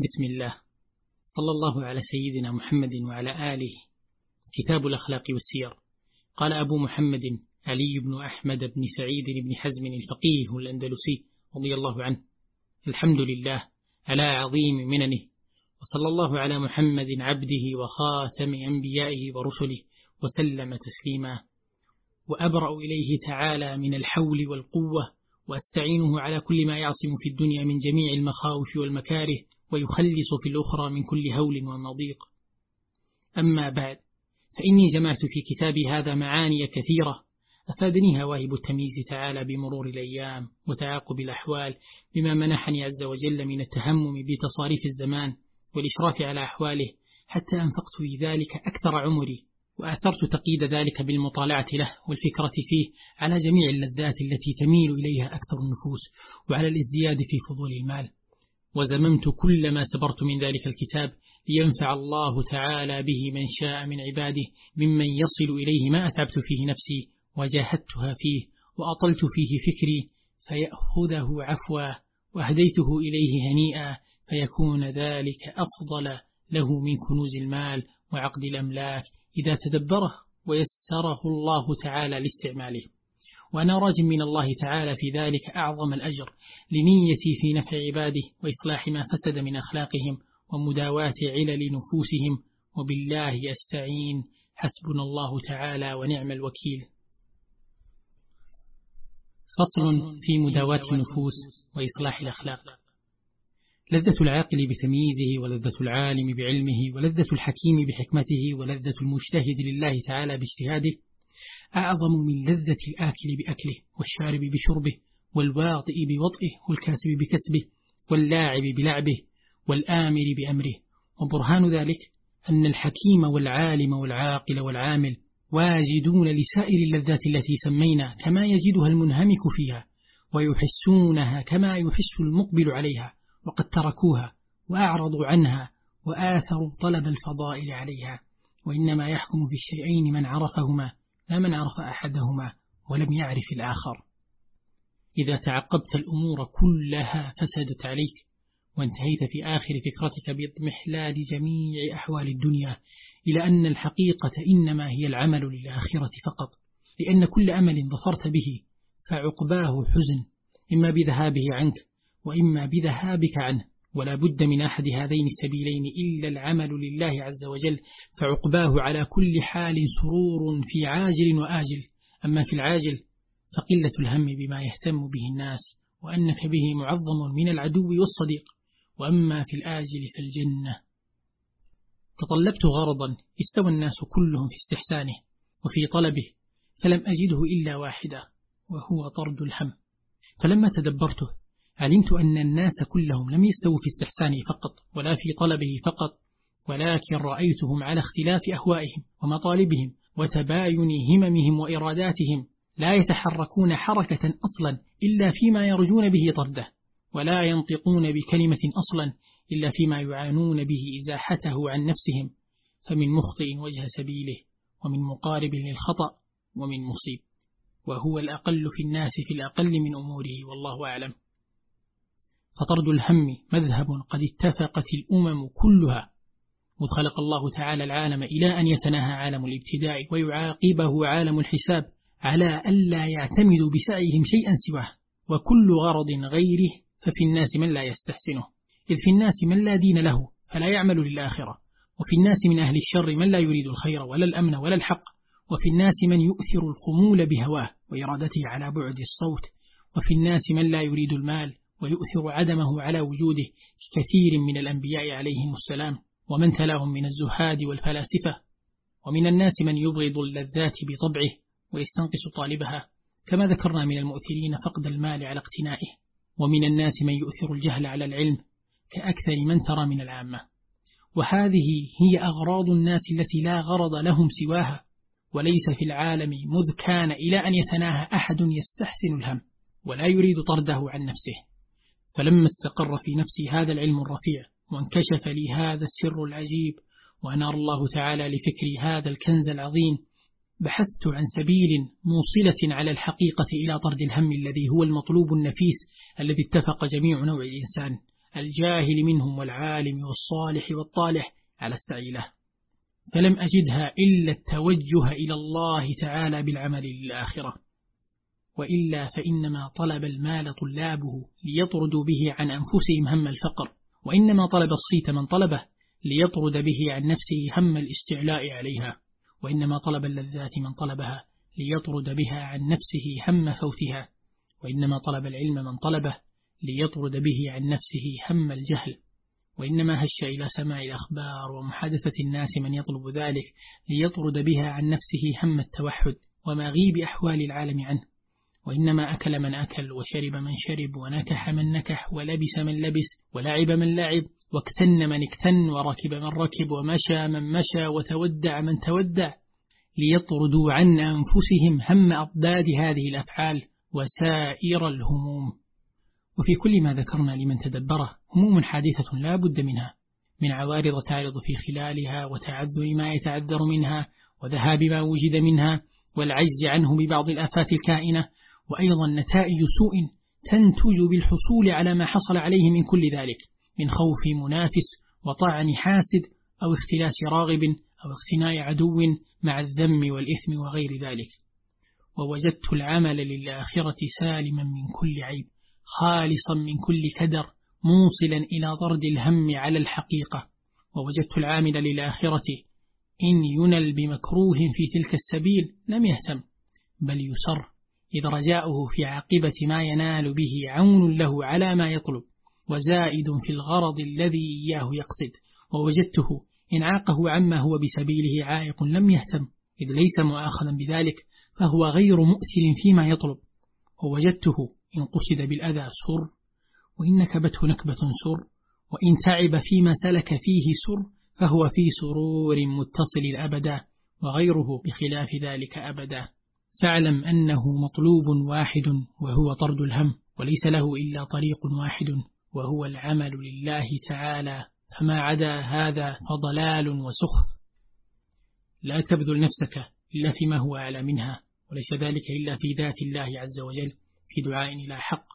بسم الله. صلى الله على سيدنا محمد وعلى آله. كتاب الأخلاق والسير. قال أبو محمد علي بن أحمد بن سعيد بن حزم الفقيه الأندلسي رضي الله عنه. الحمد لله على عظيم مننه. وصلى الله على محمد عبده وخاتم أنبيائه ورسله وسلم تسليما. وأبرأ إليه تعالى من الحول والقوة وأستعينه على كل ما يعصم في الدنيا من جميع المخاوف والمكاره. ويخلص في الأخرى من كل هول ومضيق. أما بعد فإني جمعت في كتابي هذا معاني كثيرة أفادني هواهب التمييز تعالى بمرور الأيام وتعاقب الأحوال بما منحني عز وجل من التهمم بتصاريف الزمان والإشراف على أحواله حتى أنفقت في ذلك أكثر عمري وآثرت تقييد ذلك بالمطالعة له والفكرة فيه على جميع اللذات التي تميل إليها أكثر النفوس وعلى الازدياد في فضول المال. وزممت كل ما سبرت من ذلك الكتاب لينفع الله تعالى به من شاء من عباده ممن يصل إليه ما أتعبت فيه نفسي وجاهدتها فيه وأطلت فيه فكري فيأخذه عفوا وأهديته إليه هنيئا فيكون ذلك أفضل له من كنوز المال وعقد الأملاك إذا تدبره ويسره الله تعالى لاستعماله. وأنا راج من الله تعالى في ذلك أعظم الأجر لنيتي في نفع عباده وإصلاح ما فسد من أخلاقهم ومداواة علل نفوسهم وبالله أستعين حسبنا الله تعالى ونعم الوكيل. فصل في مداواة النفوس وإصلاح الأخلاق. لذة العاقل بتمييزه ولذة العالم بعلمه ولذة الحكيم بحكمته ولذة المجتهد لله تعالى باجتهاده أعظم من لذة الآكل بأكله والشارب بشربه والواطئ بوطئه والكاسب بكسبه واللاعب بلعبه والآمر بأمره. وبرهان ذلك أن الحكيم والعالم والعاقل والعامل واجدون لسائر اللذات التي سمينا كما يجدها المنهمك فيها ويحسونها كما يحس المقبل عليها وقد تركوها وأعرضوا عنها وآثروا طلب الفضائل عليها. وإنما يحكم في الشيئين من عرفهما لا من عرف أحدهما ولم يعرف الآخر. إذا تعقبت الأمور كلها فسدت عليك وانتهيت في آخر فكرتك باضمحلال جميع أحوال الدنيا إلى أن الحقيقة إنما هي العمل للآخرة فقط لأن كل أمل ظفرت به فعقباه حزن إما بذهابه عنك وإما بذهابك عنه. ولا بد من أحد هذين السبيلين إلا العمل لله عز وجل فعقباه على كل حال سرور في عاجل وآجل. أما في العاجل فقلة الهم بما يهتم به الناس وأنك به معظم من العدو والصديق. وأما في الآجل فالجنة. تطلبت غرضا استوى الناس كلهم في استحسانه وفي طلبه فلم أجده إلا واحدا وهو طرد الهم. فلما تدبرته علمت أن الناس كلهم لم يستووا في استحسانه فقط ولا في طلبه فقط ولكن رأيتهم على اختلاف أهوائهم ومطالبهم وتباين هممهم وإراداتهم. لا يتحركون حركة أصلا إلا فيما يرجون به طرده ولا ينطقون بكلمة أصلا إلا فيما يعانون به إزاحته عن نفسهم. فمن مخطئ وجه سبيله ومن مقارب للخطأ ومن مصيب. وهو الأقل في الناس في الأقل من أموره والله أعلم. فطرد الهم مذهب قد اتفقت الأمم كلها. مذ خلق الله تعالى العالم إلى أن يتناهى عالم الابتداء ويعاقبه عالم الحساب على ألا يعتمدوا بسعيهم شيئا سواه. وكل غرض غيره ففي الناس من لا يستحسنه. إذ في الناس من لا دين له فلا يعمل للآخرة. وفي الناس من أهل الشر من لا يريد الخير ولا الأمن ولا الحق. وفي الناس من يؤثر الخمول بهواه وإرادته على بعد الصوت. وفي الناس من لا يريد المال ويؤثر عدمه على وجوده كثير من الأنبياء عليهم السلام ومن تلاهم من الزهاد والفلاسفة ومن الناس من يبغض اللذات بطبعه ويستنقص طالبها. كما ذكرنا من المؤثرين فقد المال على اقتنائه ومن الناس من يؤثر الجهل على العلم كأكثر من ترى من العامة. وهذه هي أغراض الناس التي لا غرض لهم سواها وليس في العالم مذ كان إلى أن يتناهى أحد يستحسن الهم ولا يريد طرده عن نفسه. فلما استقر في نفسي هذا العلم الرفيع وانكشف لي هذا السر العجيب وأنار الله تعالى لفكري هذا الكنز العظيم بحثت عن سبيل موصلة على الحقيقة إلى طرد الهم الذي هو المطلوب النفيس الذي اتفق جميع نوع الإنسان الجاهل منهم والعالم والصالح والطالح على السعي له. فلم أجدها إلا التوجه إلى الله تعالى بالعمل للآخرة وإلا فإنما طلب المال طلابه ليطردوا به عن أنفسهم هم الفقر وإنما طلب الصيت من طلبه ليطرد به عن نفسه هم الاستعلاء عليها وإنما طلب اللذات من طلبها ليطرد بها عن نفسه هم فوتها وإنما طلب العلم من طلبه ليطرد به عن نفسه هم الجهل. وإنما هش إلى سماع الأخبار ومحادثة الناس من يطلب ذلك ليطرد بها عن نفسه هم التوحد ومغيب أحوال العالم عنه. وإنما أكل من أكل وشرب من شرب ونكح من نكح ولبس من لبس ولعب من لعب واكتن من اكتن وركب من ركب ومشى من مشى وتودع من تودع ليطردوا عن أنفسهم هم أضداد هذه الأفعال وسائر الهموم. وفي كل ما ذكرنا لمن تدبره هموم حادثة لا بد منها من عوارض تعرض في خلالها وتعذر ما يتعذر منها وذهاب ما وجد منها والعجز عنه ببعض الآفات الكائنة وأيضا نتائج سوء تنتج بالحصول على ما حصل عليه من كل ذلك من خوف منافس وطعن حاسد أو اختلاس راغب أو اقتناء عدو مع الذم والإثم وغير ذلك. ووجدت العمل للآخرة سالما من كل عيب خالصا من كل كدر موصلا إلى طرد الهم على الحقيقة. ووجدت العامل للآخرة إن ينل بمكروه في تلك السبيل لم يهتم بل يسر. إذ رجاؤه في عاقبة ما ينال به عون له على ما يطلب وزائد في الغرض الذي إياه يقصد ووجدته إن عاقه عما هو بسبيله عائق لم يهتم إذ ليس مؤاخذا بذلك فهو غير مؤثر فيما يطلب. ووجدته إن قصد بالأذى سر وإن نكبته نكبة سر وإن تعب فيما سلك فيه سر فهو في سرور متصل أبدا وغيره بخلاف ذلك أبدا. فاعلم أنه مطلوب واحد وهو طرد الهم وليس له إلا طريق واحد وهو العمل لله تعالى. فما عدا هذا فضلال وسخف. لا تبذل نفسك إلا فيما هو أعلى منها وليس ذلك إلا في ذات الله عز وجل في دعاء إلى حق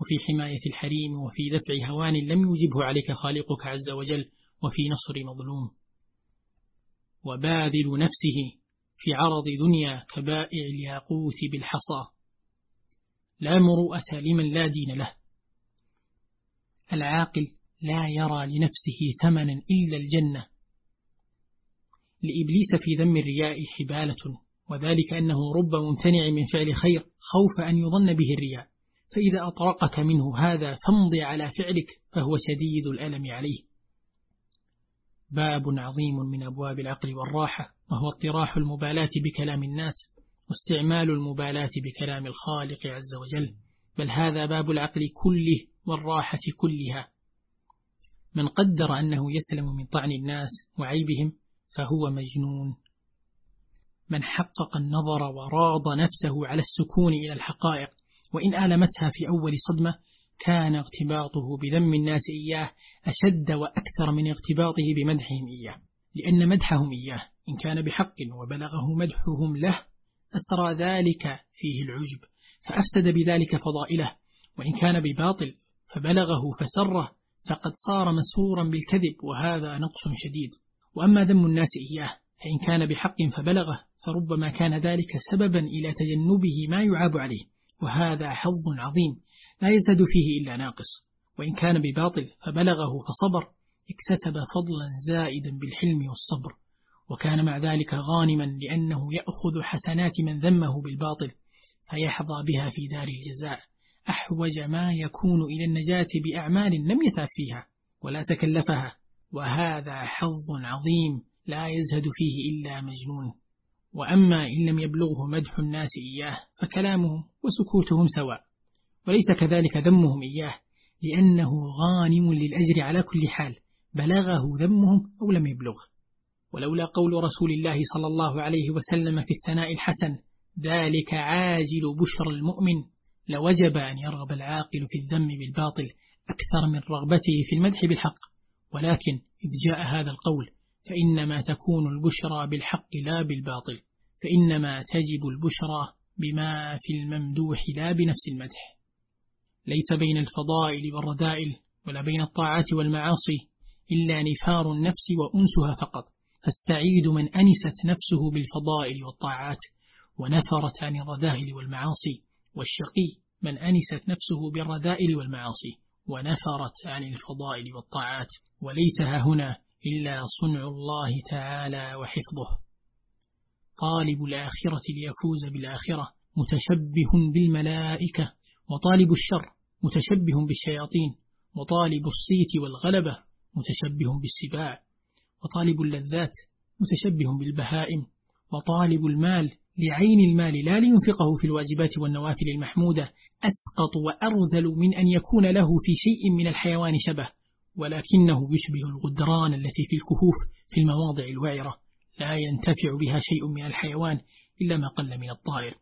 وفي حماية الحريم وفي دفع هوان لم يجبه عليك خالقك عز وجل وفي نصر مظلوم. وباذل نفسه في عرض دنيا كبائع الياقوت بالحصى. لا مروءة لمن لا دين له. العاقل لا يرى لنفسه ثمنا إلا الجنة. لإبليس في ذم الرياء حبالة وذلك أنه رب ممتنع من فعل خير خوف أن يظن به الرياء. فإذا أطرقك منه هذا فامضي على فعلك فهو شديد الألم عليه. باب عظيم من أبواب العقل والراحة وهو اطراح المبالاة بكلام الناس واستعمال المبالاة بكلام الخالق عز وجل. بل هذا باب العقل كله والراحة كلها. من قدر أنه يسلم من طعن الناس وعيبهم فهو مجنون. من حقق النظر وراض نفسه على السكون إلى الحقائق وإن آلمتها في أول صدمة كان اغتباطه بذم الناس إياه أشد وأكثر من اغتباطه بمدحهم إياه لأن مدحهم إياه إن كان بحق وبلغه مدحهم له أسرى ذلك فيه العجب فأفسد بذلك فضائله وإن كان بباطل فبلغه فسره فقد صار مسرورا بالكذب وهذا نقص شديد. وأما ذم الناس إياه فإن كان بحق فبلغه فربما كان ذلك سببا إلى تجنبه ما يعاب عليه وهذا حظ عظيم لا يزد فيه إلا ناقص. وإن كان بباطل فبلغه فصبر اكتسب فضلا زائدا بالحلم والصبر. وكان مع ذلك غانما لأنه يأخذ حسنات من ذمه بالباطل فيحظى بها في دار الجزاء. أحوج ما يكون إلى النجاة بأعمال لم يتعب فيها ولا تكلفها. وهذا حظ عظيم لا يزهد فيه إلا مجنون. وأما إن لم يبلغه مدح الناس إياه فكلامهم وسكوتهم سواء. وليس كذلك ذمهم إياه لأنه غانم للأجر على كل حال بلغه ذمهم أو لم يبلغه. ولولا قول رسول الله صلى الله عليه وسلم في الثناء الحسن ذلك عاجل بشر المؤمن لوجب أن يرغب العاقل في الذم بالباطل أكثر من رغبته في المدح بالحق. ولكن إذ جاء هذا القول فإنما تكون البشرى بالحق لا بالباطل فإنما تجب البشرى بما في الممدوح لا بنفس المدح. ليس بين الفضائل والرذائل ولا بين الطاعات والمعاصي إلا نفار النفس وأنسها فقط. فالسعيد من أنست نفسه بالفضائل والطاعات ونفرت عن الرذائل والمعاصي والشقي من أنست نفسه بالرذائل والمعاصي ونفرت عن الفضائل والطاعات. وليس هنا إلا صنع الله تعالى وحفظه. طالب الآخرة ليفوز بالآخرة متشبه بالملائكة وطالب الشر متشبه بالشياطين وطالب الصيت والغلبة متشبه بالسباع وطالب اللذات متشبه بالبهائم وطالب المال لعين المال لا لينفقه في الواجبات والنوافل المحمودة أسقط وأرذل من أن يكون له في شيء من الحيوان شبه ولكنه يشبه الغدران التي في الكهوف في المواضع الوعرة لا ينتفع بها شيء من الحيوان إلا ما قل من الطائر.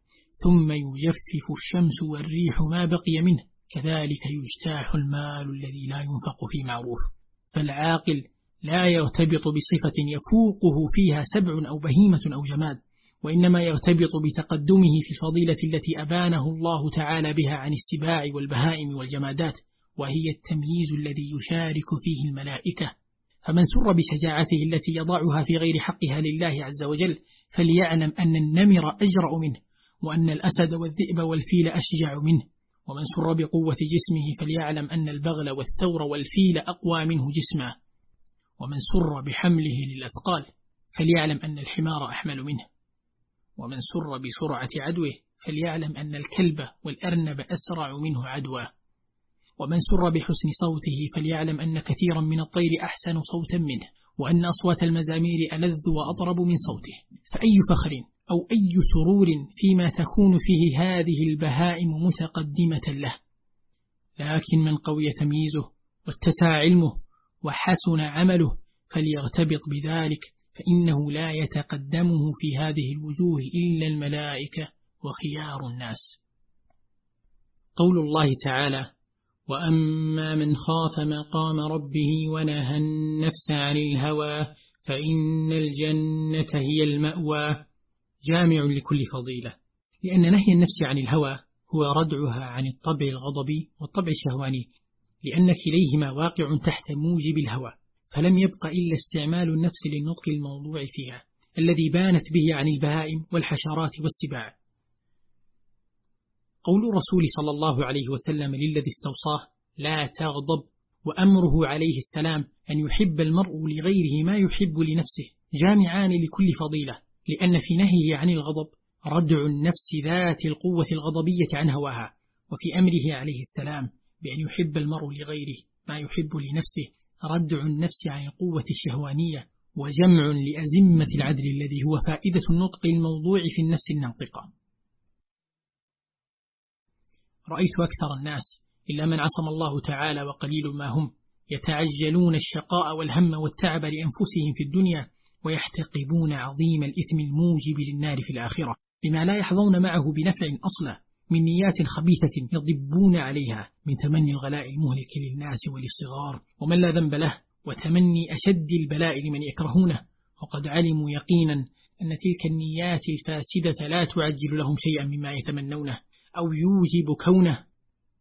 ثم يجفف الشمس والريح ما بقي منه. كذلك يجتاح المال الذي لا ينفق في معروف. فالعاقل لا يرتبط بصفة يفوقه فيها سبع أو بهيمة أو جماد وإنما يرتبط بتقدمه في الفضيلة التي أبانه الله تعالى بها عن السباع والبهائم والجمادات وهي التمييز الذي يشارك فيه الملائكة. فمن سر بشجاعته التي يضعها في غير حقها لله عز وجل فليعلم أن النمر أجرأ منه. وأن الأسد والذئب والفيل أشجع منه ومن سر بقوة جسمه فليعلم أن البغل والثور والفيل أقوى منه جسما ومن سر بحمله للأثقال فليعلم أن الحمار أحمل منه ومن سر بسرعة عدوه فليعلم أن الكلب والأرنب أسرع منه عدوى ومن سر بحسن صوته فليعلم أن كثيرا من الطير أحسن صوتا منه وأن أصوات المزامير ألذ وأطرب من صوته فأي فخر أو أي سرور فيما تكون فيه هذه البهائم متقدمة له. لكن من قوي تمييزه واتسع علمه وحسن عمله فليغتبط بذلك فإنه لا يتقدمه في هذه الوجوه إلا الملائكة وخيار الناس. قول الله تعالى وأما من خاف مقام ربه ونهى النفس عن الهوى فإن الجنة هي المأوى. جامع لكل فضيلة لأن نهي النفس عن الهوى هو ردعها عن الطبع الغضبي والطبع الشهواني لأن كليهما واقع تحت موجب الهوى فلم يبق إلا استعمال النفس للنطق الموضوع فيها الذي بانت به عن البهائم والحشرات والسباع. قول الرسول صلى الله عليه وسلم للذي استوصاه لا تغضب وأمره عليه السلام أن يحب المرء لغيره ما يحب لنفسه جامعان لكل فضيلة. لأن في نهيه عن الغضب ردع النفس ذات القوة الغضبية عن هواها وفي أمره عليه السلام بأن يحب المرء لغيره ما يحب لنفسه ردع النفس عن القوة الشهوانية وجمع لأزمة العدل الذي هو فائدة النطق الموضوع في النفس الناطقة. رأيت أكثر الناس إلا من عصم الله تعالى وقليل ما هم يتعجلون الشقاء والهم والتعب لأنفسهم في الدنيا ويحتقبون عظيم الإثم الموجب للنار في الآخرة بما لا يحظون معه بنفع أصلا من نيات خبيثة يضبون عليها من تمني الغلاء المهلك للناس وللصغار ومن لا ذنب له وتمني أشد البلاء لمن يكرهونه. وقد علموا يقينا أن تلك النيات الفاسدة لا تعجل لهم شيئا مما يتمنونه أو يوجب كونه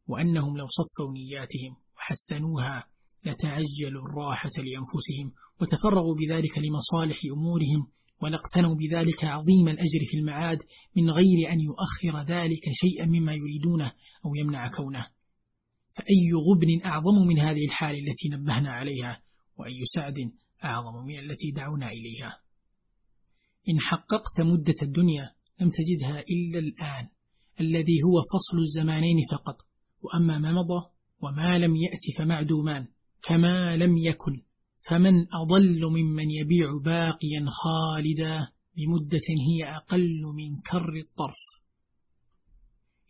وأنهم لو صفوا نياتهم وحسنوها لتعجلوا الراحة لأنفسهم وتفرغوا بذلك لمصالح أمورهم ولاقتنوا بذلك عظيم الأجر في المعاد من غير أن يؤخر ذلك شيئا مما يريدونه أو يمنع كونه. فأي غبن أعظم من هذه الحال التي نبهنا عليها وأي سعد أعظم من التي دعونا إليها؟ إن حققت مدة الدنيا لم تجدها إلا الآن الذي هو فصل الزمانين فقط وأما ما مضى وما لم يأت فمعدومان. كما لم يكن فمن أضل ممن يبيع باقيا خالدا بمدة هي أقل من كر الطرف.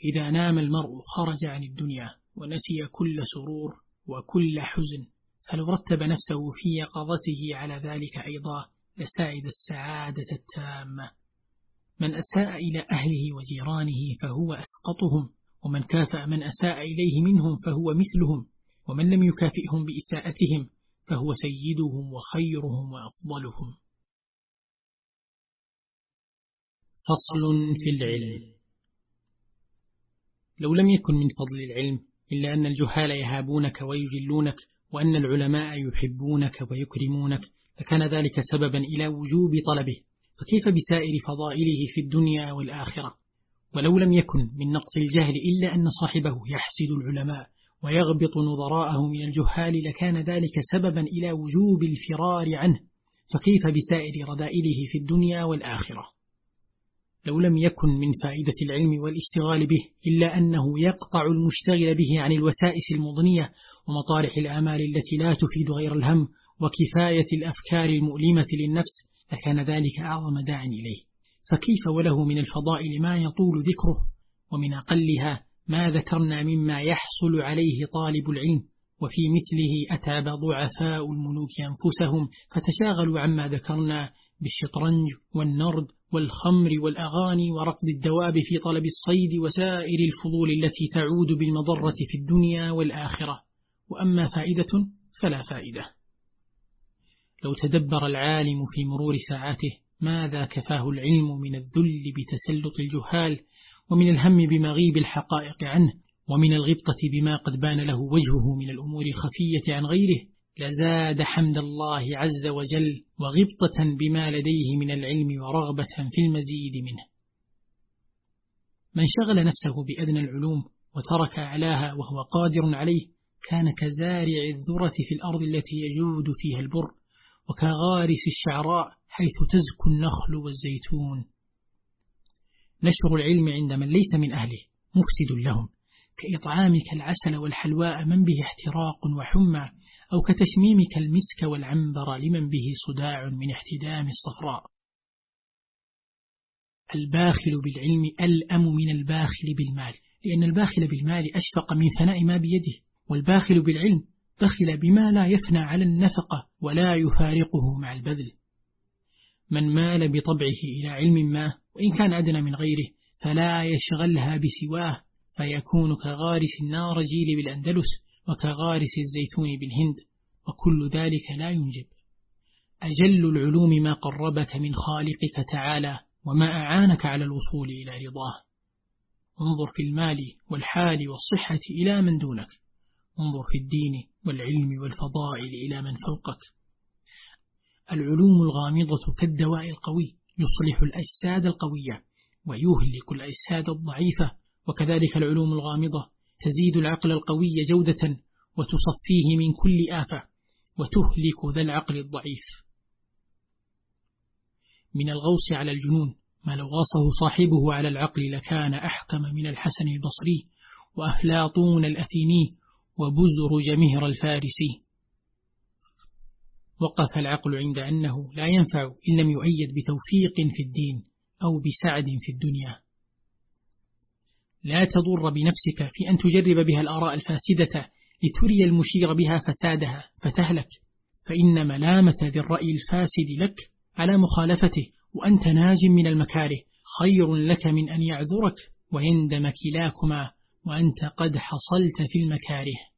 إذا نام المرء خرج عن الدنيا ونسي كل سرور وكل حزن فلو رتب نفسه في يقظته على ذلك أيضا لسعد السعادة التامة. من أساء إلى أهله وجيرانه فهو أسقطهم ومن كافأ من أساء إليه منهم فهو مثلهم. ومن لم يكافئهم بإساءتهم فهو سيدهم وخيرهم وأفضلهم. فصل في العلم. لو لم يكن من فضل العلم إلا أن الجهال يهابونك ويجلونك وأن العلماء يحبونك ويكرمونك لكان ذلك سببا إلى وجوب طلبه. فكيف بسائر فضائله في الدنيا والآخرة؟ ولو لم يكن من نقص الجهل إلا أن صاحبه يحسد العلماء ويغبط نظراءه من الجهال لكان ذلك سببا إلى وجوب الفرار عنه فكيف بسائر رذائله في الدنيا والآخرة؟ لو لم يكن من فائدة العلم والاشتغال به إلا أنه يقطع المشتغل به عن الوسائس المضنية ومطارح الآمال التي لا تفيد غير الهم وكفاية الأفكار المؤلمة للنفس لكان ذلك أعظم داع إليه. فكيف وله من الفضائل ما يطول ذكره ومن أقلها ما ذكرنا مما يحصل عليه طالب العلم وفي مثله أتعب ضعفاء الملوك أنفسهم فتشاغلوا عما ذكرنا بالشطرنج والنرد والخمر والأغاني ورقد الدواب في طلب الصيد وسائر الفضول التي تعود بالمضرة في الدنيا والآخرة. وأما فائدة فلا فائدة. لو تدبر العالم في مرور ساعاته ماذا كفاه العلم من الذل بتسلط الجهال ومن الهم بمغيب الحقائق عنه ومن الغبطة بما قد بان له وجهه من الأمور الخفية عن غيره لزاد حمد الله عز وجل وغبطة بما لديه من العلم ورغبة في المزيد منه. من شغل نفسه بأدنى العلوم وترك أعلاها وهو قادر عليه كان كزارع الذرة في الأرض التي يجود فيها البر وكغارس الشعراء حيث تزكو النخل والزيتون. نشر العلم عند من ليس من أهله. مفسد لهم. كإطعامك العسل والحلواء من به احتراق وحمى أو كتشميمك المسك والعنبر لمن به صداع من احتدام الصفراء الباخل بالعلم ألأم من الباخل بالمال لأن الباخل بالمال أشفق من ثناء ما بيده والباخل بالعلم بخل بما لا يفنى على النفقة ولا يفارقه مع البذل. من مال بطبعه إلى علم ما وإن كان أدنى من غيره فلا يشغلها بسواه فيكون كغارس النارجيل بالأندلس وكغارس الزيتون بالهند وكل ذلك لا ينجب. أجل العلوم ما قربك من خالقك تعالى وما أعانك على الوصول إلى رضاه. انظر في المال والحال والصحة إلى من دونك. انظر في الدين والعلم والفضائل إلى من فوقك. العلوم الغامضة كالدواء القوي يصلح الأجساد القوية ويهلك الأجساد الضعيفة. وكذلك العلوم الغامضة تزيد العقل القوي جودة وتصفيه من كل آفة وتهلك ذا العقل الضعيف. من الغوص على الجنون ما لو غاصه صاحبه على العقل لكان أحكم من الحسن البصري وأفلاطون الأثيني وبزرج مهر الفارسي. وقف العقل عند أنه لا ينفع إن لم يؤيد بتوفيق في الدين أو بسعد في الدنيا. لا تضر بنفسك في أن تجرب بها الآراء الفاسدة لتري المشير بها فسادها فتهلك. فإن ملامة ذي الرأي الفاسد لك على مخالفته وأنت ناج من المكاره خير لك من أن يعذرك ويندم كلاكما وأنت قد حصلت في المكاره.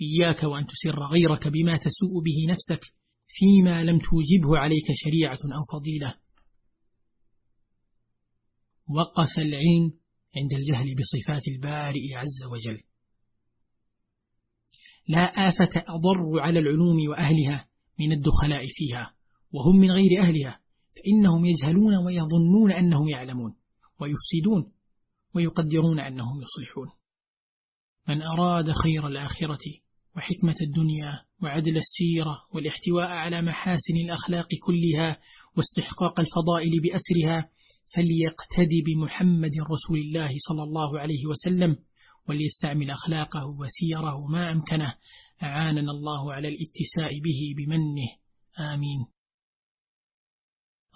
إياك وأن تسر غيرك بما تسوء به نفسك فيما لم توجبه عليك شريعة أو فضيلة. وقف العلم عند الجهل بصفات البارئ عز وجل. لا آفة أضر على العلوم وأهلها من الدخلاء فيها وهم من غير أهلها فإنهم يجهلون ويظنون أنهم يعلمون ويفسدون ويقدرون أنهم يصلحون. من أراد خير الآخرة وحكمة الدنيا وعدل السيرة والاحتواء على محاسن الأخلاق كلها واستحقاق الفضائل بأسرها فليقتدي بمحمد رسول الله صلى الله عليه وسلم وليستعمل أخلاقه وسيره ما أمكنه أعاننا الله على الاتساء به بمنه. آمين.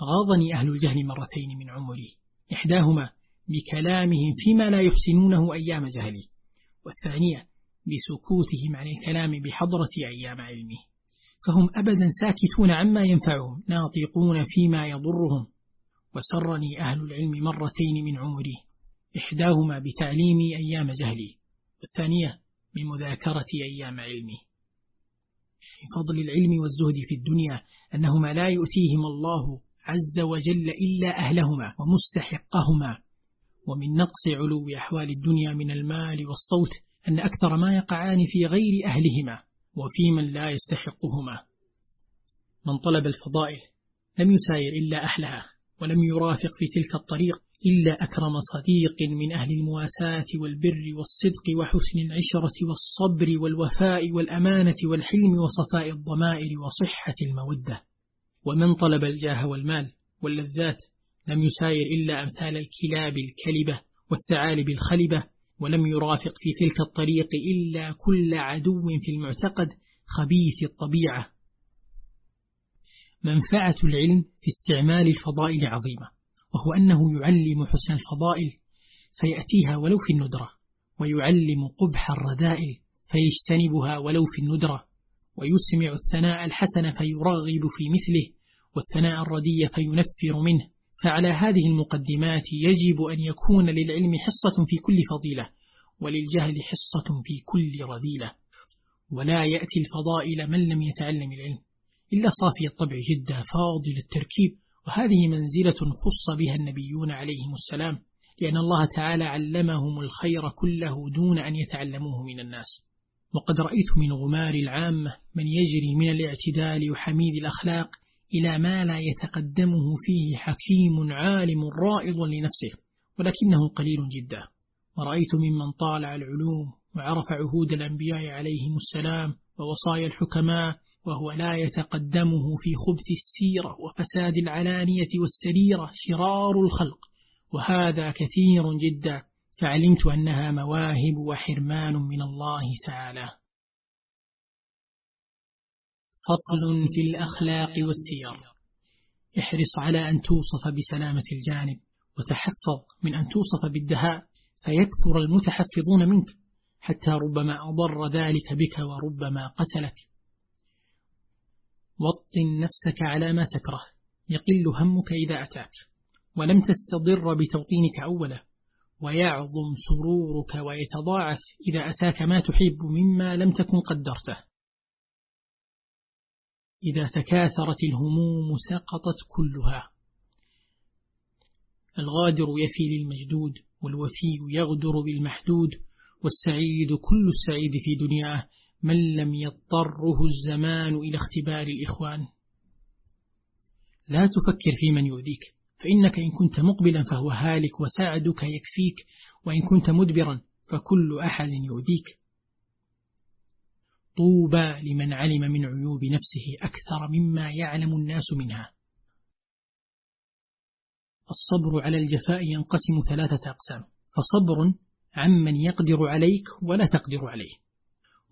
غاضني أهل الجهل مرتين من عمري إحداهما بكلامهم فيما لا يحسنونه أيام جهلي والثانية بسكوتهم عن الكلام بحضرة أيام علمه. فهم أبدا ساكتون عما ينفعهم ناطقون فيما يضرهم. وسرني أهل العلم مرتين من عمري إحداهما بتعليمي أيام جهلي والثانية بمذاكرة أيام علمي. في فضل العلم والزهد في الدنيا أنهما لا يؤتيهما الله عز وجل إلا أهلهما ومستحقهما. ومن نقص علو أحوال الدنيا من المال والصوت أن أكثر ما يقعان في غير أهلهما وفي من لا يستحقهما. من طلب الفضائل لم يساير إلا أهلها ولم يرافق في تلك الطريق إلا أكرم صديق من أهل المواساة والبر والصدق وحسن العشرة والصبر والوفاء والأمانة والحلم وصفاء الضمائر وصحة المودة. ومن طلب الجاه والمال واللذات لم يساير إلا أمثال الكلاب الكلبة والثعالب الخلبة ولم يرافق في تلك الطريق إلا كل عدو في المعتقد خبيث الطبيعة. منفعة العلم في استعمال الفضائل عظيمة وهو أنه يعلم حسن الفضائل فيأتيها ولو في الندرة ويعلم قبح الرذائل فيجتنبها ولو في الندرة ويسمع الثناء الحسن فيرغب في مثله والثناء الردي فينفر منه فعلى هذه المقدمات يجب أن يكون للعلم حصة في كل فضيلة وللجهل حصة في كل رذيلة. ولا يأتي الفضائل من لم يتعلم العلم إلا صافي الطبع جدا فاضل التركيب. وهذه منزلة خص بها النبيون عليهم السلام لأن الله تعالى علمهم الخير كله دون أن يتعلموه من الناس. وقد رأيت من غمار العامة من يجري من الاعتدال وحميد الأخلاق إلى ما لا يتقدمه فيه حكيم عالم رائض لنفسه ولكنه قليل جدا. ورأيت ممن طالع العلوم وعرف عهود الأنبياء عليهم السلام ووصايا الحكماء وهو لا يتقدمه في خبث السيرة وفساد العلانية والسريرة شرار الخلق. وهذا كثير جدا فعلمت أنها مواهب وحرمان من الله تعالى. فصل في الأخلاق والسير. احرص على أن توصف بسلامة الجانب وتحفظ من أن توصف بالدهاء فيكثر المتحفظون منك حتى ربما أضر ذلك بك وربما قتلك. وطن نفسك على ما تكره يقل همك إذا أتاك. ولم تستضر بتوطينك أولا ويعظم سرورك ويتضاعف إذا أتاك ما تحب مما لم تكن قدرته. إذا تكاثرت الهموم سقطت كلها. الغادر يفي للمجدود والوفي يغدر بالمحدود والسعيد كل السعيد في دنياه من لم يضطره الزمان إلى اختبار الإخوان. لا تفكر في من يؤذيك فإنك إن كنت مقبلا فهو هالك وسعدك يكفيك وإن كنت مدبرا فكل أحد يؤذيك. طوبى لمن علم من عيوب نفسه أكثر مما يعلم الناس منها. الصبر على الجفاء ينقسم ثلاثة أقسام. فصبر عمن يقدر عليك ولا تقدر عليه.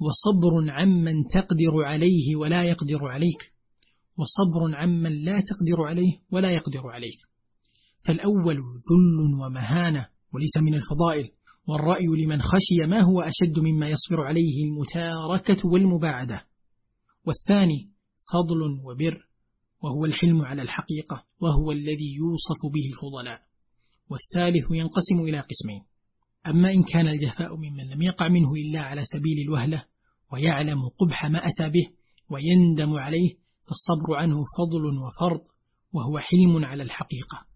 وصبر عمن تقدر عليه ولا يقدر عليك. وصبر عمن لا تقدر عليه ولا يقدر عليك. فالأول ذل ومهانة وليس من الفضائل. والرأي لمن خشي ما هو أشد مما يصبر عليه المتاركة والمباعدة. والثاني فضل وبر وهو الحلم على الحقيقة وهو الذي يوصف به الفضلاء. والثالث ينقسم إلى قسمين. أما إن كان الجفاء ممن لم يقع منه إلا على سبيل الوهلة ويعلم قبح ما أتى به ويندم عليه فالصبر عنه فضل وفرض وهو حلم على الحقيقة.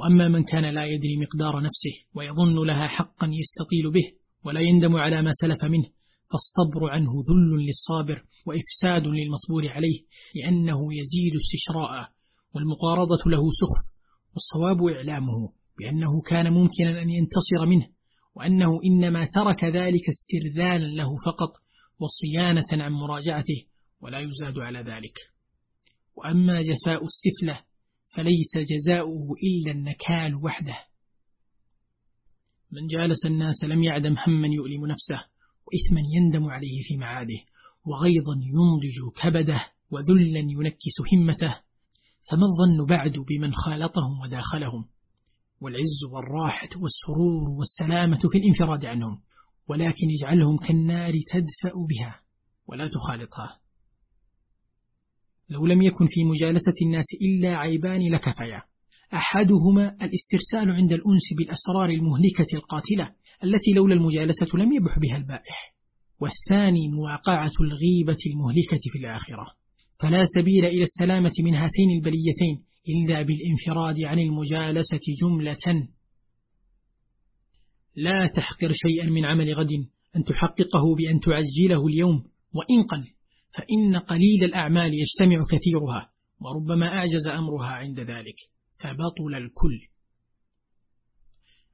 وأما من كان لا يدري مقدار نفسه ويظن لها حقا يستطيل به ولا يندم على ما سلف منه فالصبر عنه ذل للصابر وإفساد للمصبور عليه لأنه يزيد استشراء والمقارضة له سخف والصواب إعلامه بأنه كان ممكنا أن ينتصر منه وأنه إنما ترك ذلك استرذالا له فقط وصيانة عن مراجعته ولا يزاد على ذلك. وأما جفاء السفلة فليس جزاؤه إلا النكال وحده. من جالس الناس لم يعدم هما يؤلم نفسه وإثما يندم عليه في معاده وغيظا ينضج كبده وذلا ينكس همته فما الظن بعد بمن خالطهم وداخلهم؟ والعز والراحة والسرور والسلامة في الانفراد عنهم ولكن اجعلهم كالنار تدفأ بها ولا تخالطها. لو لم يكن في مجالسة الناس إلا عيبان لكفيا. أحدهما الاسترسال عند الأنس بالأسرار المهلكة القاتلة التي لولا المجالسة لم يبح بها البائح. والثاني مواقعة الغيبة المهلكة في الآخرة. فلا سبيل إلى السلامة من هاتين البليتين إلا بالانفراد عن المجالسة جملة. لا تحقر شيئا من عمل غد أن تحققه بأن تعجله اليوم. وإن قل فإن قليل الأعمال يجتمع كثيرها وربما أعجز أمرها عند ذلك. فبطل الكل.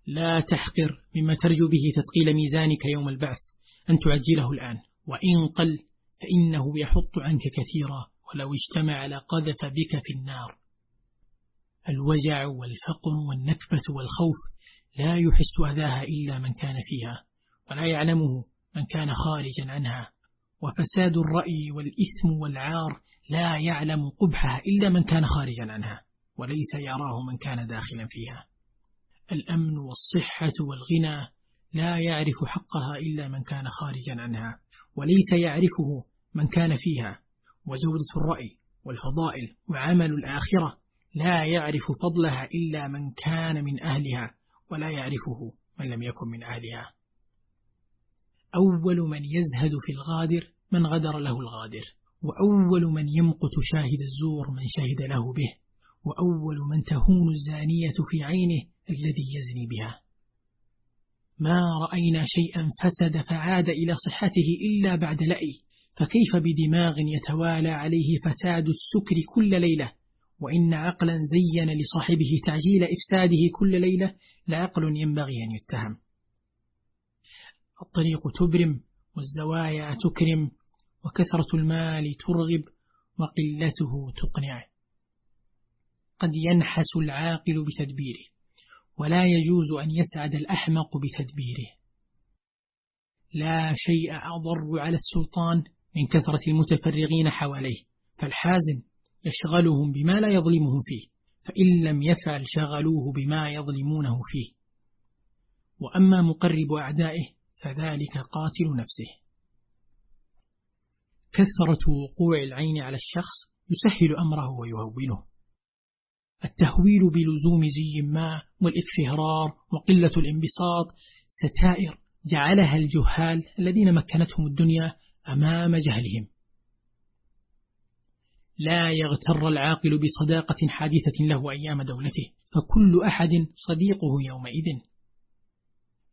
لا تحقر مما ترجو به تثقيل ميزانك يوم البعث أن تعجله الآن. وإن قل فإنه يحط عنك كثيرا ولو اجتمع لقذف بك في النار. الوجع والفقر والنكبة والخوف لا يحس أذاها إلا من كان فيها ولا يعلمه من كان خارجا عنها. وفساد الرأي والإثم والعار لا يعلم قبحها إلا من كان خارجا عنها وليس يراه من كان داخلا فيها. الأمن والصحة والغنى لا يعرف حقها إلا من كان خارجا عنها وليس يعرفه من كان فيها. وجودة الرأي والفضائل وعمل الآخرة لا يعرف فضلها إلا من كان من أهلها ولا يعرفه من لم يكن من أهلها. أول من يزهد في الغادر من غدر له الغادر وأول من يمقت شاهد الزور من شهد له به وأول من تهون الزانية في عينه الذي يزني بها. ما رأينا شيئا فسد فعاد إلى صحته إلا بعد لأي فكيف بدماغ يتوالى عليه فساد السكر كل ليلة؟ وإن عقلا زين لصاحبه تعجيل إفساده كل ليلة لعقل ينبغي أن يتهم. الطريق تبرم والزوايا تكرم وكثرة المال ترغب وقلته تقنع. قد ينحس العاقل بتدبيره ولا يجوز أن يسعد الأحمق بتدبيره. لا شيء أضر على السلطان من كثرة المتفرغين حواليه فالحازم يشغلهم بما لا يظلمهم فيه فإن لم يفعل شغلوه بما يظلمونه فيه. وأما مقرب أعدائه فذلك قاتل نفسه. كثرة وقوع العين على الشخص يسهل أمره ويهونه. التهويل بلزوم زي ما والإكفهرار وقلة الانبساط ستائر جعلها الجهال الذين مكنتهم الدنيا أمام جهلهم. لا يغتر العاقل بصداقة حادثة له أيام دولته فكل أحد صديقه يومئذ.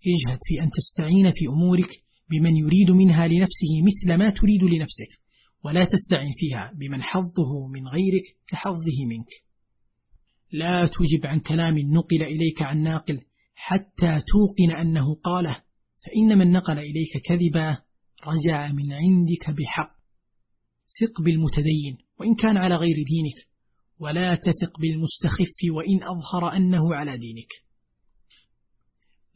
اجهد في أن تستعين في أمورك بمن يريد منها لنفسه مثل ما تريد لنفسك ولا تستعن فيها بمن حظه من غيرك كحظه منك. لا تجب عن كلام نقل إليك عن ناقل حتى توقن أنه قاله فإن من نقل إليك كذبا رجع من عندك بحق. ثق بالمتدين وإن كان على غير دينك ولا تثق بالمستخف وإن أظهر أنه على دينك.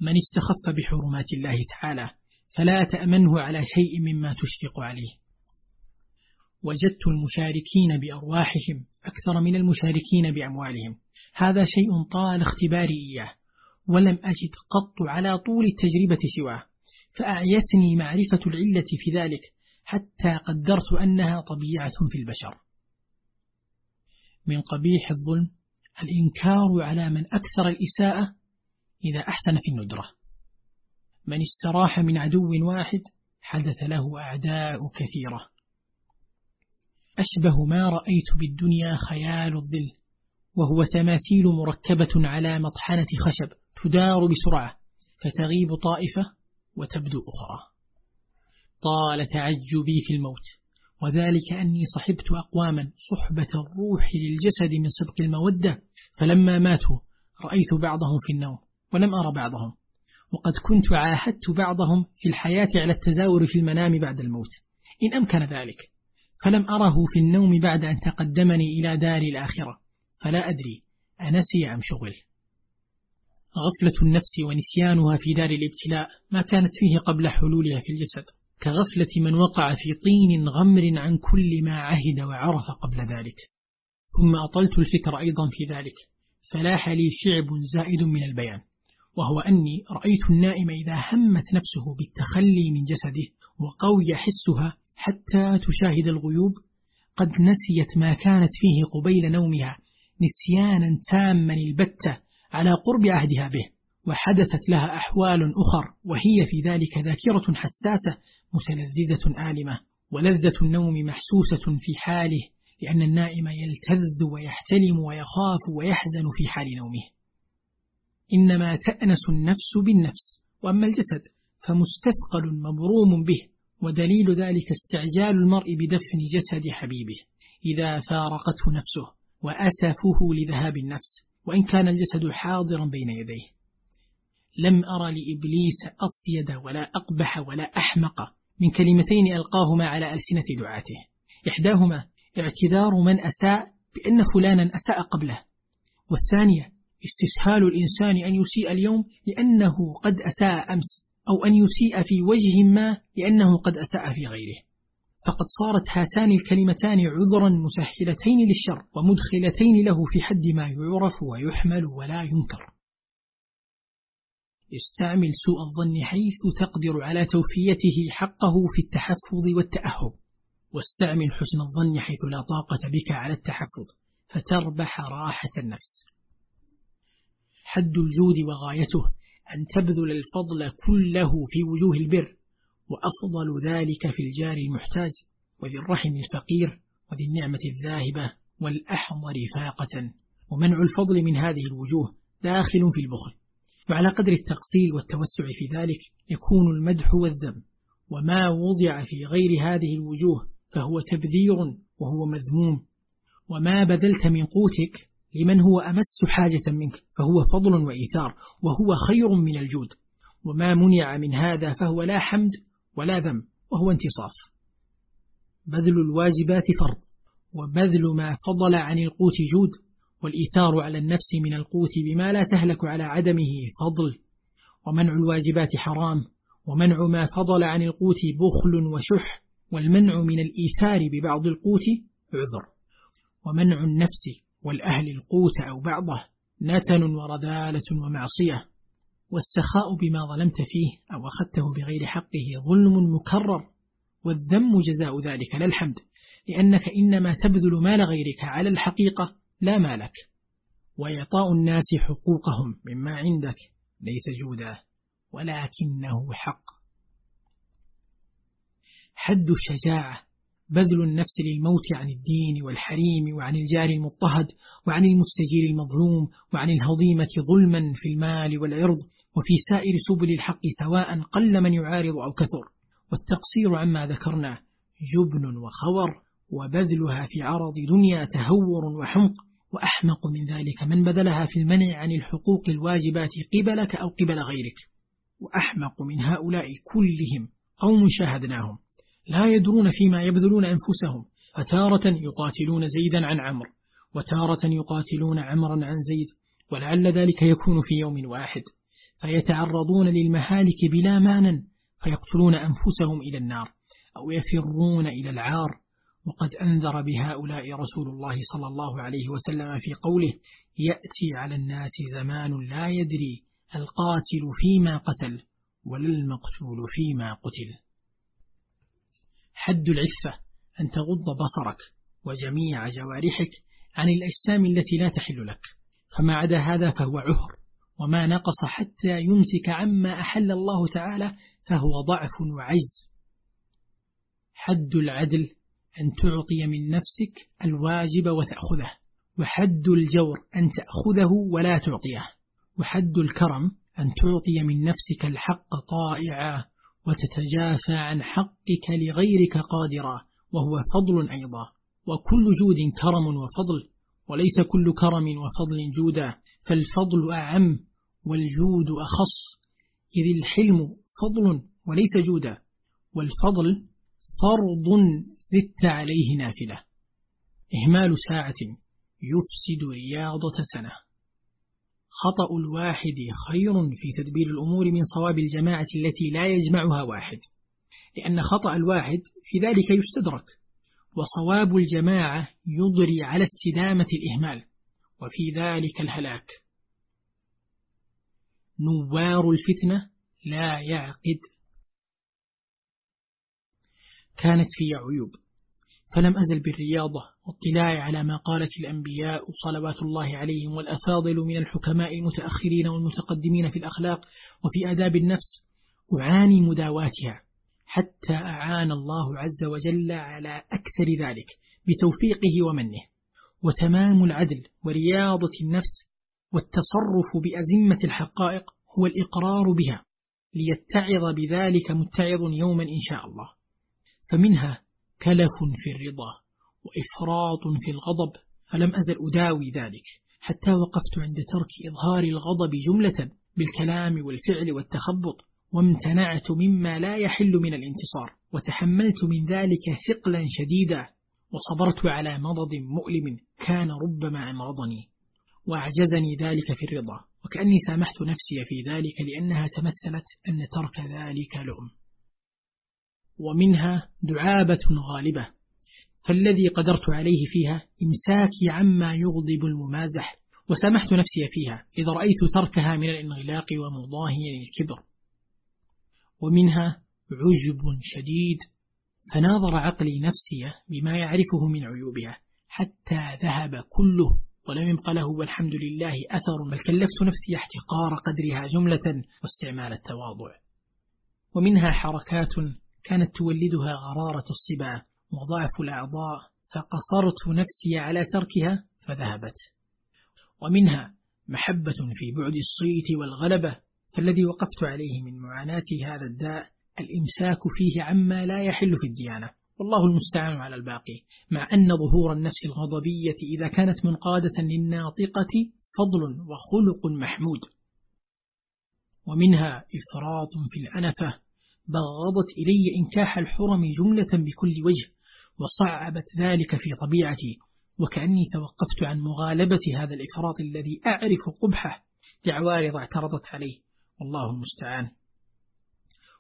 من استخف بحرمات الله تعالى فلا تأمنه على شيء مما تشفق عليه. وجدت المشاركين بأرواحهم أكثر من المشاركين بأموالهم. هذا شيء طال اختباري إياه ولم أجد قط على طول التجربة سواه فأعيتني معرفة العلة في ذلك حتى قدرت أنها طبيعة في البشر. من قبيح الظلم الإنكار على من أكثر الإساءة إذا أحسن في الندرة. من استراح من عدو واحد حدث له أعداء كثيرة. أشبه ما رأيت بالدنيا خيال الظل وهو تماثيل مركبة على مطحنة خشب تدار بسرعة فتغيب طائفة وتبدو أخرى. طال تعجبي في الموت وذلك أني صحبت أقواما صحبة الروح للجسد من صدق المودة فلما ماتوا رأيت بعضهم في النوم. ولم أرى بعضهم وقد كنت عاهدت بعضهم في الحياة على التزاور في المنام بعد الموت. إن أمكن ذلك فلم أره في النوم بعد أن تقدمني إلى دار الآخرة. فلا أدري أنسي أم شغل؟ غفلة النفس ونسيانها في دار الابتلاء ما كانت فيه قبل حلولها في الجسد كغفلة من وقع في طين غمر عن كل ما عهد وعرف قبل ذلك. ثم أطلت الفكر أيضا في ذلك فلاح لي شعب زائد من البيان. وهو أني رأيت النائم إذا همت نفسه بالتخلي من جسده وقوي حسها حتى تشاهد الغيوب قد نسيت ما كانت فيه قبيل نومها نسيانا تاما البتة على قرب عهدها به وحدثت لها أحوال أخر وهي في ذلك ذاكرة حساسة متلذذة آلمة ولذة النوم محسوسة في حاله لأن النائم يلتذ ويحتلم ويخاف ويحزن في حال نومه. إنما تأنس النفس بالنفس وأما الجسد فمستثقل مبروم به ودليل ذلك استعجال المرء بدفن جسد حبيبه إذا فارقته نفسه وأسفه لذهاب النفس وإن كان الجسد حاضرا بين يديه. لم أرى لإبليس أصيد ولا أقبح ولا أحمق من كلمتين ألقاهما على ألسنة دعاته. إحداهما اعتذار من أساء بأن فلانا أساء قبله والثانية استسهال الإنسان أن يسيء اليوم لأنه قد أساء أمس أو أن يسيء في وجه ما لأنه قد أساء في غيره. فقد صارت هاتان الكلمتان عذرا مسهلتين للشر ومدخلتين له في حد ما يعرف ويحمل ولا ينكر. استعمل سوء الظن حيث تقدر على توفيته حقه في التحفظ والتأهب. واستعمل حسن الظن حيث لا طاقة بك على التحفظ فتربح راحة النفس. حد الجود وغايته أن تبذل الفضل كله في وجوه البر وأفضل ذلك في الجار المحتاج وذي الرحم الفقير وذي النعمة الذاهبة والأحضر فاقة. ومنع الفضل من هذه الوجوه داخل في البخل. وعلى قدر التقصير والتوسع في ذلك يكون المدح والذم. وما وضع في غير هذه الوجوه فهو تبذير وهو مذموم. وما بذلت من قوتك لمن هو أمس حاجة منك فهو فضل وإيثار وهو خير من الجود. وما منع من هذا فهو لا حمد ولا ذم وهو انتصاف. بذل الواجبات فرض وبذل ما فضل عن القوت جود والإيثار على النفس من القوت بما لا تهلك على عدمه فضل. ومنع الواجبات حرام ومنع ما فضل عن القوت بخل وشح والمنع من الإيثار ببعض القوت عذر. ومنع النفس والأهل القوت أو بعضه نتن ورذالة ومعصية والسخاء بما ظلمت فيه أو أخذته بغير حقه ظلم مكرر والذم جزاء ذلك لا الحمد لأنك إنما تبذل مال غيرك على الحقيقة لا مالك وإعطاء الناس حقوقهم مما عندك ليس جودا ولكنه حق. حد الشجاعة بذل النفس للموت عن الدين والحريم وعن الجار المضطهد وعن المستجير المظلوم وعن الهضيمة ظلما في المال والعرض وفي سائر سبل الحق سواء قل من يعارض أو كثر. والتقصير عما ذكرنا جبن وخور وبذلها في عرض دنيا تهور وحمق وأحمق من ذلك من بذلها في المنع عن الحقوق الواجبات قبلك أو قبل غيرك. وأحمق من هؤلاء كلهم قوم شاهدناهم. لا يدرون فيما يبذلون أنفسهم. فتارة يقاتلون زيدا عن عمرو وتارة يقاتلون عمرا عن زيد ولعل ذلك يكون في يوم واحد. فيتعرضون للمهالك بلا معنى فيقتلون أنفسهم إلى النار أو يفرون إلى العار. وقد أنذر بهؤلاء رسول الله صلى الله عليه وسلم في قوله يأتي على الناس زمان لا يدري القاتل فيما قتل ولا المقتول فيما قتل. حد العفة أن تغض بصرك وجميع جوارحك عن الأجسام التي لا تحل لك. فما عدا هذا فهو عهر وما نقص حتى يمسك عما أحل الله تعالى فهو ضعف وعجز. حد العدل أن تعطي من نفسك الواجب وتأخذه وحد الجور أن تأخذه ولا تعطيه وحد الكرم أن تعطي من نفسك الحق طائعا. وتتجافى عن حقك لغيرك قادرا وهو فضل أيضا. وكل جود كرم وفضل وليس كل كرم وفضل جودا. فالفضل أعم والجود أخص. إذ الحلم فضل وليس جودا والفضل فرض زدت عليه نافلة. إهمال ساعة يفسد رياضة سنة. خطأ الواحد خير في تدبير الأمور من صواب الجماعة التي لا يجمعها واحد لأن خطأ الواحد في ذلك يستدرك وصواب الجماعة يضري على استدامة الإهمال وفي ذلك الهلاك. نوار الفتنة لا يعقد. كانت في عيوب. فلم أزل بالرياضة واطلاع على ما قالت الأنبياء صلوات الله عليهم والأفاضل من الحكماء المتأخرين والمتقدمين في الأخلاق وفي آداب النفس أعاني مداواتها حتى أعان الله عز وجل على أكثر ذلك بتوفيقه ومنه. وتمام العدل ورياضة النفس والتصرف بأزمة الحقائق هو الإقرار بها ليتعظ بذلك متعظ يوما إن شاء الله. فمنها كلف في الرضا وإفراط في الغضب فلم أزل أداوي ذلك حتى وقفت عند ترك إظهار الغضب جملة بالكلام والفعل والتخبط وامتنعت مما لا يحل من الانتصار وتحملت من ذلك ثقلا شديدا وصبرت على مرض مؤلم كان ربما أمرضني وأعجزني ذلك في الرضا وكأني سامحت نفسي في ذلك لأنها تمثلت أن ترك ذلك لؤم. ومنها دعابة غالبة. فالذي قدرت عليه فيها إمساكي عما يغضب الممازح وسامحت نفسي فيها إذا رأيت تركها من الانغلاق ومضاهيا الكبر ومنها عجب شديد فناظر عقلي نفسي بما يعرفه من عيوبها حتى ذهب كله ولم يبق له والحمد لله أثر بل كلفت نفسي احتقار قدرها جملة واستعمال التواضع. ومنها حركات كانت تولدها غرارة الصبا وضعف الأعضاء فقصرت نفسي على تركها فذهبت. ومنها محبة في بعد الصيت والغلبة فالذي وقفت عليه من معاناة هذا الداء الإمساك فيه عما لا يحل في الديانة. والله المستعان على الباقي. مع أن ظهور النفس الغضبية إذا كانت منقادة للناطقة فضل وخلق محمود. ومنها إفراط في الأنفة بغضت إلي إنكاح الحرم جملة بكل وجه وصعبت ذلك في طبيعتي وكأني توقفت عن مغالبة هذا الإفراط الذي أعرف قبحه لعوارض اعترضت عليه. والله المستعان.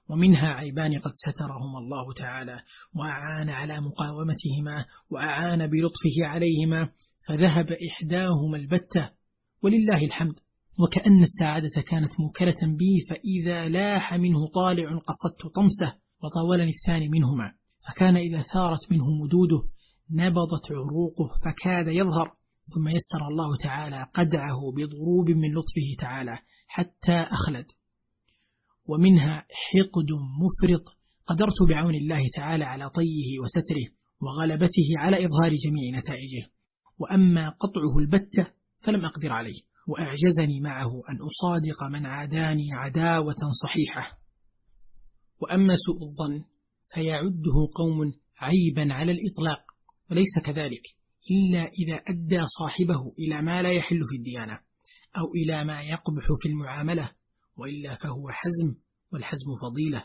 ومنها عيبان قد سترهما الله تعالى وأعان على مقاومتهما وأعان بلطفه عليهما فذهب إحداهما البتة. ولله الحمد. وكأن السعادة كانت موكلة بي فإذا لاح منه طالع قصدت طمسه وطاولني الثاني منهما. فكان إذا ثارت منه مدوده نبضت عروقه فكاد يظهر. ثم يسر الله تعالى قدعه بضروب من لطفه تعالى حتى أخلد. ومنها حقد مفرط قدرت بعون الله تعالى على طيه وستره وغلبته على إظهار جميع نتائجه. وأما قطعه البتة فلم أقدر عليه. وأعجزني معه أن أصادق من عاداني عداوة صحيحة. وأما سوء الظن فيعده قوم عيبا على الإطلاق وليس كذلك إلا إذا أدى صاحبه إلى ما لا يحل في الديانة أو إلى ما يقبح في المعاملة وإلا فهو حزم والحزم فضيلة.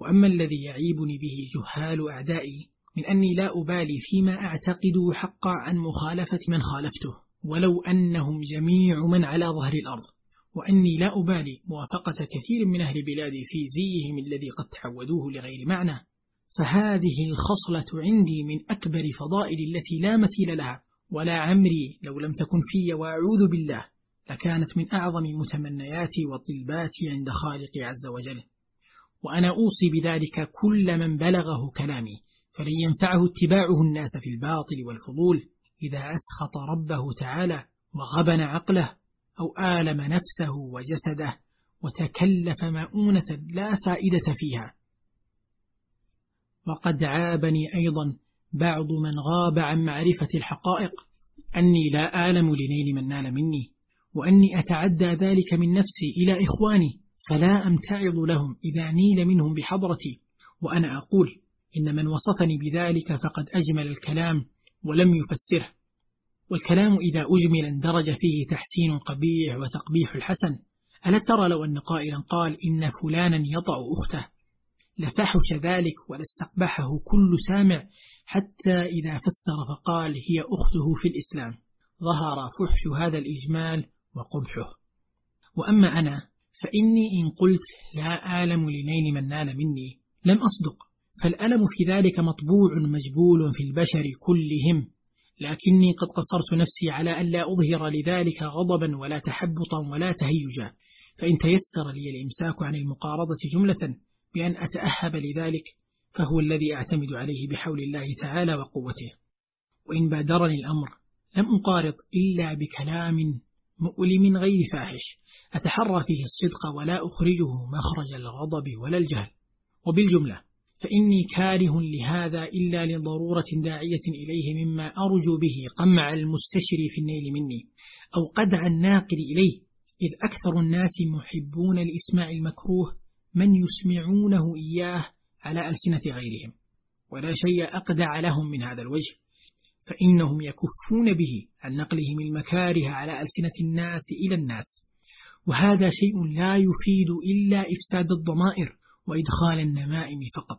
وأما الذي يعيبني به جهال أعدائي من أني لا أبالي فيما أعتقده حقا عن مخالفة من خالفته. ولو أنهم جميع من على ظهر الأرض وأني لا أبالي موافقة كثير من أهل بلادي في زيهم الذي قد تعودوه لغير معنى فهذه الخصلة عندي من أكبر فضائل التي لا مثيل لها ولا عمري لو لم تكن في وأعوذ بالله لكانت من أعظم متمنياتي وطلباتي عند خالقي عز وجل. وأنا أوصي بذلك كل من بلغه كلامي فلن ينفعه اتباعه الناس في الباطل والفضول. إذا أسخط ربه تعالى وغبن عقله أو آلم نفسه وجسده وتكلف مؤونة لا فائدة فيها. وقد عابني أيضا بعض من غاب عن معرفة الحقائق أني لا آلم لنيل من نال مني وأني أتعدى ذلك من نفسي إلى إخواني فلا أمتعض لهم إذا نيل منهم بحضرتي وأنا أقول إن من وصفني بذلك فقد أجمل الكلام ولم يفسره. والكلام إذا أجمل اندرج فيه تحسين قبيح وتقبيح الحسن. ألا ترى لو أن قائلا قال إن فلانا يطأ أخته؟ لفحش ذلك ولاستقبحه كل سامع حتى إذا فسر فقال هي أخته في الإسلام. ظهر فحش هذا الإجمال وقبحه. وأما أنا فإني إن قلت لا آلم لنيل من نال مني. لم أصدق. فالألم في ذلك مطبوع مجبول في البشر كلهم لكني قد قصرت نفسي على أن لا أظهر لذلك غضبا ولا تحبطا ولا تهيجا. فإن تيسر لي الإمساك عن المقارضة جملة بأن أتأهب لذلك فهو الذي أعتمد عليه بحول الله تعالى وقوته. وإن بادرني الأمر لم أقارض إلا بكلام مؤلم غير فاحش أتحرى فيه الصدق ولا أخرجه مخرج الغضب ولا الجهل. وبالجملة فإني كاره لهذا إلا لضرورة داعية إليه مما أرجو به قمع المستشري في النيل مني أو قدع الناقل إليه إذ أكثر الناس محبون لإسماع المكروه من يسمعونه إياه على ألسنة غيرهم ولا شيء أقدع لهم من هذا الوجه فإنهم يكفون به عن نقلهم المكاره على ألسنة الناس إلى الناس وهذا شيء لا يفيد إلا إفساد الضمائر وإدخال النمائم فقط.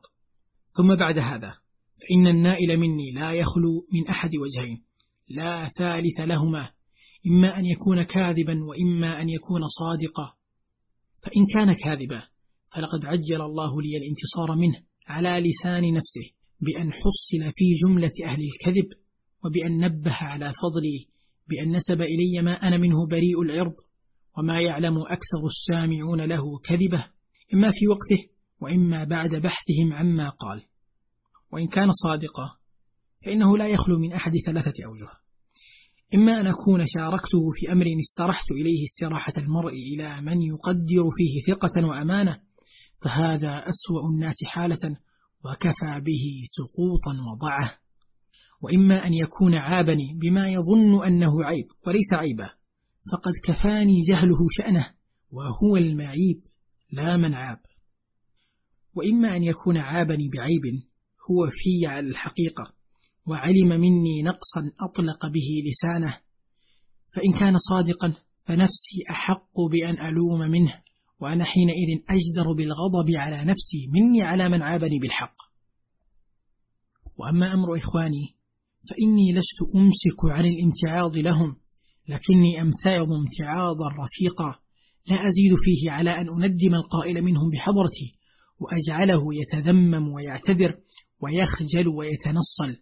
ثم بعد هذا فإن النائل مني لا يخلو من أحد وجهين. لا ثالث لهما إما أن يكون كاذبا وإما أن يكون صادقا. فإن كان كاذبا فلقد عجل الله لي الانتصار منه على لسان نفسه بأن حصل في جملة أهل الكذب وبأن نبه على فضلي بأن نسب إلي ما أنا منه بريء العرض وما يعلم أكثر السامعون له كذبه. إما في وقته وإما بعد بحثهم عما قال. وإن كان صادقا فإنه لا يخلو من أحد ثلاثة أوجه. إما أن أكون شاركته في أمر استرحت إليه استراحة المرء إلى من يقدر فيه ثقة وأمانة فهذا أسوأ الناس حالة وكفى به سقوطا وضعه. وإما أن يكون عابني بما يظن أنه عيب وليس عيبا فقد كفاني جهله شأنه وهو المعيب لا من عاب. وإما أن يكون عابني بعيب هو في على الحقيقة وعلم مني نقصا أطلق به لسانه. فإن كان صادقا فنفسي أحق بأن ألوم منه وأنا حينئذ أجدر بالغضب على نفسي مني على من عابني بالحق. وأما أمر إخواني فإني لست أمسك عن الامتعاض لهم لكني أمتعض امتعاضا رفيقا. لا أزيد فيه على أن أندم القائل منهم بحضرتي وأجعله يتذمم ويعتذر ويخجل ويتنصل.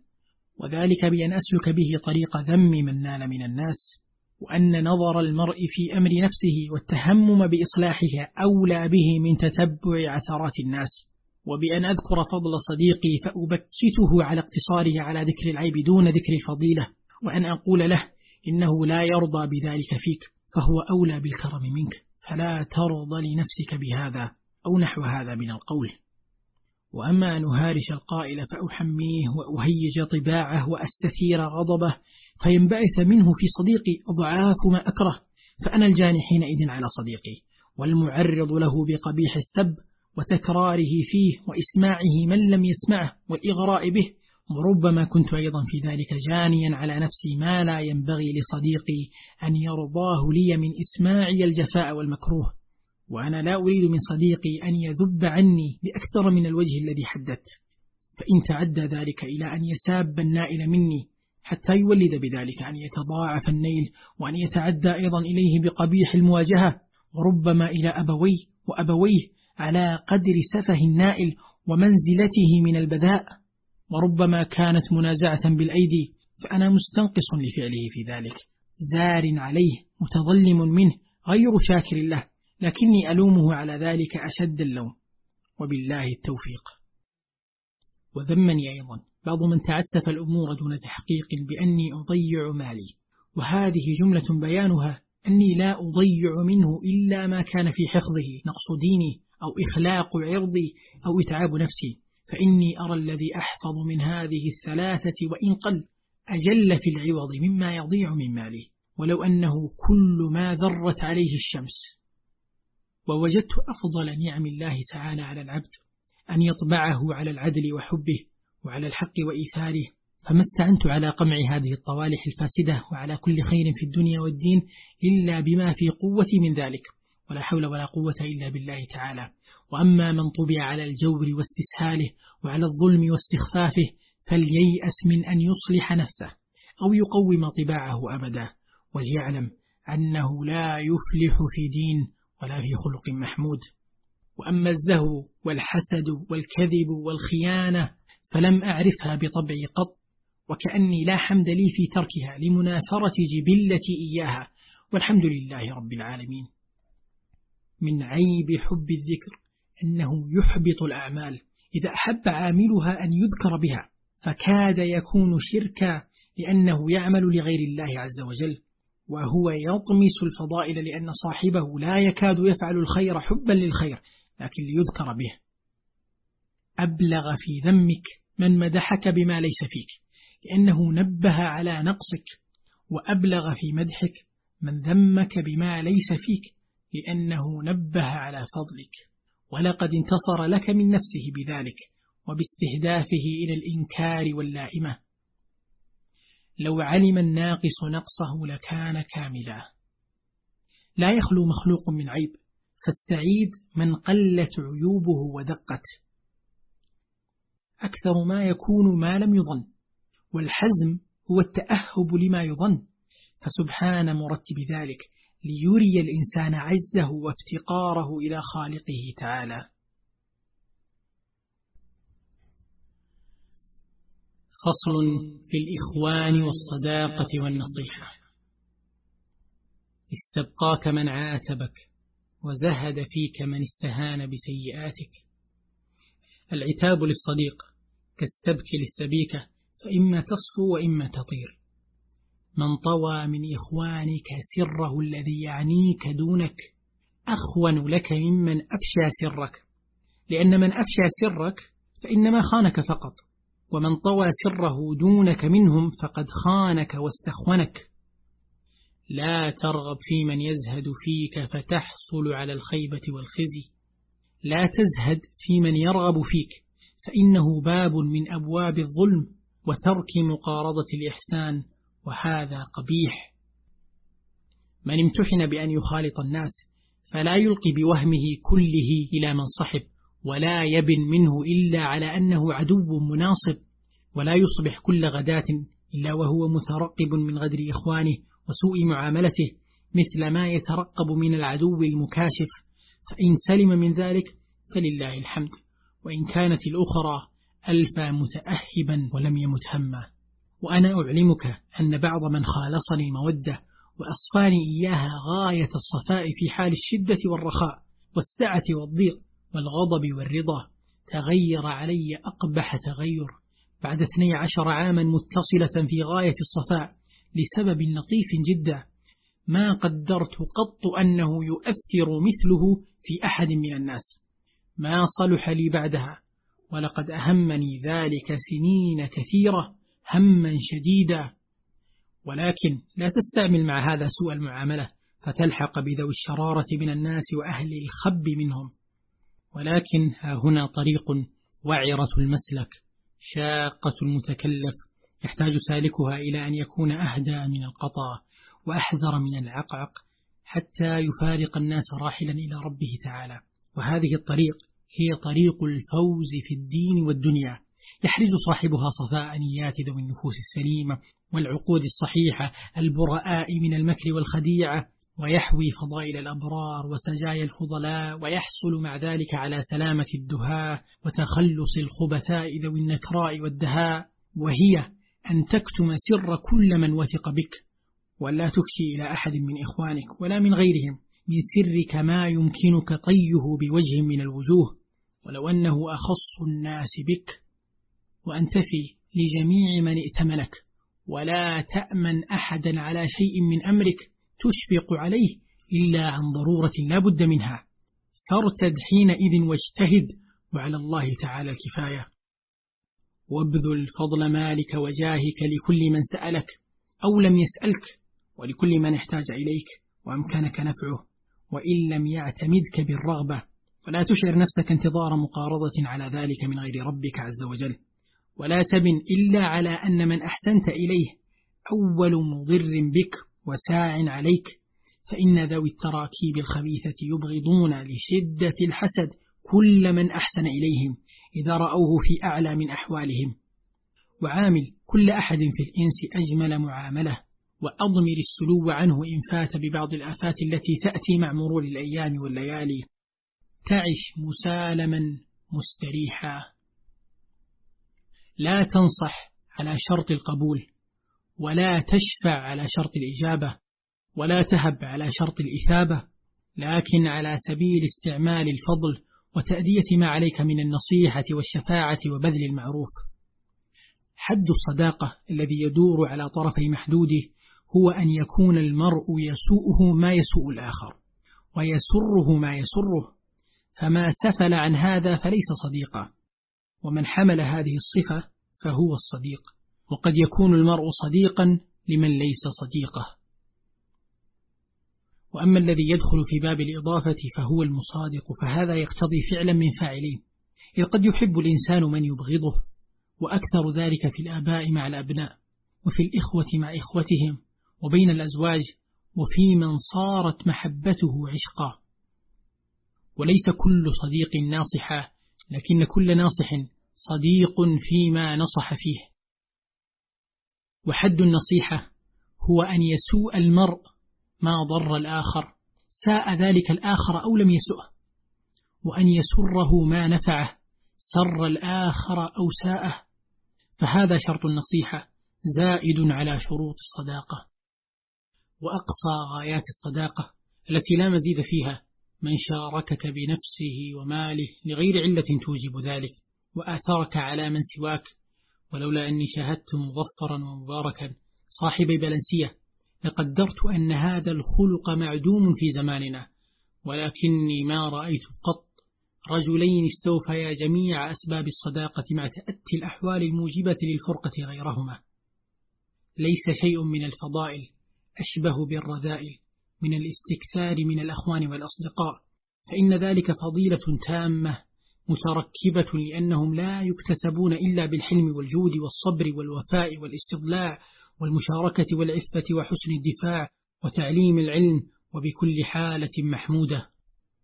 وذلك بأن أسلك به طريق ذم من نال من الناس وأن نظر المرء في أمر نفسه والتهمم بإصلاحها أولى به من تتبع عثرات الناس. وبأن أذكر فضل صديقي فأبكته على اقتصاره على ذكر العيب دون ذكر الفضيلة وأن أقول له إنه لا يرضى بذلك فيك فهو أولى بالكرم منك فلا ترضى لنفسك بهذا. أو نحو هذا من القول. وأما أن أهارش القائل فأحميه وأهيج طباعه وأستثير غضبه فينبعث منه في صديقي أضعاف ما أكره فأنا الجاني حينئذ على صديقي. والمعرض له بقبيح السب وتكراره فيه وإسماعه من لم يسمعه والإغراء به وربما كنت أيضا في ذلك جانيا على نفسي ما لا ينبغي لصديقي أن يرضاه لي من إسماعي الجفاء والمكروه. وأنا لا أريد من صديقي أن يذب عني بأكثر من الوجه الذي حددت فإن تعدى ذلك إلى أن يساب النائل مني حتى يولد بذلك أن يتضاعف النيل وأن يتعدى أيضا إليه بقبيح المواجهة. وربما إلى أبويه وأبويه على قدر سفه النائل ومنزلته من البذاء. وربما كانت منازعة بالأيدي فأنا مستنقص لفعله في ذلك. زار عليه متظلم منه غير شاكر له. لكني ألومه على ذلك أشد اللوم وبالله التوفيق. وذمني أيضا بعض من تعسف الأمور دون تحقيق بأني أضيع مالي وهذه جملة بيانها أني لا أضيع منه إلا ما كان في حفظه نقص ديني أو إخلاق عرضي أو إتعاب نفسي. فإني أرى الذي أحفظ من هذه الثلاثة وإن قل أجل في العوض مما يضيع من مالي. ولو أنه كل ما ذرت عليه الشمس. ووجدت أفضل نعم الله تعالى على العبد أن يطبعه على العدل وحبه وعلى الحق وإيثاره. فما استعنت على قمع هذه الطوالح الفاسدة وعلى كل خير في الدنيا والدين إلا بما في قوتي من ذلك ولا حول ولا قوة إلا بالله تعالى. وأما من طبع على الجور واستسهاله وعلى الظلم واستخفافه فلييأس من أن يصلح نفسه أو يقوم طباعه أبدا. وليعلم أنه لا يفلح في دين ولا في خلق محمود. وأما الزهو والحسد والكذب والخيانة فلم أعرفها بطبعي قط وكأني لا حمد لي في تركها لمنافرة جبلتي إياها. والحمد لله رب العالمين. من عيب حب الذكر أنه يحبط الأعمال. إذا أحب عاملها أن يذكر بها فكاد يكون شركا لأنه يعمل لغير الله عز وجل. وهو يطمس الفضائل لأن صاحبه لا يكاد يفعل الخير حبا للخير لكن ليذكر به. أبلغ في ذمك من مدحك بما ليس فيك لأنه نبه على نقصك وأبلغ في مدحك من ذمك بما ليس فيك لأنه نبه على فضلك. ولقد انتصر لك من نفسه بذلك وباستهدافه إلى الإنكار واللائمة. لو علم الناقص نقصه لكان كاملا. لا يخلو مخلوق من عيب فالسعيد من قلت عيوبه ودقت. أكثر ما يكون ما لم يظن والحزم هو التأهب لما يظن. فسبحان مرتب ذلك ليري الإنسان عزه وافتقاره إلى خالقه تعالى. فصل في الإخوان والصداقة والنصيحة. استبقاك من عاتبك وزهد فيك من استهان بسيئاتك. العتاب للصديق كالسبك للسبيكة فإما تصفو وإما تطير. من طوى من إخوانك سره الذي يعنيك دونك أخون لك ممن أفشى سرك. لأن من أفشى سرك فإنما خانك فقط. ومن طوى سره دونك منهم فقد خانك واستخونك. لا ترغب في من يزهد فيك فتحصل على الخيبة والخزي. لا تزهد في من يرغب فيك فإنه باب من أبواب الظلم وترك مقارضة الإحسان وهذا قبيح. من امتحن بأن يخالط الناس فلا يلقي بوهمه كله إلى من صحب. ولا يبن منه إلا على أنه عدو مناصب ولا يصبح كل غداة إلا وهو مترقب من غدر إخوانه وسوء معاملته مثل ما يترقب من العدو المكاشف. فإن سلم من ذلك فلله الحمد وإن كانت الأخرى ألفى متأهبا ولم يمت هما. وأنا أعلمك أن بعض من خالصني مودة وأصفاني إياها غاية الصفاء في حال الشدة والرخاء والسعة والضيق. والغضب والرضا تغير علي أقبح تغير. بعد 12 عاما متصلة في غاية الصفاء لسبب لطيف جدا. ما قدرت قط أنه يؤثر مثله في أحد من الناس. ما صلح لي بعدها؟ ولقد أهمني ذلك سنين كثيرة هما شديدا. ولكن لا تستعمل مع هذا سوء المعاملة فتلحق بذوي الشرارة من الناس وأهل الخب منهم. ولكن ها هنا طريق وعرة المسلك شاقة المتكلف يحتاج سالكها إلى أن يكون أهدى من القطع وأحذر من العقعق حتى يفارق الناس راحلا إلى ربه تعالى. وهذه الطريق هي طريق الفوز في الدين والدنيا يحرز صاحبها صفاء نيات ذوي النفوس السليمة والعقود الصحيحة البراء من المكر والخديعة ويحوي فضائل الأبرار وسجايا الفضلاء ويحصل مع ذلك على سلامة الدهاء وتخلص الخبثاء ذوي النكراء والدهاء وهي أن تكتم سر كل من وثق بك ولا تفشي إلى أحد من إخوانك ولا من غيرهم من سرك ما يمكنك طيه بوجه من الوجوه ولو أنه أخص الناس بك وأن تفي لجميع من ائتمنك ولا تأمن أحدا على شيء من أمرك تشفق عليه إلا عن ضرورة لا بد منها. فارتد حينئذ واجتهد وعلى الله تعالى الكفاية. وابذل فضل مالك وجاهك لكل من سألك أو لم يسألك ولكل من احتاج إليك وأمكنك نفعه. وإن لم يعتمدك بالرغبة ولا تشعر نفسك انتظار مقارضة على ذلك من غير ربك عز وجل. ولا تبن إلا على أن من أحسنت إليه أول مضر بك وساع عليك فإن ذوي التراكيب الخبيثة يبغضون لشدة الحسد كل من أحسن إليهم إذا رأوه في أعلى من أحوالهم. وعامل كل أحد في الإنس أجمل معاملة وأضمر السلو عنه إن فات ببعض الآفات التي تأتي مع مرور الأيام والليالي. تعش مسالما مستريحا. لا تنصح على شرط القبول. ولا تشفع على شرط الإجابة ولا تهب على شرط الإثابة لكن على سبيل استعمال الفضل وتأدية ما عليك من النصيحة والشفاعة وبذل المعروف. حد الصداقة الذي يدور على طرفي محدوده هو أن يكون المرء يسوءه ما يسوء الآخر ويسره ما يسره. فما سفل عن هذا فليس صديقا. ومن حمل هذه الصفة فهو الصديق. وقد يكون المرء صديقا لمن ليس صديقه. وأما الذي يدخل في باب الإضافة فهو المصادق فهذا يقتضي فعلا من فاعلين. إذ قد يحب الإنسان من يبغضه وأكثر ذلك في الآباء مع الأبناء وفي الإخوة مع إخوتهم وبين الأزواج وفي من صارت محبته عشقا. وليس كل صديق ناصحا لكن كل ناصح صديق فيما نصح فيه. وحد النصيحة هو أن يسوء المرء ما ضر الآخر ساء ذلك الآخر أو لم يسؤه وأن يسره ما نفعه سر الآخر أو ساءه. فهذا شرط النصيحة زائد على شروط الصداقة. وأقصى غايات الصداقة التي لا مزيد فيها من شاركك بنفسه وماله لغير علة توجب ذلك وآثرك على من سواك ولولا أني شاهدت مظفرا ومباركا صاحبي بلنسية لقدرت أن هذا الخلق معدوم في زماننا ولكني ما رأيت قط. رجلين استوفيا جميع أسباب الصداقة مع تأتي الأحوال الموجبة للفرقة غيرهما. ليس شيء من الفضائل أشبه بالرذائل من الاستكثار من الأخوان والأصدقاء فإن ذلك فضيلة تامة متركبة لأنهم لا يكتسبون إلا بالحلم والجود والصبر والوفاء والاستضلاع والمشاركة والعفة وحسن الدفاع وتعليم العلم وبكل حالة محمودة.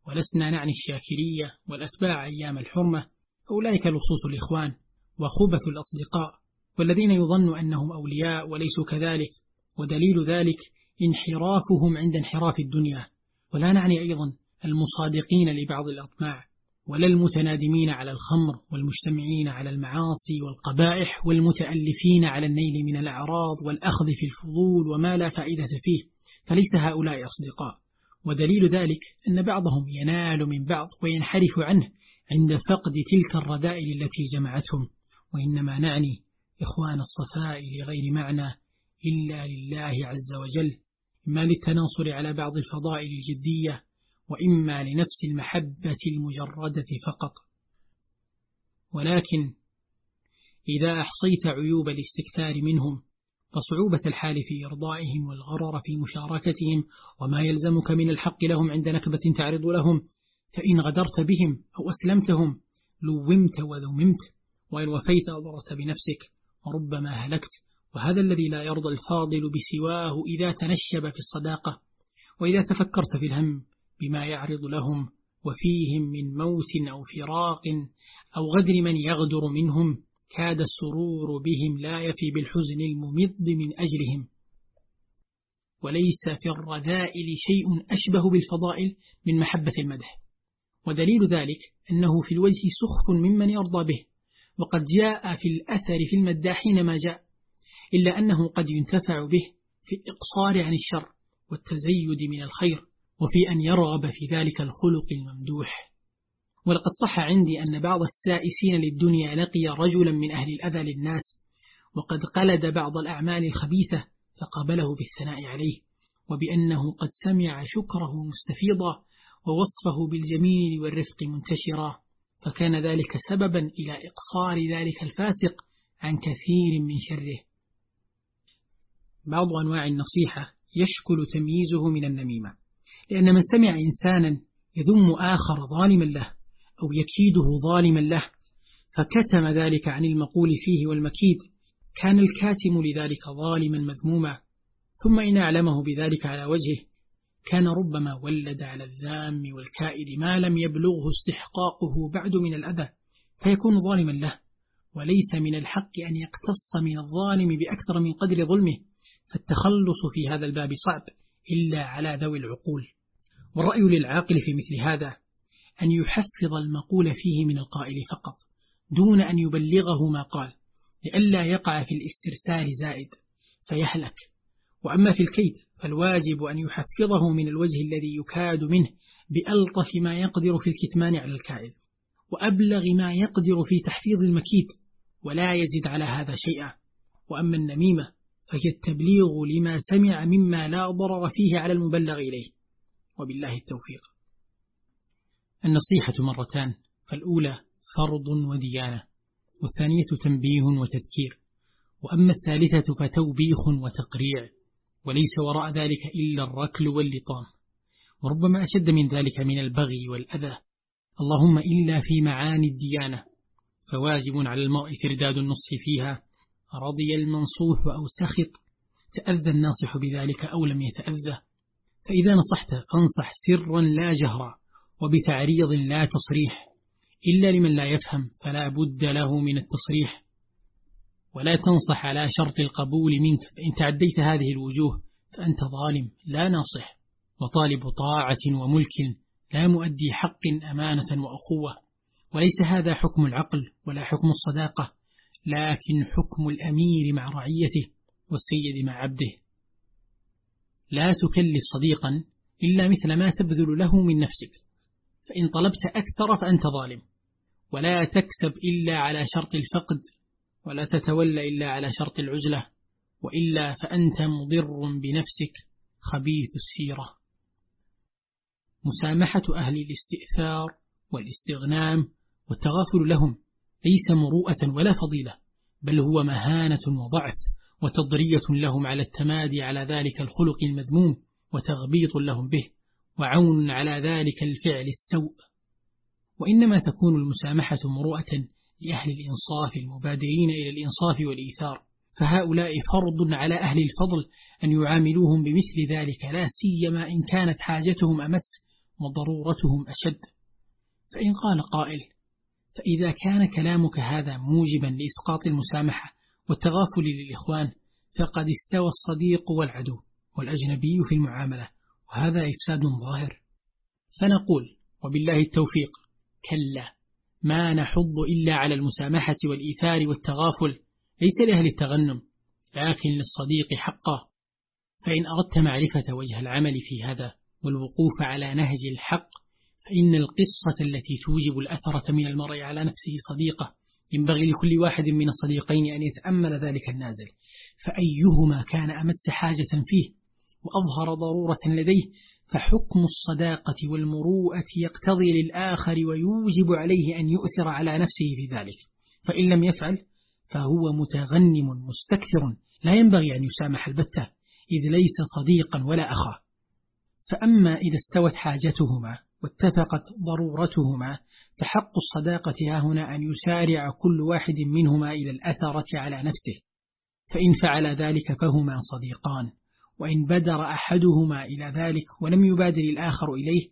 ولسنا نعني الشاكرية والأتباع أيام الحرمة. أولئك لصوص الإخوان وخبث الأصدقاء والذين يظن أنهم أولياء وليسوا كذلك. ودليل ذلك انحرافهم عند انحراف الدنيا. ولا نعني أيضا المصادقين لبعض الأطماع. ولا المتنادمين على الخمر والمجتمعين على المعاصي والقبائح والمتألفين على النيل من الأعراض والأخذ في الفضول وما لا فائدة فيه فليس هؤلاء أصدقاء. ودليل ذلك أن بعضهم ينال من بعض وينحرف عنه عند فقد تلك الرذائل التي جمعتهم. وإنما نعني إخوان الصفاء لغير معنى إلا لله عز وجل إما للتناصر على بعض الفضائل الجدية وإما لنفس المحبة المجردة فقط. ولكن إذا أحصيت عيوب الاستكثار منهم فصعوبة الحال في إرضائهم والغرر في مشاركتهم وما يلزمك من الحق لهم عند نكبة تعرض لهم فإن غدرت بهم أو أسلمتهم لومت وذممت وإن وفيت أضرت بنفسك وربما هلكت وهذا الذي لا يرضى الفاضل بسواه إذا تنشب في الصداقة وإذا تفكرت في الهم بما يعرض لهم وفيهم من موت أو فراق أو غدر من يغدر منهم كاد السرور بهم لا يفي بالحزن الممض من أجلهم. وليس في الرذائل شيء أشبه بالفضائل من محبة المدح. ودليل ذلك أنه في الوجه سخف ممن يرضى به. وقد جاء في الأثر في المداحين ما جاء إلا أنه قد ينتفع به في الإقصار عن الشر والتزيد من الخير. وفي أن يرغب في ذلك الخلق الممدوح. ولقد صح عندي أن بعض السائسين للدنيا لقي رجلا من أهل الأذى للناس وقد قلد بعض الأعمال الخبيثة فقابله بالثناء عليه وبأنه قد سمع شكره مستفيضا ووصفه بالجميل والرفق منتشرا فكان ذلك سببا إلى إقصار ذلك الفاسق عن كثير من شره. بعض أنواع النصيحة يشكل تمييزه من النميمة. لأن من سمع إنسانا يذم آخر ظالما له أو يكيده ظالما له فكتم ذلك عن المقول فيه والمكيد. كان الكاتم لذلك ظالما مذموما ثم إن أعلمه بذلك على وجهه كان ربما ولد على الذام والكائد ما لم يبلغه استحقاقه بعد من الأذى فيكون ظالما له وليس من الحق أن يقتص من الظالم بأكثر من قدر ظلمه فالتخلص في هذا الباب صعب إلا على ذوي العقول. والرأي للعاقل في مثل هذا أن يحفظ المقول فيه من القائل فقط دون أن يبلغه ما قال لئلا يقع في الاسترسال زائد فيهلك. وأما في الكيد فالواجب أن يحفظه من الوجه الذي يكاد منه بألطف ما يقدر في الكتمان على الكائد. وأبلغ ما يقدر في تحفيظ المكيد ولا يزد على هذا شيئا. وأما النميمة فهي التبليغ لما سمع مما لا ضرر فيه على المبلغ إليه. وبالله التوفيق. النصيحة مرتان فالأولى فرض وديانة والثانية تنبيه وتذكير وأما الثالثة فتوبيخ وتقريع وليس وراء ذلك إلا الركل واللطام. وربما أشد من ذلك من البغي والأذى. اللهم إلا في معاني الديانة. فواجب على المرء ترداد النصح فيها. رضي المنصوح أو سخط تأذى الناصح بذلك أو لم يتأذى. فإذا نصحت فانصح سرا لا جهرا وبتعريض لا تصريح. إلا لمن لا يفهم فلا بد له من التصريح. ولا تنصح على شرط القبول منك فإن تعديت هذه الوجوه فأنت ظالم لا ناصح. وطالب طاعة وملك لا مؤدي حق أمانة وأخوة. وليس هذا حكم العقل ولا حكم الصداقة لكن حكم الأمير مع رعيته والسيد مع عبده. لا تكلف صديقا إلا مثل ما تبذل له من نفسك فإن طلبت أكثر فأنت ظالم. ولا تكسب إلا على شرط الفقد ولا تتولى إلا على شرط العزلة وإلا فأنت مضر بنفسك خبيث السيرة. مسامحة أهل الاستئثار والاستغنام والتغافل لهم ليس مروءة ولا فضيلة بل هو مهانة وضعف. وتضرية لهم على التمادي على ذلك الخلق المذموم وتغبيط لهم به وعون على ذلك الفعل السوء. وإنما تكون المسامحة مروءة لأهل الإنصاف المبادرين إلى الإنصاف والإيثار. فهؤلاء فرض على أهل الفضل أن يعاملوهم بمثل ذلك لا سيما إن كانت حاجتهم أمس وضرورتهم أشد. فإن قال قائل فإذا كان كلامك هذا موجبا لإسقاط المسامحة والتغافل للإخوان فقد استوى الصديق والعدو والأجنبي في المعاملة وهذا إفساد ظاهر. فنقول وبالله التوفيق. كلا. ما نحض إلا على المسامحة والإيثار والتغافل ليس لأهل التغنم لكن للصديق حقا. فإن أردت معرفة وجه العمل في هذا والوقوف على نهج الحق فإن القصة التي توجب الأثرة من المرء على نفسه صديقة. ينبغي لكل واحد من الصديقين أن يتأمل ذلك النازل فأيهما كان أمس حاجة فيه وأظهر ضرورة لديه فحكم الصداقة والمروءة يقتضي للآخر ويوجب عليه أن يؤثر على نفسه في ذلك فإن لم يفعل فهو متغنم مستكثر لا ينبغي أن يسامح البتة إذ ليس صديقا ولا أخا فأما إذا استوت حاجتهما واتفقت ضرورتهما. فحق الصداقة ها هنا أن يسارع كل واحد منهما إلى الأثرة على نفسه. فإن فعل ذلك فهما صديقان. وإن بدر أحدهما إلى ذلك ولم يبادر الآخر إليه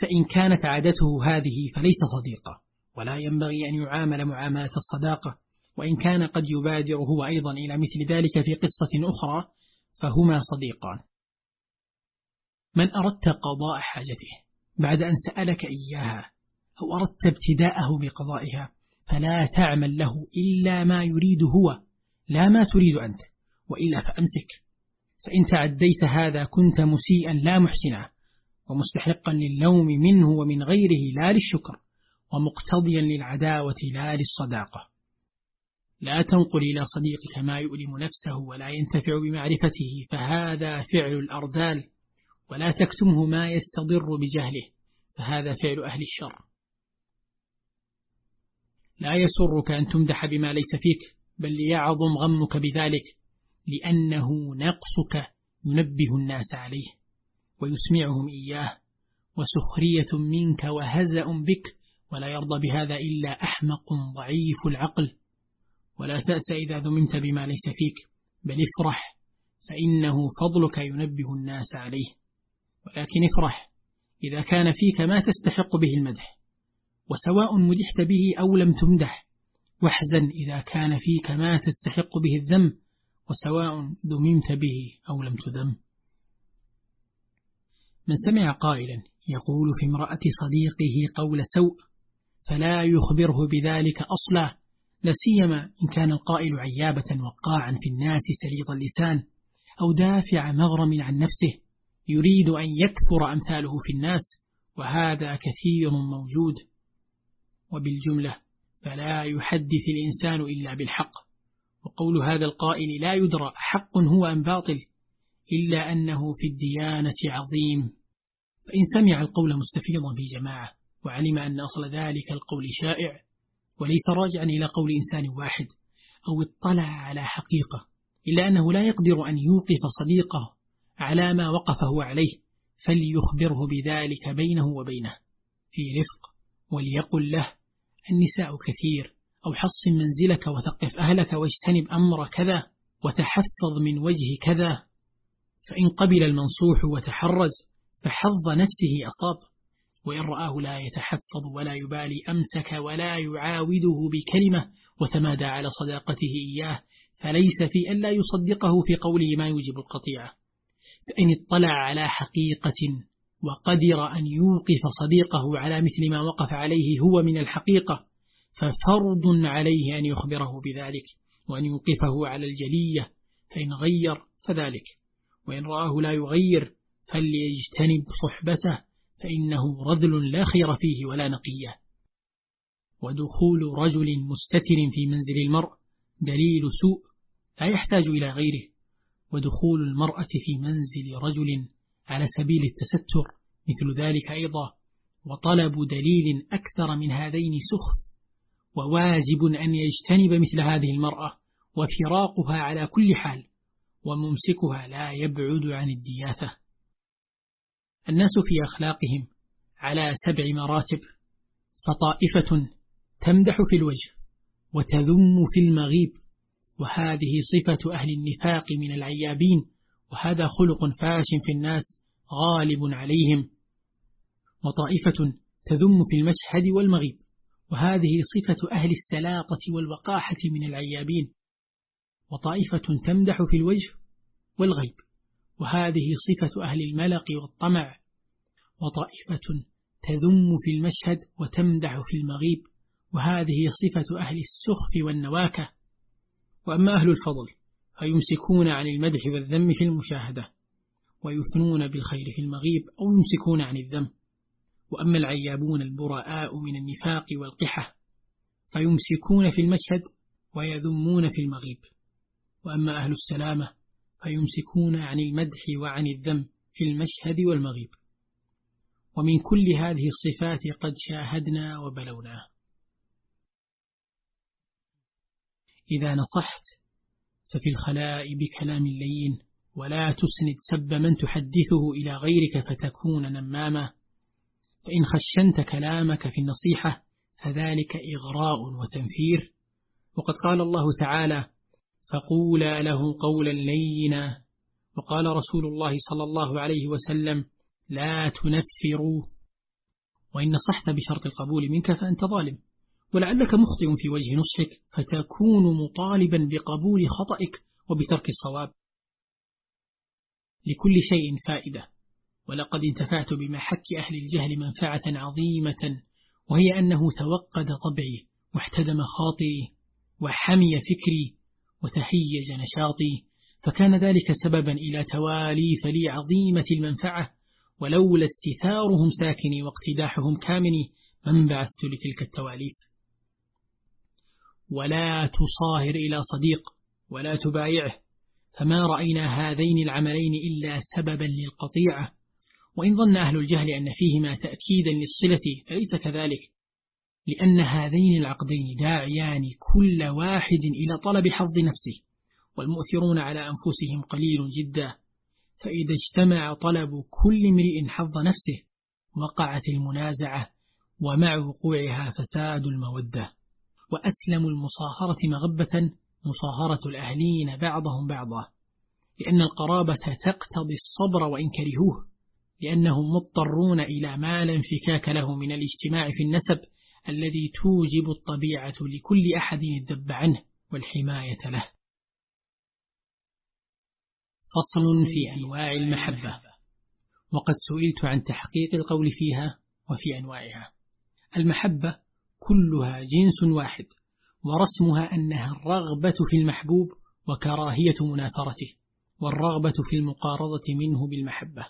فإن كانت عادته هذه فليس صديقا ولا ينبغي أن يعامل معاملة الصداقة. وإن كان قد يبادر هو أيضا إلى مثل ذلك في قصة أخرى فهما صديقان. من أردت قضاء حاجته؟ بعد أن سألك إياها أو أردت ابتداءه بقضائها فلا تعمل له إلا ما يريد هو لا ما تريد أنت وإلا فأمسك. فإن تعديت هذا كنت مسيئا لا محسنا ومستحقا للوم منه ومن غيره لا للشكر ومقتضيا للعداوة لا للصداقة. لا تنقل إلى صديقك ما يؤلم نفسه ولا ينتفع بمعرفته فهذا فعل الأرذال. ولا تكتمه ما يستضر بجهله فهذا فعل أهل الشر. لا يسرك أن تمدح بما ليس فيك بل ليعظم غمك بذلك لأنه نقصك ينبه الناس عليه ويسمعهم إياه وسخرية منك وهزأ بك ولا يرضى بهذا إلا أحمق ضعيف العقل. ولا تأس إذا ذممت بما ليس فيك بل افرح فإنه فضلك ينبه الناس عليه. ولكن افرح إذا كان فيك ما تستحق به المدح وسواء مدحت به أو لم تمدح واحزن إذا كان فيك ما تستحق به الذم وسواء ذممت به أو لم تذم. من سمع قائلا يقول في امرأة صديقه قول سوء فلا يخبره بذلك أصلا لسيما إن كان القائل عيابة وقاعا في الناس سليط اللسان أو دافع مغرم عن نفسه. يريد أن يكثر أمثاله في الناس وهذا كثير موجود. وبالجملة فلا يحدث الإنسان إلا بالحق. وقول هذا القائل لا يدرى حق هو أم باطل إلا أنه في الديانة عظيم. فإن سمع القول مستفيضا في جماعة وعلم أن أصل ذلك القول شائع وليس راجعا إلى قول إنسان واحد أو اطلع على حقيقة إلا أنه لا يقدر أن يوقف صديقه على ما وقف هو عليه فليخبره بذلك بينه وبينه. في رفق وليقل له النساء كثير أو حصن منزلك وثقف أهلك واجتنب أمر كذا وتحفظ من وجه كذا. فإن قبل المنصوح وتحرز فحظ نفسه أصاب. وإن رآه لا يتحفظ ولا يبالي أمسك ولا يعاوده بكلمة وتمادى على صداقته إياه. فليس في أن لا يصدقه في قوله ما يوجب القطيعة. فإن اطلع على حقيقة وقدر أن يوقف صديقه على مثل ما وقف عليه هو من الحقيقة ففرض عليه أن يخبره بذلك وأن يوقفه على الجلية فإن غير فذلك وإن رآه لا يغير فليجتنب صحبته فإنه رذل لا خير فيه ولا نقية. ودخول رجل مستتر في منزل المرء دليل سوء لا يحتاج إلى غيره. ودخول المرأة في منزل رجل على سبيل التستر مثل ذلك أيضا. وطلب دليل أكثر من هذين سخف وواجب أن يجتنب مثل هذه المرأة وفراقها على كل حال. وممسكها لا يبعد عن الدياثة. الناس في أخلاقهم على سبع مراتب. فطائفة تمدح في الوجه وتذم في المغيب. وهذه صفة أهل النفاق من العيابين وهذا خلق فاش في الناس غالب عليهم. وطائفة تذم في المشهد والمغيب وهذه صفة أهل السلاطة والوقاحة من العيابين. وطائفة تمدح في الوجه والغيب وهذه صفة أهل الملق والطمع. وطائفة تذم في المشهد وتمدح في المغيب وهذه صفة أهل السخف والنواكة. وأما أهل الفضل فيمسكون عن المدح والذم في المشاهدة ويثنون بالخير في المغيب أو يمسكون عن الذم. وأما العيابون البراء من النفاق والقحة فيمسكون في المشهد ويذمون في المغيب. وأما أهل السلامة فيمسكون عن المدح وعن الذم في المشهد والمغيب. ومن كل هذه الصفات قد شاهدنا وبلونا إذا نصحت ففي الخلاء بكلام لين ولا تسند سب من تحدثه إلى غيرك فتكون نماما. فإن خشنت كلامك في النصيحة فذلك إغراء وتنفير. وقد قال الله تعالى فقولا له قولا لينا وقال رسول الله صلى الله عليه وسلم لا تنفروا وإن نصحت بشرط القبول منك فأنت ظالم. ولعلك مخطئ في وجه نصحك فتكون مطالبا بقبول خطئك وبترك الصواب. لكل شيء فائدة. ولقد انتفعت بمحك أهل الجهل منفعة عظيمة وهي أنه توقد طبعي واحتدم خاطري وحمي فكري وتهيج نشاطي فكان ذلك سببا إلى تواليف لي عظيمة المنفعة ولولا استثارهم ساكني واقتداحهم كامني من بعثت لتلك التواليف. ولا تصاهر إلى صديق ولا تبايعه فما رأينا هذين العملين إلا سببا للقطيعة. وإن ظن أهل الجهل أن فيهما تأكيدا للصلة فليس كذلك لأن هذين العقدين داعيان كل واحد إلى طلب حظ نفسه والمؤثرون على أنفسهم قليل جدا. فإذا اجتمع طلب كل امرئ حظ نفسه وقعت المنازعة ومع وقوعها فساد المودة. وأسلم المصاهرة مغبة مصاهرة الأهلين بعضهم بعضا لأن القرابة تقتضي الصبر وإن كرهوه لأنهم مضطرون إلى ما لا انفكاك له من الاجتماع في النسب الذي توجب الطبيعة لكل أحد الذب عنه والحماية له. فصل في أنواع المحبة. وقد سئلت عن تحقيق القول فيها وفي أنواعها. المحبة كلها جنس واحد ورسمها أنها الرغبة في المحبوب وكراهية منافرته والرغبة في المقارضة منه بالمحبة.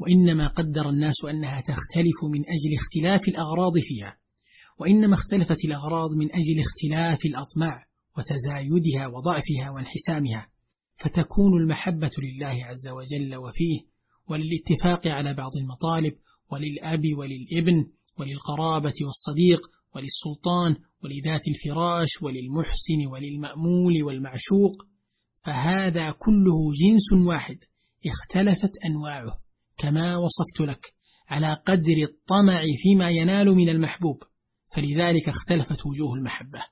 وإنما قدر الناس أنها تختلف من أجل اختلاف الأغراض فيها وإنما اختلفت الأغراض من أجل اختلاف الأطماع وتزايدها وضعفها وانحسامها. فتكون المحبة لله عز وجل وفيه وللاتفاق على بعض المطالب وللأب وللابن وللقرابة والصديق وللسلطان ولذات الفراش وللمحسن وللمأمول والمعشوق فهذا كله جنس واحد اختلفت أنواعه كما وصفت لك على قدر الطمع فيما ينال من المحبوب فلذلك اختلفت وجوه المحبة.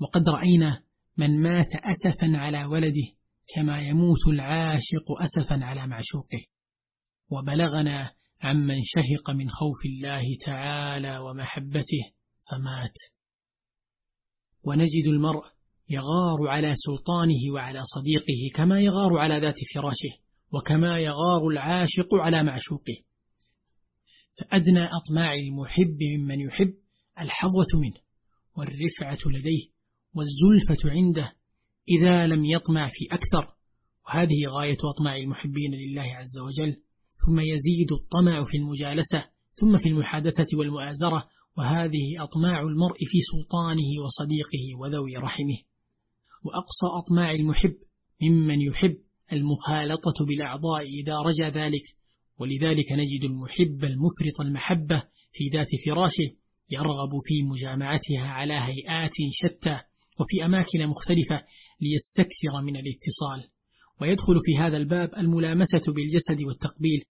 وقد رأينا من مات أسفا على ولده كما يموت العاشق أسفا على معشوقه. وبلغنا عمن شهق من خوف الله تعالى ومحبته فمات. ونجد المرء يغار على سلطانه وعلى صديقه كما يغار على ذات فراشه وكما يغار العاشق على معشوقه. فأدنى أطماع المحب ممن يحب الحظوة منه والرفعة لديه والزلفة عنده إذا لم يطمع في أكثر. وهذه غاية أطماع المحبين لله عز وجل. ثم يزيد الطمع في المجالسة ثم في المحادثة والمؤازرة وهذه أطماع المرء في سلطانه وصديقه وذوي رحمه. وأقصى أطماع المحب ممن يحب المخالطة بالأعضاء إذا رجى ذلك. ولذلك نجد المحب المفرط المحبة في ذات فراشه يرغب في مجامعتها على هيئات شتى وفي أماكن مختلفة ليستكثر من الاتصال. ويدخل في هذا الباب الملامسة بالجسد والتقبيل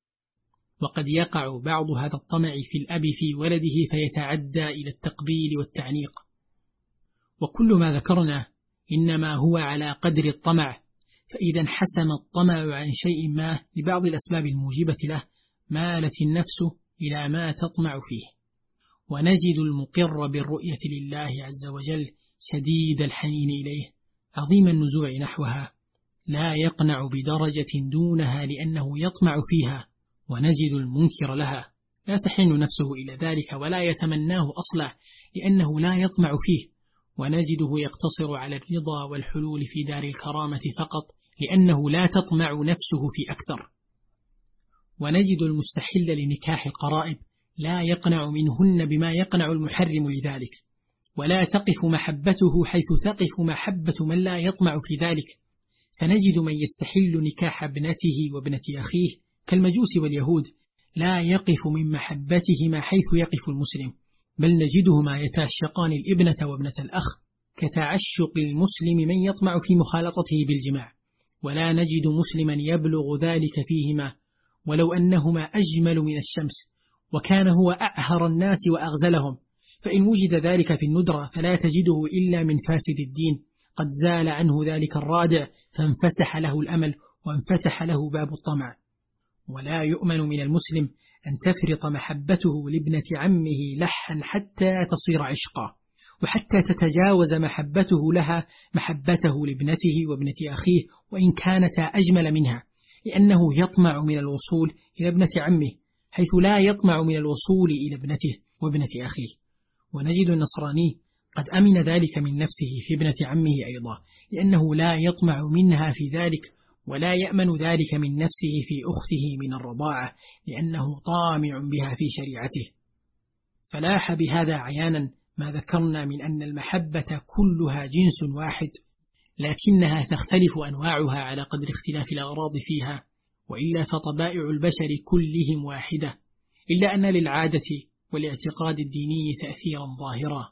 وقد يقع بعض هذا الطمع في الأب في ولده فيتعدى إلى التقبيل والتعنيق وكل ما ذكرنا إنما هو على قدر الطمع فإذا انحسم الطمع عن شيء ما لبعض الأسباب الموجبة له مالت النفس إلى ما تطمع فيه. ونجد المقر بالرؤية لله عز وجل شديد الحنين إليه عظيم النزوع نحوها. لا يقنع بدرجة دونها لأنه يطمع فيها ونجد المنكر لها. لا تحن نفسه إلى ذلك ولا يتمناه أصلا لأنه لا يطمع فيه. ونجده يقتصر على الرضا والحلول في دار الكرامة فقط لأنه لا تطمع نفسه في أكثر. ونجد المستحل لنكاح القرائب لا يقنع منهن بما يقنع المحرم لذلك. ولا تقف محبته حيث تقف محبة من لا يطمع في ذلك. فنجد من يستحل نكاح ابنته وابنة أخيه كالمجوس واليهود لا يقف من محبتهما حيث يقف المسلم بل نجدهما يتعشقان الابنة وابنة الأخ كتعشق المسلم من يطمع في مخالطته بالجماع ولا نجد مسلما يبلغ ذلك فيهما ولو أنهما أجمل من الشمس وكان هو أعهر الناس وأغزلهم فإن وجد ذلك في الندرة فلا تجده إلا من فاسد الدين. قد زال عنه ذلك الرادع فانفسح له الأمل وانفتح له باب الطمع. ولا يؤمن من المسلم أن تفرط محبته لابنة عمه لحا حتى تصير عشقا وحتى تتجاوز محبته لها محبته لابنته وابنة أخيه وإن كانتا أجمل منها لأنه يطمع من الوصول إلى ابنة عمه حيث لا يطمع من الوصول إلى ابنته وابنة أخيه. ونجد النصراني قد أمن ذلك من نفسه في ابنة عمه أيضا لأنه لا يطمع منها في ذلك ولا يأمن ذلك من نفسه في أخته من الرضاعة لأنه طامع بها في شريعته. فلاح بهذا عيانا ما ذكرنا من أن المحبة كلها جنس واحد لكنها تختلف أنواعها على قدر اختلاف الأغراض فيها وإلا فطبائع البشر كلهم واحدة إلا أن للعادة والاعتقاد الديني تأثيرا ظاهرا.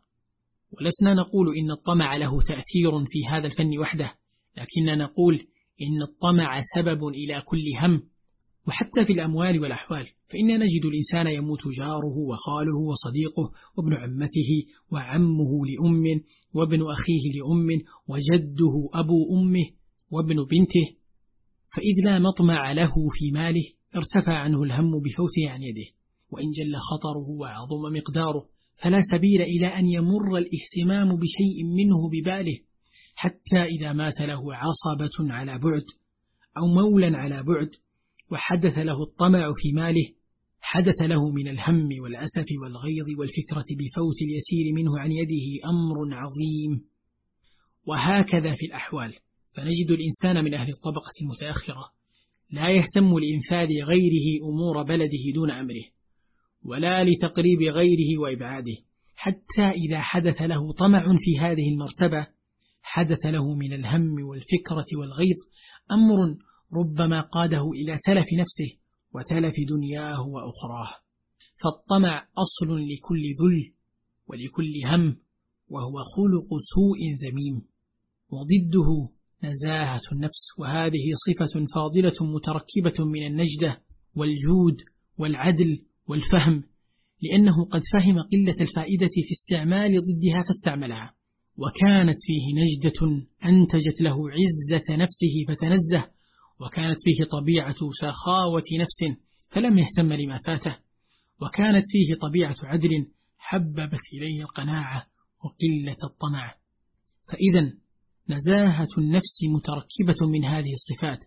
ولسنا نقول إن الطمع له تأثير في هذا الفن وحده لكننا نقول إن الطمع سبب إلى كل هم وحتى في الأموال والأحوال فإننا نجد الإنسان يموت جاره وخاله وصديقه وابن عمته وعمه لأم وابن أخيه لأم وجده أبو أمه وابن بنته فإذ لا مطمع له في ماله ارتفع عنه الهم بفوته عن يده وإن جل خطره وعظم مقداره فلا سبيل إلى أن يمر الاهتمام بشيء منه بباله حتى إذا مات له عصبة على بعد أو مولا على بعد وحدث له الطمع في ماله حدث له من الهم والأسف والغيظ والفكرة بفوت اليسير منه عن يده أمر عظيم. وهكذا في الأحوال فنجد الإنسان من أهل الطبقة المتأخرة لا يهتم لإنفاذ غيره أمور بلده دون أمره. ولا لتقريب غيره وإبعاده حتى إذا حدث له طمع في هذه المرتبة حدث له من الهم والفكرة والغيظ أمر ربما قاده إلى تلف نفسه وتلف دنياه وأخراه. فالطمع أصل لكل ذل ولكل هم وهو خلق سوء ذميم وضده نزاهة النفس وهذه صفة فاضلة متركبة من النجدة والجود والعدل والفهم لأنه قد فهم قلة الفائدة في استعمال ضدها فاستعملها. وكانت فيه نجدة أنتجت له عزة نفسه فتنزه وكانت فيه طبيعة سخاوة نفس فلم يهتم لما فاته. وكانت فيه طبيعة عدل حببت إليه القناعة وقلة الطمع. فإذا نزاهة النفس متركبة من هذه الصفات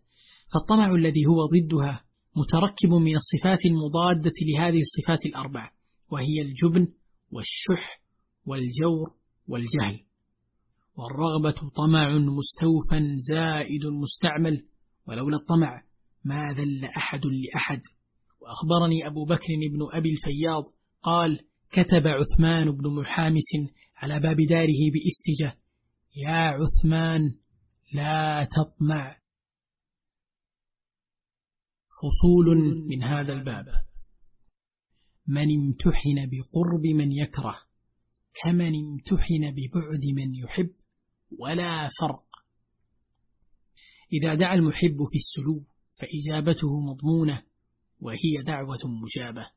فالطمع الذي هو ضدها متركب من الصفات المضادة لهذه الصفات الأربع وهي الجبن والشح والجور والجهل. والرغبة طمع مستوفى زائد مستعمل ولولا الطمع ما ذل أحد لأحد. وأخبرني أبو بكر بن أبي الفياض قال كتب عثمان بن محامس على باب داره بإستجة يا عثمان لا تطمع. فصول من هذا الباب. من امتحن بقرب من يكره كمن امتحن ببعد من يحب ولا فرق. إذا دعا المحب في السلوب فإجابته مضمونة وهي دعوة مجابة.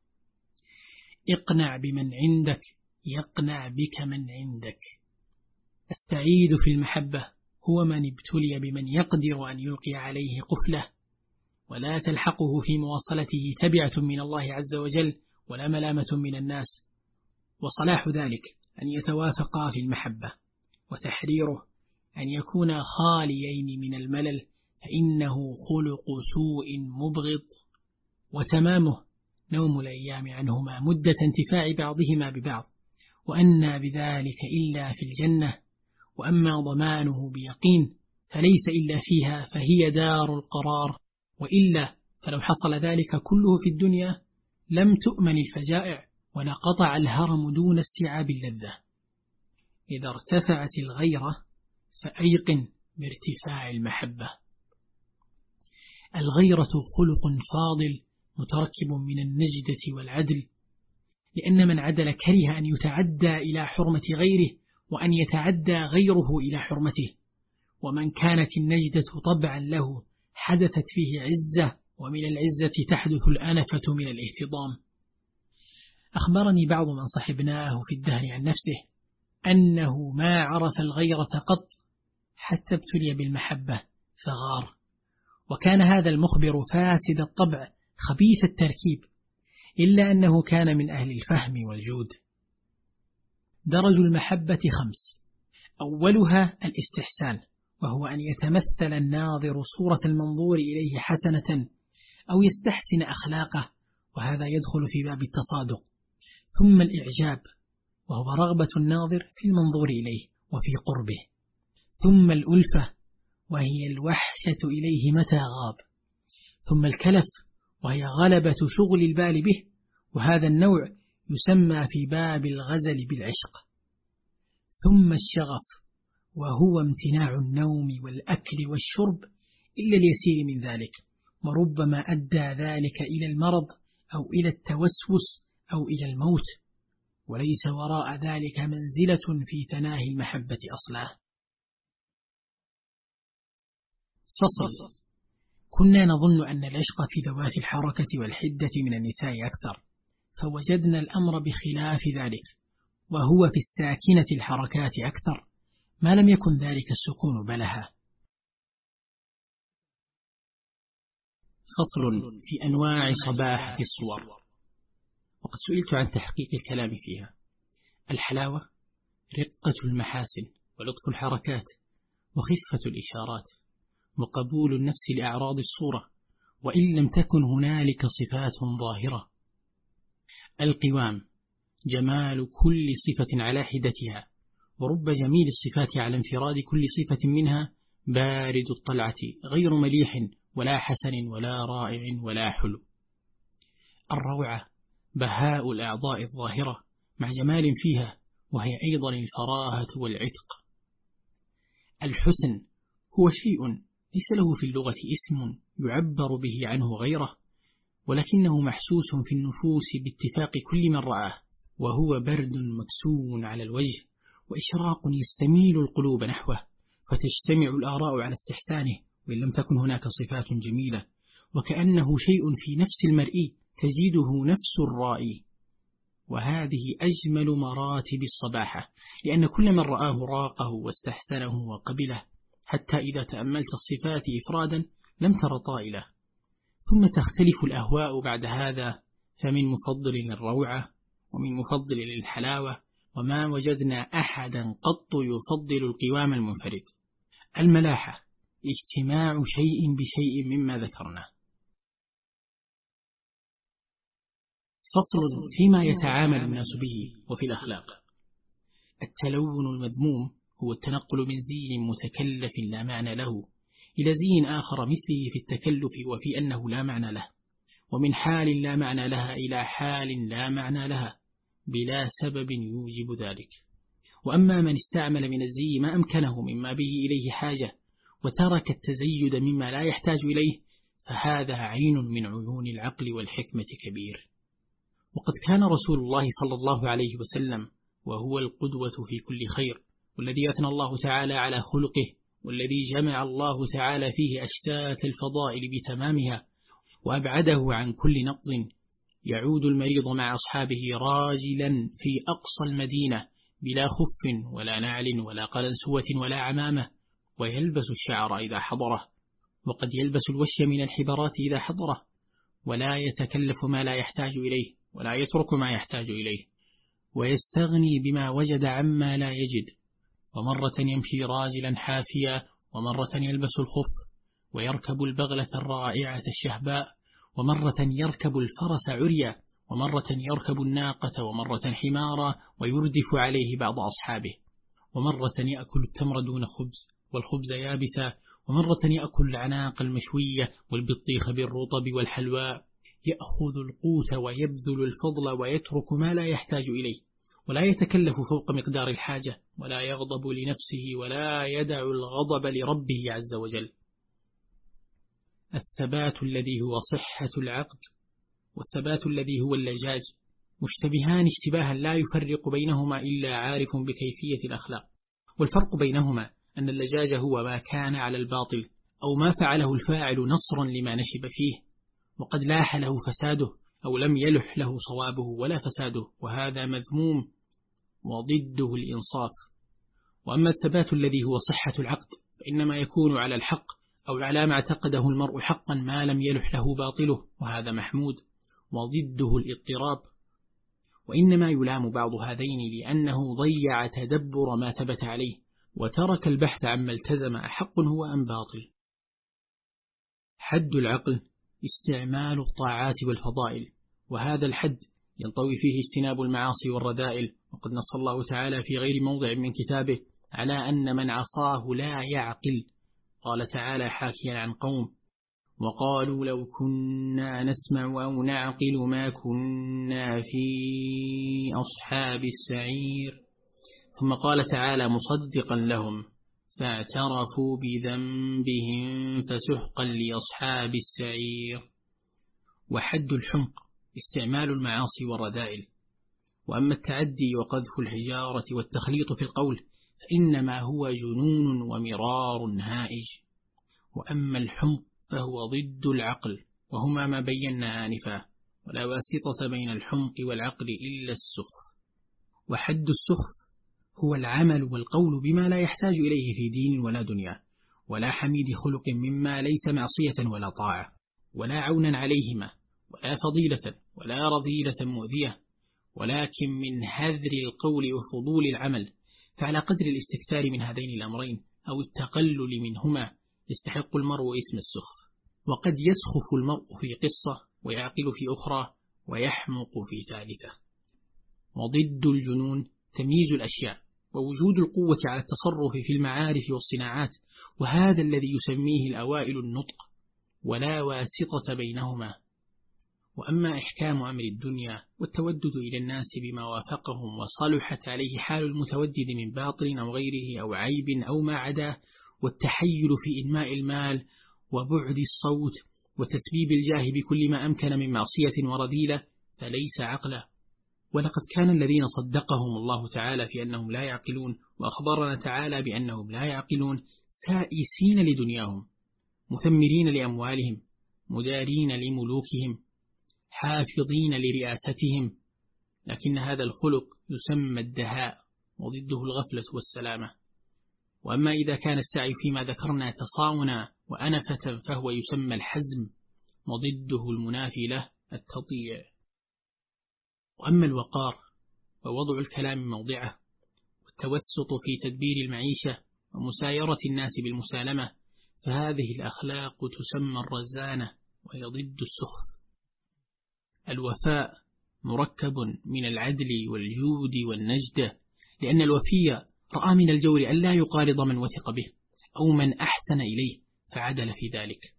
اقنع بمن عندك يقنع بك من عندك. السعيد في المحبة هو من ابتلي بمن يقدر أن يلقي عليه قفله. ولا تلحقه في مواصلته تبعة من الله عز وجل ولا ملامة من الناس. وصلاح ذلك أن يتوافقا في المحبة وتحريره أن يكون خاليين من الملل فإنه خلق سوء مبغض. وتمامه نوم الأيام عنهما مدة انتفاع بعضهما ببعض. وأن بذلك إلا في الجنة. وأما ضمانه بيقين فليس إلا فيها فهي دار القرار. وإلا فلو حصل ذلك كله في الدنيا لم تؤمن الفجائع ولقطع الهرم دون استيعاب اللذة. إذا ارتفعت الغيرة فأيقن بارتفاع المحبة. الغيرة خلق فاضل متركب من النجدة والعدل لأن من عدل كره أن يتعدى إلى حرمة غيره وأن يتعدى غيره إلى حرمته ومن كانت النجدة طبعا له حدثت فيه عزة ومن العزة تحدث الأنفة من الاهتضام. أخبرني بعض من صحبناه في الدهر عن نفسه أنه ما عرف الغيرة قط حتى ابتلي بالمحبة فغار. وكان هذا المخبر فاسد الطبع خبيث التركيب إلا أنه كان من أهل الفهم والجود. درج المحبة خمس أولها الاستحسان. وهو أن يتمثل الناظر صورة المنظور إليه حسنة أو يستحسن أخلاقه وهذا يدخل في باب التصادق. ثم الإعجاب وهو رغبة الناظر في المنظور إليه وفي قربه. ثم الألفة وهي الوحشة إليه متى غاب. ثم الكلف وهي غلبة شغل البال به وهذا النوع يسمى في باب الغزل بالعشق. ثم الشغف وهو امتناع النوم والأكل والشرب إلا اليسير من ذلك وربما أدى ذلك إلى المرض أو إلى التوسوس أو إلى الموت وليس وراء ذلك منزلة في تناهي المحبة أصلا. فصل. كنا نظن أن العشق في ذوات الحركة والحدة من النساء أكثر فوجدنا الأمر بخلاف ذلك وهو في الساكنة الحركات أكثر. ما لم يكن ذلك السكون بلها. فصل في أنواع صباحة الصور. وقد سئلت عن تحقيق الكلام فيها. الحلاوة رقة المحاسن ولطف الحركات وخفة الإشارات وقبول النفس لأعراض الصورة وإن لم تكن هنالك صفات ظاهرة. القوام جمال كل صفة على حدتها. ورب جميل الصفات على انفراد كل صفة منها بارد الطلعة غير مليح ولا حسن ولا رائع ولا حلو. الروعة بهاء الأعضاء الظاهرة مع جمال فيها وهي أيضا الفراهة والعتق. الحسن هو شيء ليس له في اللغة اسم يعبر به عنه غيره ولكنه محسوس في النفوس باتفاق كل من رآه وهو برد مكسو على الوجه. وإشراق يستميل القلوب نحوه فتجتمع الآراء على استحسانه وإن لم تكن هناك صفات جميلة وكأنه شيء في نفس المرئي تجده نفس الرائي. وهذه أجمل مراتب الصباحة لأن كل من رآه راقه واستحسنه وقبله حتى إذا تأملت الصفات إفرادا لم تر طائلة. ثم تختلف الأهواء بعد هذا فمن مفضل للروعة ومن مفضل للحلاوة وما وجدنا أحدا قط يفضل القوام المنفرد. الملاحة اجتماع شيء بشيء مما ذكرنا. فصل فيما يتعامل الناس به وفي الأخلاق. التلون المذموم هو التنقل من زي متكلف لا معنى له إلى زي آخر مثله في التكلف وفي أنه لا معنى له. ومن حال لا معنى لها إلى حال لا معنى لها. بلا سبب يوجب ذلك. وأما من استعمل من الزي ما أمكنه مما به إليه حاجة وترك التزيد مما لا يحتاج إليه فهذا عين من عيون العقل والحكمة كبير. وقد كان رسول الله صلى الله عليه وسلم وهو القدوة في كل خير والذي أثنى الله تعالى على خلقه والذي جمع الله تعالى فيه أشتات الفضائل بتمامها وأبعده عن كل نقض يعود المريض مع أصحابه راجلا في أقصى المدينة بلا خف ولا نعل ولا قلنسوة ولا عمامة ويلبس الشعر إذا حضره وقد يلبس الوش من الحبرات إذا حضره ولا يتكلف ما لا يحتاج إليه ولا يترك ما يحتاج إليه ويستغني بما وجد عما لا يجد ومرة يمشي راجلا حافيا ومرة يلبس الخف ويركب البغلة الرائعة الشهباء ومرة يركب الفرس عريا ومرة يركب الناقة ومرة حمارا ويردف عليه بعض أصحابه. ومرة يأكل التمر دون خبز والخبز يابسا ومرة يأكل العناق المشوية والبطيخ بالرطب والحلواء يأخذ القوت ويبذل الفضل ويترك ما لا يحتاج إليه. ولا يتكلف فوق مقدار الحاجة ولا يغضب لنفسه ولا يدع الغضب لربه عز وجل. الثبات الذي هو صحة العقد والثبات الذي هو اللجاج مشتبهان اشتباها لا يفرق بينهما إلا عارف بكيفية الأخلاق. والفرق بينهما أن اللجاج هو ما كان على الباطل أو ما فعله الفاعل نصرا لما نشب فيه وقد لاح له فساده أو لم يلح له صوابه ولا فساده وهذا مذموم وضده الإنصاف. وأما الثبات الذي هو صحة العقد فإنما يكون على الحق أو على ما اعتقده المرء حقا ما لم يلح له باطله وهذا محمود وضده الاضطراب. وإنما يلام بعض هذين لأنه ضيع تدبر ما ثبت عليه وترك البحث عما التزم أحق هو أم باطل. حد العقل استعمال الطاعات والفضائل. وهذا الحد ينطوي فيه اجتناب المعاصي والرذائل. وقد نص الله تعالى في غير موضع من كتابه على أن من عصاه لا يعقل. قال تعالى حاكيا عن قوم وقالوا لو كنا نسمع أو نعقل ما كنا في أصحاب السعير. ثم قال تعالى مصدقا لهم فاعترفوا بذنبهم فسحقا لأصحاب السعير. وحد الحمق استعمال المعاصي والرذائل. وأما التعدي وقذف الحجارة والتخليط في القول فإنما هو جنون ومرار هائج. وأما الحمق فهو ضد العقل وهما ما بينا آنفا. ولا واسطة بين الحمق والعقل إلا السخف. وحد السخف هو العمل والقول بما لا يحتاج إليه في دين ولا دنيا. ولا حميد خلق مما ليس معصية ولا طاعة. ولا عونا عليهما ولا فضيلة ولا رذيلة مؤذية. ولكن من هذر القول وفضول العمل فعلى قدر الاستكثار من هذين الأمرين أو التقلل منهما يستحق المرء اسم السخف. وقد يسخف المرء في قصة ويعقل في أخرى ويحمق في ثالثة. وضد الجنون تمييز الأشياء ووجود القوة على التصرف في المعارف والصناعات وهذا الذي يسميه الأوائل النطق ولا واسطة بينهما. وأما إحكام أمر الدنيا والتودد إلى الناس بما وافقهم وصلحت عليه حال المتودد من باطل أو غيره أو عيب أو ما عداه والتحيل في إنماء المال وبعد الصوت وتسبيب الجاه بكل ما أمكن من معصية ورذيلة فليس عقلا ولقد كان الذين صدقهم الله تعالى في أنهم لا يعقلون وأخبرنا تعالى بأنهم لا يعقلون سائسين لدنياهم مثمرين لأموالهم مدارين لملوكهم حافظين لرئاستهم لكن هذا الخلق يسمى الدهاء وضده الغفلة والسلامة. وأما إذا كان السعي فيما ذكرنا تصاونا وأنفة فهو يسمى الحزم وضده المنافي له التطيع وأما الوقار ووضع الكلام موضعه والتوسط في تدبير المعيشة ومسايرة الناس بالمسالمة فهذه الأخلاق تسمى الرزانة وهي ضد السخف. الوفاء مركب من العدل والجود والنجدة لأن الوفي رأى من الجور أن لا يقارض من وثق به أو من أحسن إليه فعدل في ذلك.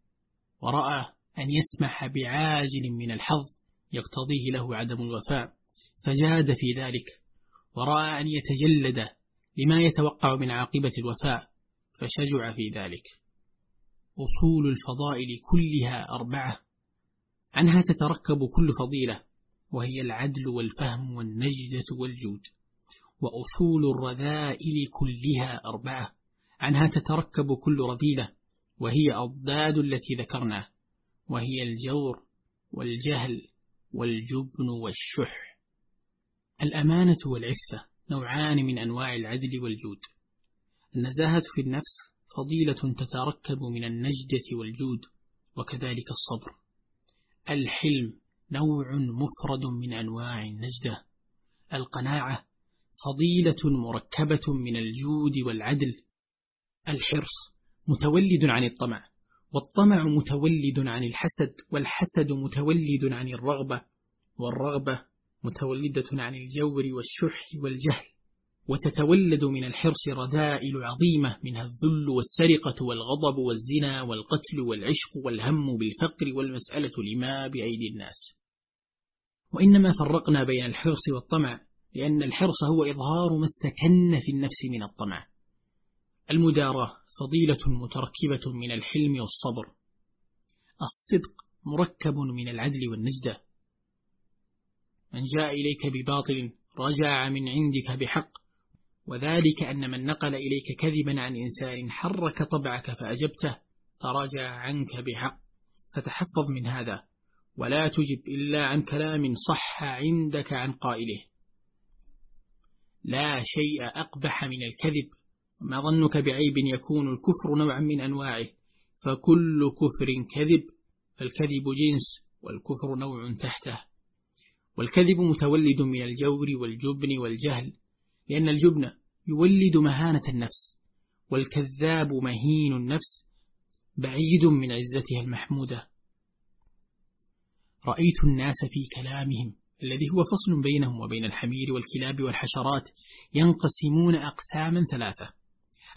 ورأى أن يسمح بعاجل من الحظ يقتضيه له عدم الوفاء فجاد في ذلك. ورأى أن يتجلد لما يتوقع من عاقبة الوفاء فشجع في ذلك. أصول الفضائل كلها أربعة. عنها تتركب كل فضيلة وهي العدل والفهم والنجدة والجود وأصول الرذائل كلها أربعة عنها تتركب كل رذيلة وهي أضداد التي ذكرنا وهي الجور والجهل والجبن والشح. الأمانة والعفة نوعان من أنواع العدل والجود. النزاهة في النفس فضيلة تتركب من النجدة والجود وكذلك الصبر. الحلم نوع مفرد من أنواع النجدة. القناعة فضيلة مركبة من الجود والعدل. الحرص متولد عن الطمع والطمع متولد عن الحسد والحسد متولد عن الرغبة والرغبة متولدة عن الجور والشح والجهل. وتتولد من الحرص رذائل عظيمة منها الذل والسرقة والغضب والزنا والقتل والعشق والهم بالفقر والمسألة لما بأيدي الناس. وإنما فرقنا بين الحرص والطمع لأن الحرص هو إظهار ما استكن في النفس من الطمع. المداراة فضيلة متركبة من الحلم والصبر. الصدق مركب من العدل والنجدة. من جاء إليك بباطل رجع من عندك بحق. وذلك أن من نقل إليك كذبا عن إنسان حرك طبعك فأجبته فرجع عنك بحق. فتحفظ من هذا. ولا تجب إلا عن كلام صح عندك عن قائله. لا شيء أقبح من الكذب. ما ظنك بعيب يكون الكفر نوعا من أنواعه. فكل كفر كذب فالكذب جنس والكفر نوع تحته. والكذب متولد من الجور والجبن والجهل. لأن الجبن يولد مهانة النفس والكذاب مهين النفس بعيد من عزتها المحمودة. رأيت الناس في كلامهم الذي هو فصل بينهم وبين الحمير والكلاب والحشرات ينقسمون أقساما ثلاثة.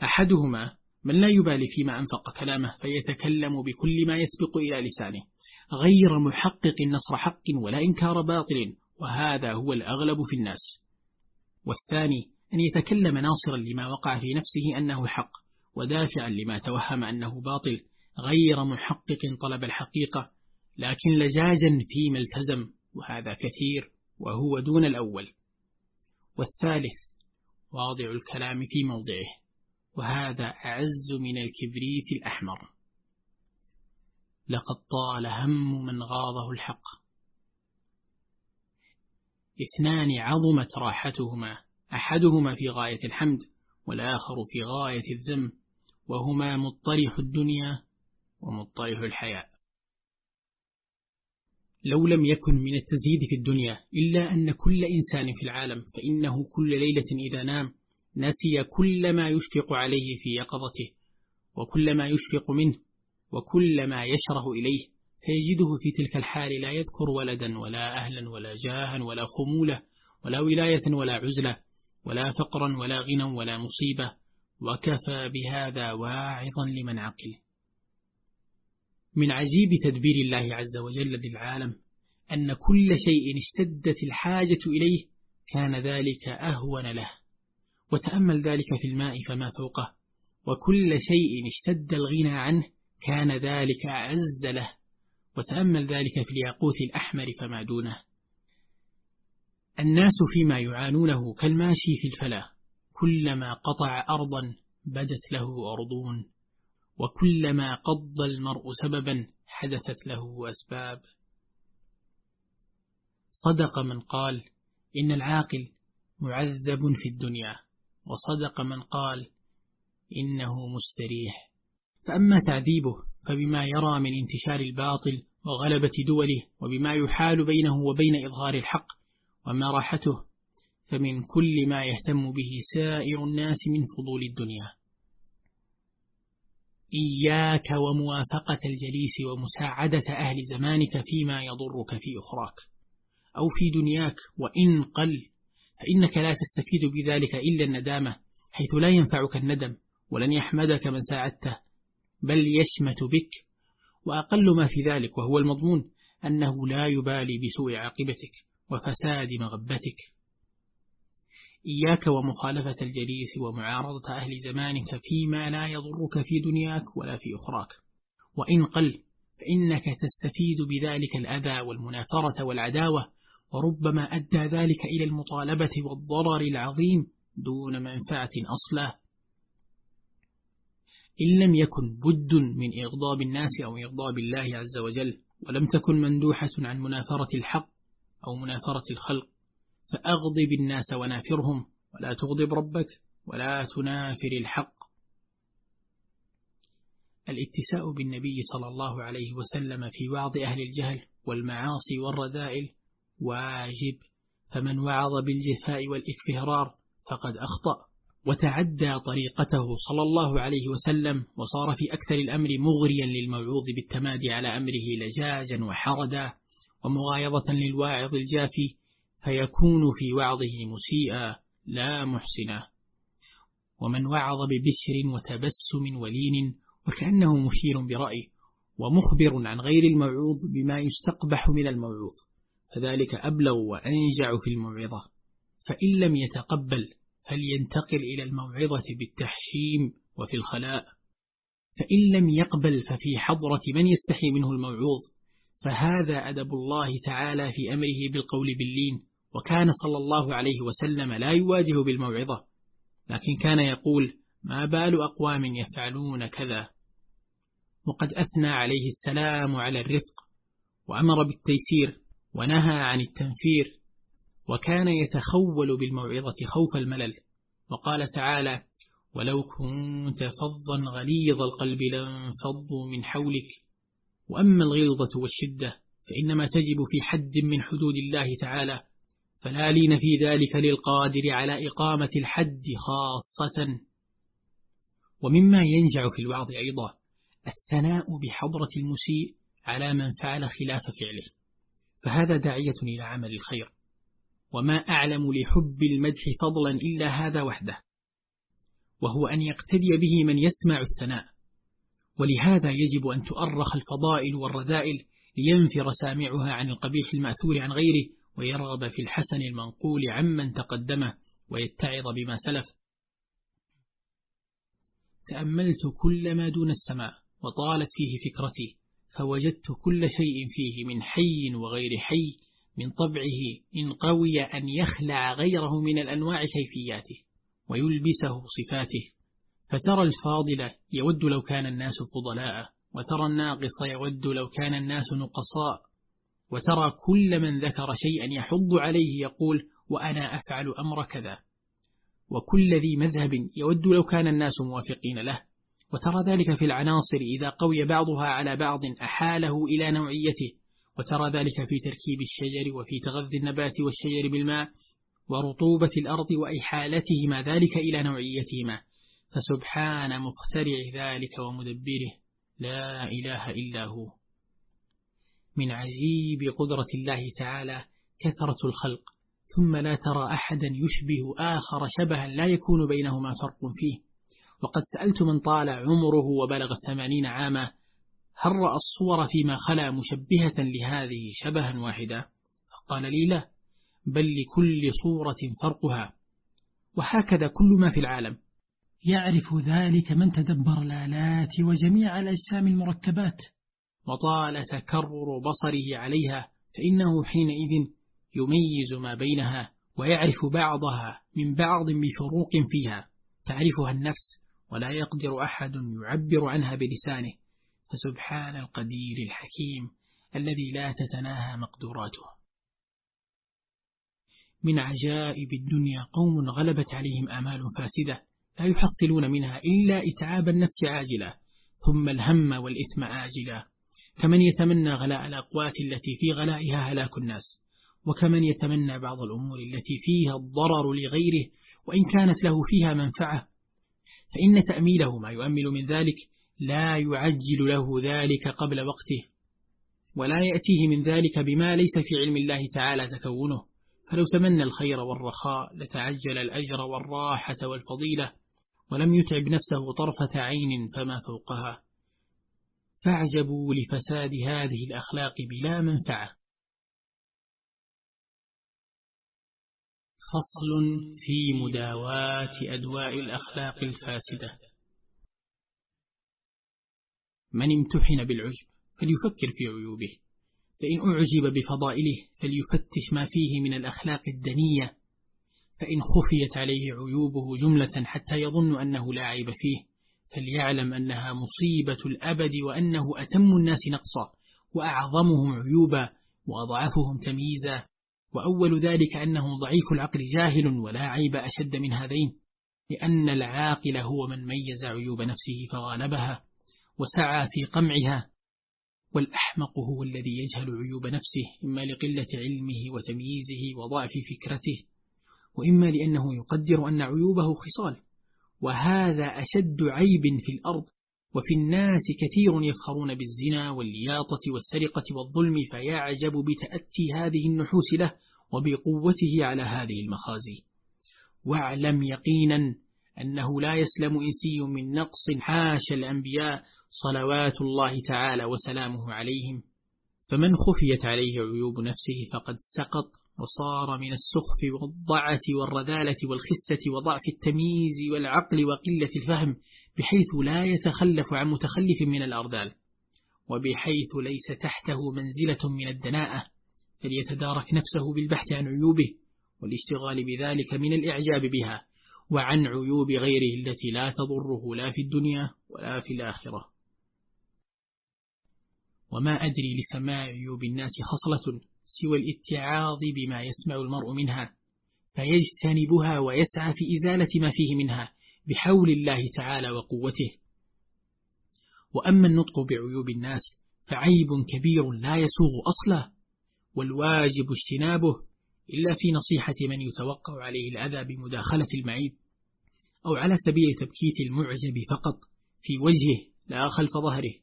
أحدهما من لا يبالي فيما أنفق كلامه فيتكلم بكل ما يسبق إلى لسانه غير محقق نصر حق ولا إنكار باطل وهذا هو الأغلب في الناس. والثاني أن يتكلم ناصرا لما وقع في نفسه أنه حق ودافعا لما توهم أنه باطل غير محقق طلب الحقيقة لكن لجاجا فيما التزم وهذا كثير وهو دون الأول. والثالث واضع الكلام في موضعه وهذا أعز من الكبريت الأحمر. لقد طال هم من غاضه الحق. اثنان عظمت راحتهما أحدهما في غاية الحمد والآخر في غاية الذم وهما مطرح الدنيا ومطرح الحياة. لو لم يكن من التزهيد في الدنيا إلا أن كل إنسان في العالم فإنه كل ليلة إذا نام نسي كل ما يشفق عليه في يقظته وكل ما يشفق منه وكل ما يشره إليه. فيجده في تلك الحال لا يذكر ولدا ولا أهلا ولا جاها ولا خمولة ولا ولاية ولا عزلة ولا فقرا ولا غنى ولا مصيبة وكفى بهذا واعظا لمن عقل. من عجيب تدبير الله عز وجل للعالم أن كل شيء اشتدت الحاجة إليه كان ذلك أهون له وتأمل ذلك في الماء فما فوقه وكل شيء اشتد الغنى عنه كان ذلك أعز له. وتأمل ذلك في الياقوت الأحمر فما دونه. الناس فيما يعانونه كالماشي في الفلا كلما قطع أرضا بدت له أرضون وكلما قض المرء سببا حدثت له أسباب. صدق من قال إن العاقل معذب في الدنيا. وصدق من قال إنه مستريح. فأما تعذيبه فبما يرى من انتشار الباطل وغلبة دوله وبما يحال بينه وبين إظهار الحق وما راحته فمن كل ما يهتم به سائر الناس من فضول الدنيا. إياك وموافقة الجليس ومساعدة أهل زمانك فيما يضرك في أخراك. أو في دنياك وإن قل فإنك لا تستفيد بذلك إلا الندامة حيث لا ينفعك الندم ولن يحمدك من ساعدته. بل يشمت بك. وأقل ما في ذلك وهو المضمون أنه لا يبالي بسوء عاقبتك وفساد مغبتك. إياك ومخالفة الجليس ومعارضة أهل زمانك فيما لا يضرك في دنياك ولا في أخراك. وإن قل فإنك تستفيد بذلك الأذى والمنافرة والعداوة وربما أدى ذلك إلى المطالبة والضرر العظيم دون منفعة أصلا إن لم يكن بد من إغضاب الناس أو إغضاب الله عز وجل ولم تكن مندوحة عن منافرة الحق أو منافرة الخلق فأغضب الناس ونافرهم ولا تغضب ربك ولا تنافر الحق. الاتساء بالنبي صلى الله عليه وسلم في وعظ أهل الجهل والمعاصي والرذائل واجب فمن وعظ بالجفاء والإكفهرار فقد أخطأ. وتعدى طريقته صلى الله عليه وسلم وصار في أكثر الأمر مغريا للموعوظ بالتمادي على أمره لجاجا وحردا ومغايظة للواعظ الجافي فيكون في وعظه مسيئا لا محسنا. ومن وعظ ببشر وتبسم ولين وكأنه مشير برأي ومخبر عن غير الموعوظ بما يستقبح من الموعوظ فذلك أبلغ وأنجع في الموعظة. فإن لم يتقبل فلينتقل إلى الموعظة بالتحشيم وفي الخلاء. فإن لم يقبل ففي حضرة من يستحي منه الموعوظ. فهذا أدب الله تعالى في أمره بالقول باللين. وكان صلى الله عليه وسلم لا يواجه بالموعظة. لكن كان يقول ما بال أقوام يفعلون كذا. وقد أثنى عليه السلام على الرفق. وأمر بالتيسير. ونهى عن التنفير. وكان يتخول بالموعظة خوف الملل. وقال تعالى ولو كنت فظا غليظ القلب لانفضوا من حولك. وأما الغلظة والشدة فإنما تجب في حد من حدود الله تعالى. فلا لين في ذلك للقادر على إقامة الحد خاصة. ومما ينجع في الوعظ أيضا الثناء بحضرة المسيء على من فعل خلاف فعله. فهذا داعية إلى عمل الخير. وما أعلم لحب المدح فضلا إلا هذا وحده. وهو أن يقتدي به من يسمع الثناء. ولهذا يجب أن تؤرخ الفضائل والرذائل لينفر سامعها عن القبيح المأثور عن غيره ويرغب في الحسن المنقول عمن تقدمه ويتعظ بما سلف. تأملت كل ما دون السماء وطالت فيه فكرتي فوجدت كل شيء فيه من حي وغير حي من طبعه إن قوي أن يخلع غيره من الأنواع كيفياته ويلبسه صفاته فترى الفاضل يود لو كان الناس فضلاء وترى الناقص يود لو كان الناس نقصاء. وترى كل من ذكر شيئا يحض عليه يقول وأنا أفعل أمر كذا. وكل ذي مذهب يود لو كان الناس موافقين له. وترى ذلك في العناصر إذا قوي بعضها على بعض أحاله إلى نوعيته. وترى ذلك في تركيب الشجر وفي تغذي النبات والشجر بالماء ورطوبة الأرض وإحالتهما ذلك إلى نوعيتهما. فسبحان مخترع ذلك ومدبره. لا إله إلا هو. من عجيب قدرة الله تعالى كثرة الخلق ثم لا ترى أحدا يشبه آخر شبها لا يكون بينهما فرق فيه. وقد سألت من طال عمره وبلغ ثمانين عاما هل رأى الصور فيما خلا مشبهة لهذه شبها واحدا فقال لي لا بل لكل صورة فرقها. وهكذا كل ما في العالم. يعرف ذلك من تدبر الآلات وجميع الأجسام المركبات. وطال تكرر بصره عليها فإنه حينئذ يميز ما بينها ويعرف بعضها من بعض بفروق فيها. تعرفها النفس ولا يقدر أحد يعبر عنها بلسانه. فسبحان القدير الحكيم الذي لا تتناهى مقدوراته من عجائب الدنيا قوم غلبت عليهم آمال فاسدة لا يحصلون منها إلا إتعاب النفس عاجلا ثم الهم والإثم آجلا كمن يتمنى غلاء الأقوات التي في غلائها هلاك الناس وكمن يتمنى بعض الأمور التي فيها الضرر لغيره وإن كانت له فيها منفعة فإن تأميله ما يؤمل من ذلك لا يعجل له ذلك قبل وقته ولا يأتيه من ذلك بما ليس في علم الله تعالى تكونه. فلو تمنى الخير والرخاء لتعجل الأجر والراحة والفضيلة ولم يتعب نفسه طرفة عين فما فوقها. فاعجبوا لفساد هذه الأخلاق بلا منفعة. فصل في مداواة أدواء الأخلاق الفاسدة. من امتحن بالعجب فليفكر في عيوبه. فإن أعجب بفضائله فليفتش ما فيه من الأخلاق الدنية. فإن خفيت عليه عيوبه جملة حتى يظن أنه لا عيب فيه فليعلم أنها مصيبة الأبد وأنه أتم الناس نقصا وأعظمهم عيوبا وأضعفهم تمييزا وأول ذلك أنه ضعيف العقل جاهل ولا عيب أشد من هذين لأن العاقل هو من ميز عيوب نفسه فغالبها. وسعى في قمعها والأحمق هو الذي يجهل عيوب نفسه إما لقلة علمه وتمييزه وضعف فكرته وإما لأنه يقدر أن عيوبه خصال وهذا أشد عيب في الأرض وفي الناس كثير يفخرون بالزنا واللياطة والسرقة والظلم فيعجب بتأتي هذه النحوس له وبقوته على هذه المخازي. واعلم يقينا أنه لا يسلم إنسي من نقص حاش الأنبياء صلوات الله تعالى وسلامه عليهم. فمن خفيت عليه عيوب نفسه فقد سقط وصار من السخف والضعة والرذالة والخسة وضعف التمييز والعقل وقلة الفهم بحيث لا يتخلف عن متخلف من الأرذال. وبحيث ليس تحته منزلة من الدناءة فليتدارك نفسه بالبحث عن عيوبه والاشتغال بذلك من الإعجاب بها. وعن عيوب غيره التي لا تضره لا في الدنيا ولا في الآخرة. وما أدري لسماع عيوب الناس خصلة سوى الاتعاظ بما يسمع المرء منها فيجتنبها ويسعى في إزالة ما فيه منها بحول الله تعالى وقوته. وأما النطق بعيوب الناس فعيب كبير لا يسوغ أصلا والواجب اجتنابه إلا في نصيحة من يتوقع عليه الأذى بمداخلة المعيب. أو على سبيل تبكيت المعجب فقط في وجهه لا خلف ظهره.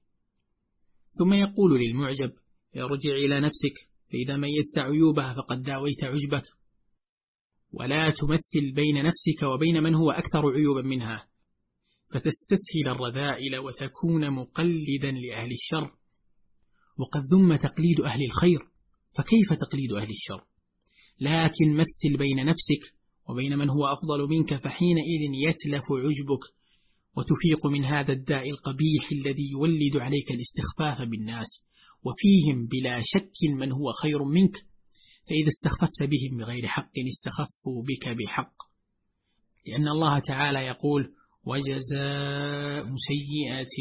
ثم يقول للمعجب ارجع إلى نفسك فإذا ميزت عيوبها فقد داويت عجبك. ولا تمثل بين نفسك وبين من هو أكثر عيوبا منها. فتستسهل الرذائل وتكون مقلدا لأهل الشر. وقد ذم تقليد أهل الخير فكيف تقليد أهل الشر؟ لكن مثل بين نفسك وبين من هو أفضل منك فحينئذ يتلف عجبك وتفيق من هذا الداء القبيح الذي يولد عليك الاستخفاف بالناس وفيهم بلا شك من هو خير منك فإذا استخففت بهم بغير حق استخفوا بك بحق. لأن الله تعالى يقول وجزاء سيئة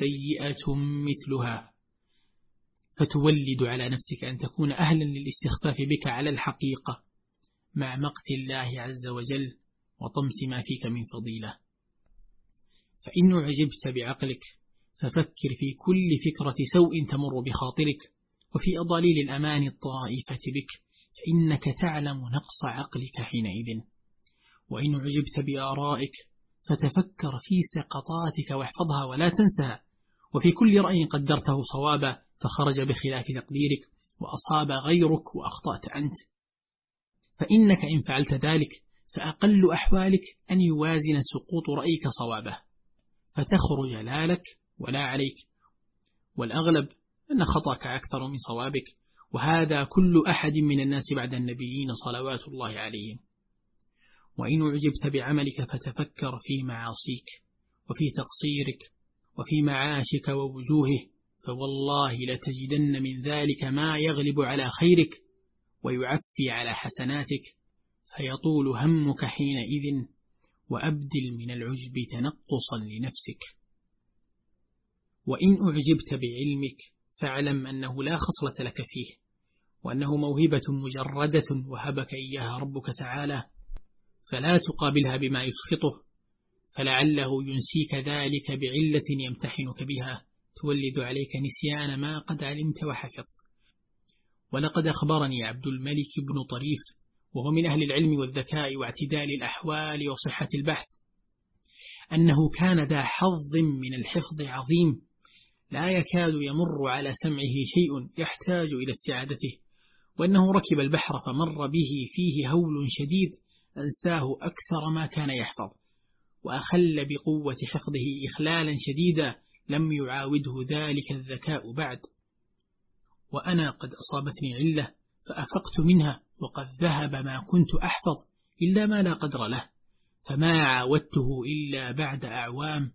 سيئة مثلها فتولد على نفسك أن تكون أهلا للاستخفاف بك على الحقيقة. مع مقت الله عز وجل وطمس ما فيك من فضيلة. فإن عجبت بعقلك ففكر في كل فكرة سوء تمر بخاطرك وفي أضاليل الأمان الطائفة بك فإنك تعلم نقص عقلك حينئذ. وإن عجبت بآرائك فتفكر في سقطاتك واحفظها ولا تنسها وفي كل رأي قدرته صوابا فخرج بخلاف تقديرك وأصاب غيرك وأخطأت أنت فإنك إن فعلت ذلك فأقل أحوالك أن يوازن سقوط رأيك صوابه فتخرج لا لك ولا عليك. والأغلب أن خطأك أكثر من صوابك وهذا كل أحد من الناس بعد النبيين صلوات الله عليهم. وإن أعجبت بعملك فتفكر في معاصيك وفي تقصيرك وفي معاشك ووجوهه فوالله لتجدن من ذلك ما يغلب على خيرك ويعفي على حسناتك فيطول همك حينئذ وأبدل من العجب تنقصا لنفسك. وإن أعجبت بعلمك فاعلم أنه لا خصلة لك فيه وأنه موهبة مجردة وهبك إياها ربك تعالى فلا تقابلها بما يسخطه فلعله ينسيك ذلك بعلة يمتحنك بها تولد عليك نسيان ما قد علمت وحفظت. ولقد أخبرني عبد الملك بن طريف وهو من أهل العلم والذكاء واعتدال الأحوال وصحة البحث أنه كان ذا حظ من الحفظ عظيم لا يكاد يمر على سمعه شيء يحتاج إلى استعادته وأنه ركب البحر فمر به فيه هول شديد أنساه أكثر ما كان يحفظ وأخل بقوة حفظه إخلالا شديدا لم يعاوده ذلك الذكاء بعد. وأنا قد أصابتني علة فأفقت منها وقد ذهب ما كنت أحفظ إلا ما لا قدر له فما عاودته إلا بعد أعوام.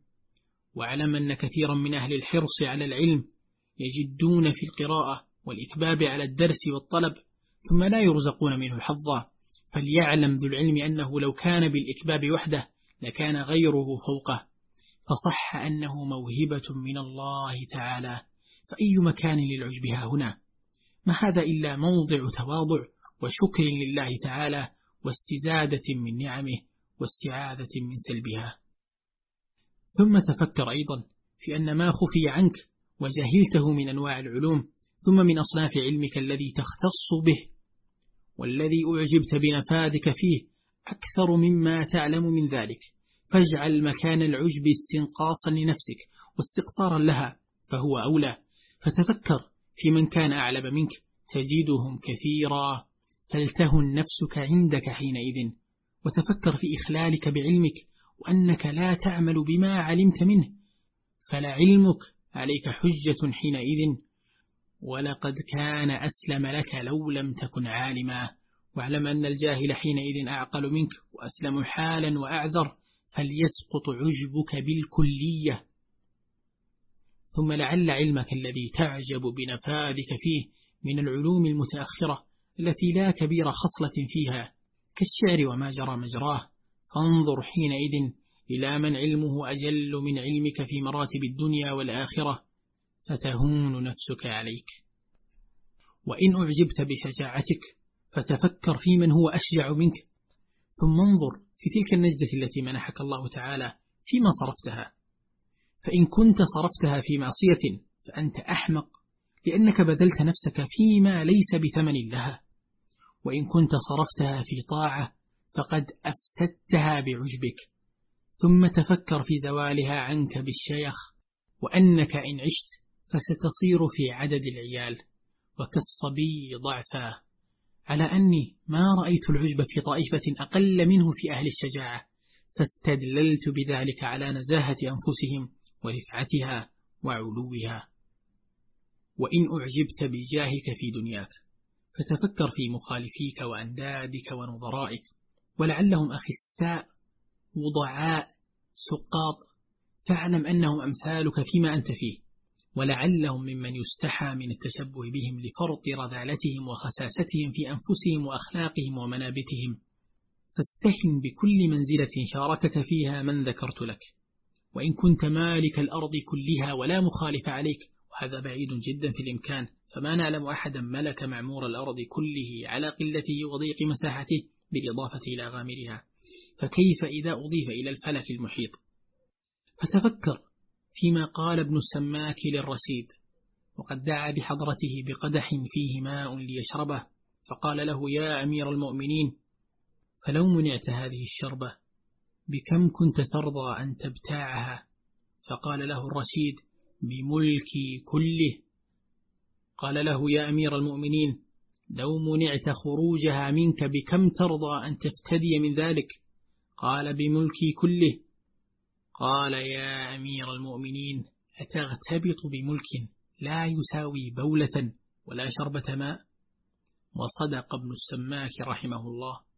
واعلم أن كثيرا من أهل الحرص على العلم يجدون في القراءة والإكباب على الدرس والطلب ثم لا يرزقون منه حظا. فليعلم ذو العلم أنه لو كان بالإكباب وحده لكان غيره فوقه. فصح أنه موهبة من الله تعالى. فأي مكان للعجب ها هنا؟ ما هذا إلا موضع تواضع وشكر لله تعالى واستزادة من نعمه واستعاذة من سلبها. ثم تفكر أيضا في أن ما خفي عنك وجهلته من أنواع العلوم ثم من أصناف علمك الذي تختص به والذي أعجبت بنفادك فيه أكثر مما تعلم من ذلك. فاجعل مكان العجب استنقاصا لنفسك واستقصارا لها فهو أولى. فتفكر في من كان أعلم منك تجدهم كثيرا فلتهن نفسك عندك حينئذ. وتفكر في إخلالك بعلمك وأنك لا تعمل بما علمت منه. فلعلمك عليك حجة حينئذ. ولقد كان أسلم لك لو لم تكن عالما. واعلم أن الجاهل حينئذ أعقل منك وأسلم حالا وأعذر. فليسقط عجبك بالكلية. ثم لعل علمك الذي تعجب بنفاذك فيه من العلوم المتأخرة التي لا كبير خصلة فيها كالشعر وما جرى مجراه. فانظر حينئذ إلى من علمه أجل من علمك في مراتب الدنيا والآخرة فتهون نفسك عليك. وإن أعجبت بشجاعتك فتفكر في من هو أشجع منك. ثم انظر في تلك النجدة التي منحك الله تعالى فيما صرفتها. فإن كنت صرفتها في معصية فأنت أحمق لأنك بذلت نفسك فيما ليس بثمن لها. وإن كنت صرفتها في طاعة فقد أفسدتها بعجبك ثم تفكر في زوالها عنك بالشيخ وأنك إن عشت فستصير في عدد العيال. وكالصبي ضعفا على أني ما رأيت العجب في طائفة أقل منه في أهل الشجاعة فاستدللت بذلك على نزاهة أنفسهم. ورفعتها وعلوها. وإن أعجبت بجاهك في دنياك فتفكر في مخالفيك وأندادك ونظرائك ولعلهم أخساء وضعاء سقاط فاعلم أنهم أمثالك فيما أنت فيه ولعلهم ممن يستحى من التشبه بهم لفرط رذالتهم وخساستهم في أنفسهم وأخلاقهم ومنابتهم. فاستحن بكل منزلة شاركك فيها من ذكرت لك. وإن كنت مالك الأرض كلها ولا مخالف عليك وهذا بعيد جدا في الإمكان. فما نعلم أحدا ملك معمور الأرض كله على قلته وضيق مساحته بالإضافة إلى غامرها فكيف إذا أضيف إلى الفلك المحيط؟ فتفكر فيما قال ابن السماك للرسيد وقد دعا بحضرته بقدح فيه ماء ليشربه فقال له يا أمير المؤمنين فلو منعت هذه الشربة بكم كنت ترضى أن تبتاعها؟ فقال له الرشيد بملكي كله. قال له يا أمير المؤمنين لو منعت خروجها منك بكم ترضى أن تفتدي من ذلك؟ قال بملكي كله. قال يا أمير المؤمنين أتغتبط بملك لا يساوي بولة ولا شربة ماء؟ وصدق ابن السماك رحمه الله.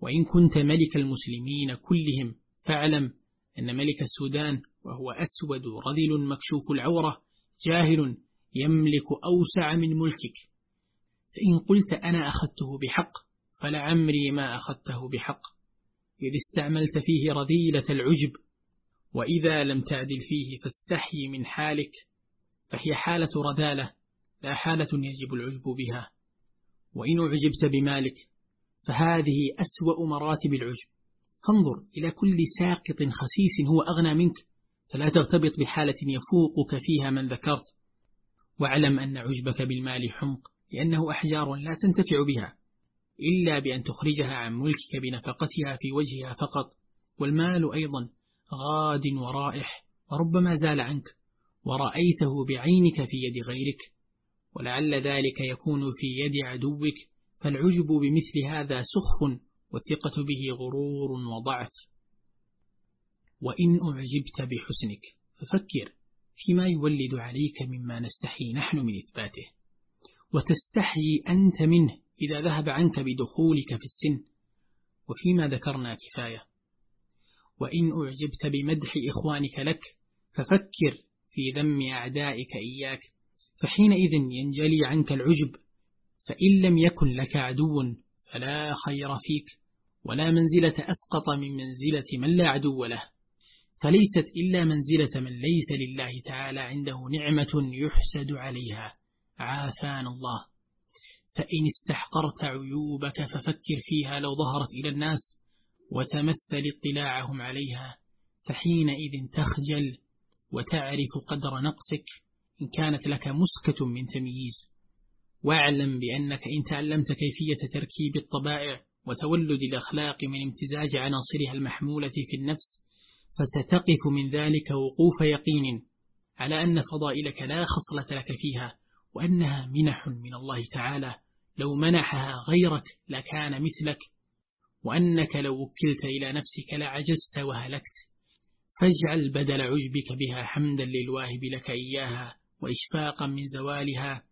وإن كنت ملك المسلمين كلهم فاعلم أن ملك السودان وهو أسود رذل مكشوف العورة جاهل يملك أوسع من ملكك. فإن قلت أنا أخذته بحق فلعمري ما أخذته بحق. إذ استعملت فيه رذيلة العجب وإذا لم تعدل فيه فاستحي من حالك. فهي حالة رذالة لا حالة يجب العجب بها. وإن أعجبت بمالك فهذه أسوأ مراتب العجب. فانظر إلى كل ساقط خسيس هو أغنى منك فلا تغتبط بحالة يفوقك فيها من ذكرت. واعلم أن عجبك بالمال حمق لأنه أحجار لا تنتفع بها إلا بأن تخرجها عن ملكك بنفقتها في وجهها فقط. والمال أيضا غاد ورائح وربما زال عنك ورأيته بعينك في يد غيرك ولعل ذلك يكون في يد عدوك. فالعجب بمثل هذا سخف والثقة به غرور وضعف. وإن أعجبت بحسنك ففكر فيما يولد عليك مما نستحي نحن من إثباته. وتستحي أنت منه إذا ذهب عنك بدخولك في السن وفيما ذكرنا كفاية. وإن أعجبت بمدح إخوانك لك ففكر في ذم أعدائك إياك. فحينئذ ينجلي عنك العجب فإن لم يكن لك عدو فلا خير فيك ولا منزلة أسقط من منزلة من لا عدو له. فليست إلا منزلة من ليس لله تعالى عنده نعمة يحسد عليها. عافانا الله. فإن استحقرت عيوبك ففكر فيها لو ظهرت إلى الناس وتمثل اطلاعهم عليها. فحينئذ تخجل وتعرف قدر نقصك. إن كانت لك مسكة من تمييز. واعلم بأنك إن تعلمت كيفية تركيب الطبائع وتولد الأخلاق من امتزاج عناصرها المحمولة في النفس فستقف من ذلك وقوف يقين على أن فضائلك لا خصلة لك فيها وأنها منح من الله تعالى. لو منحها غيرك لكان مثلك وأنك لو وكلت إلى نفسك لعجزت وهلكت. فاجعل بدل عجبك بها حمدا للواهب لك إياها وإشفاقا من زوالها.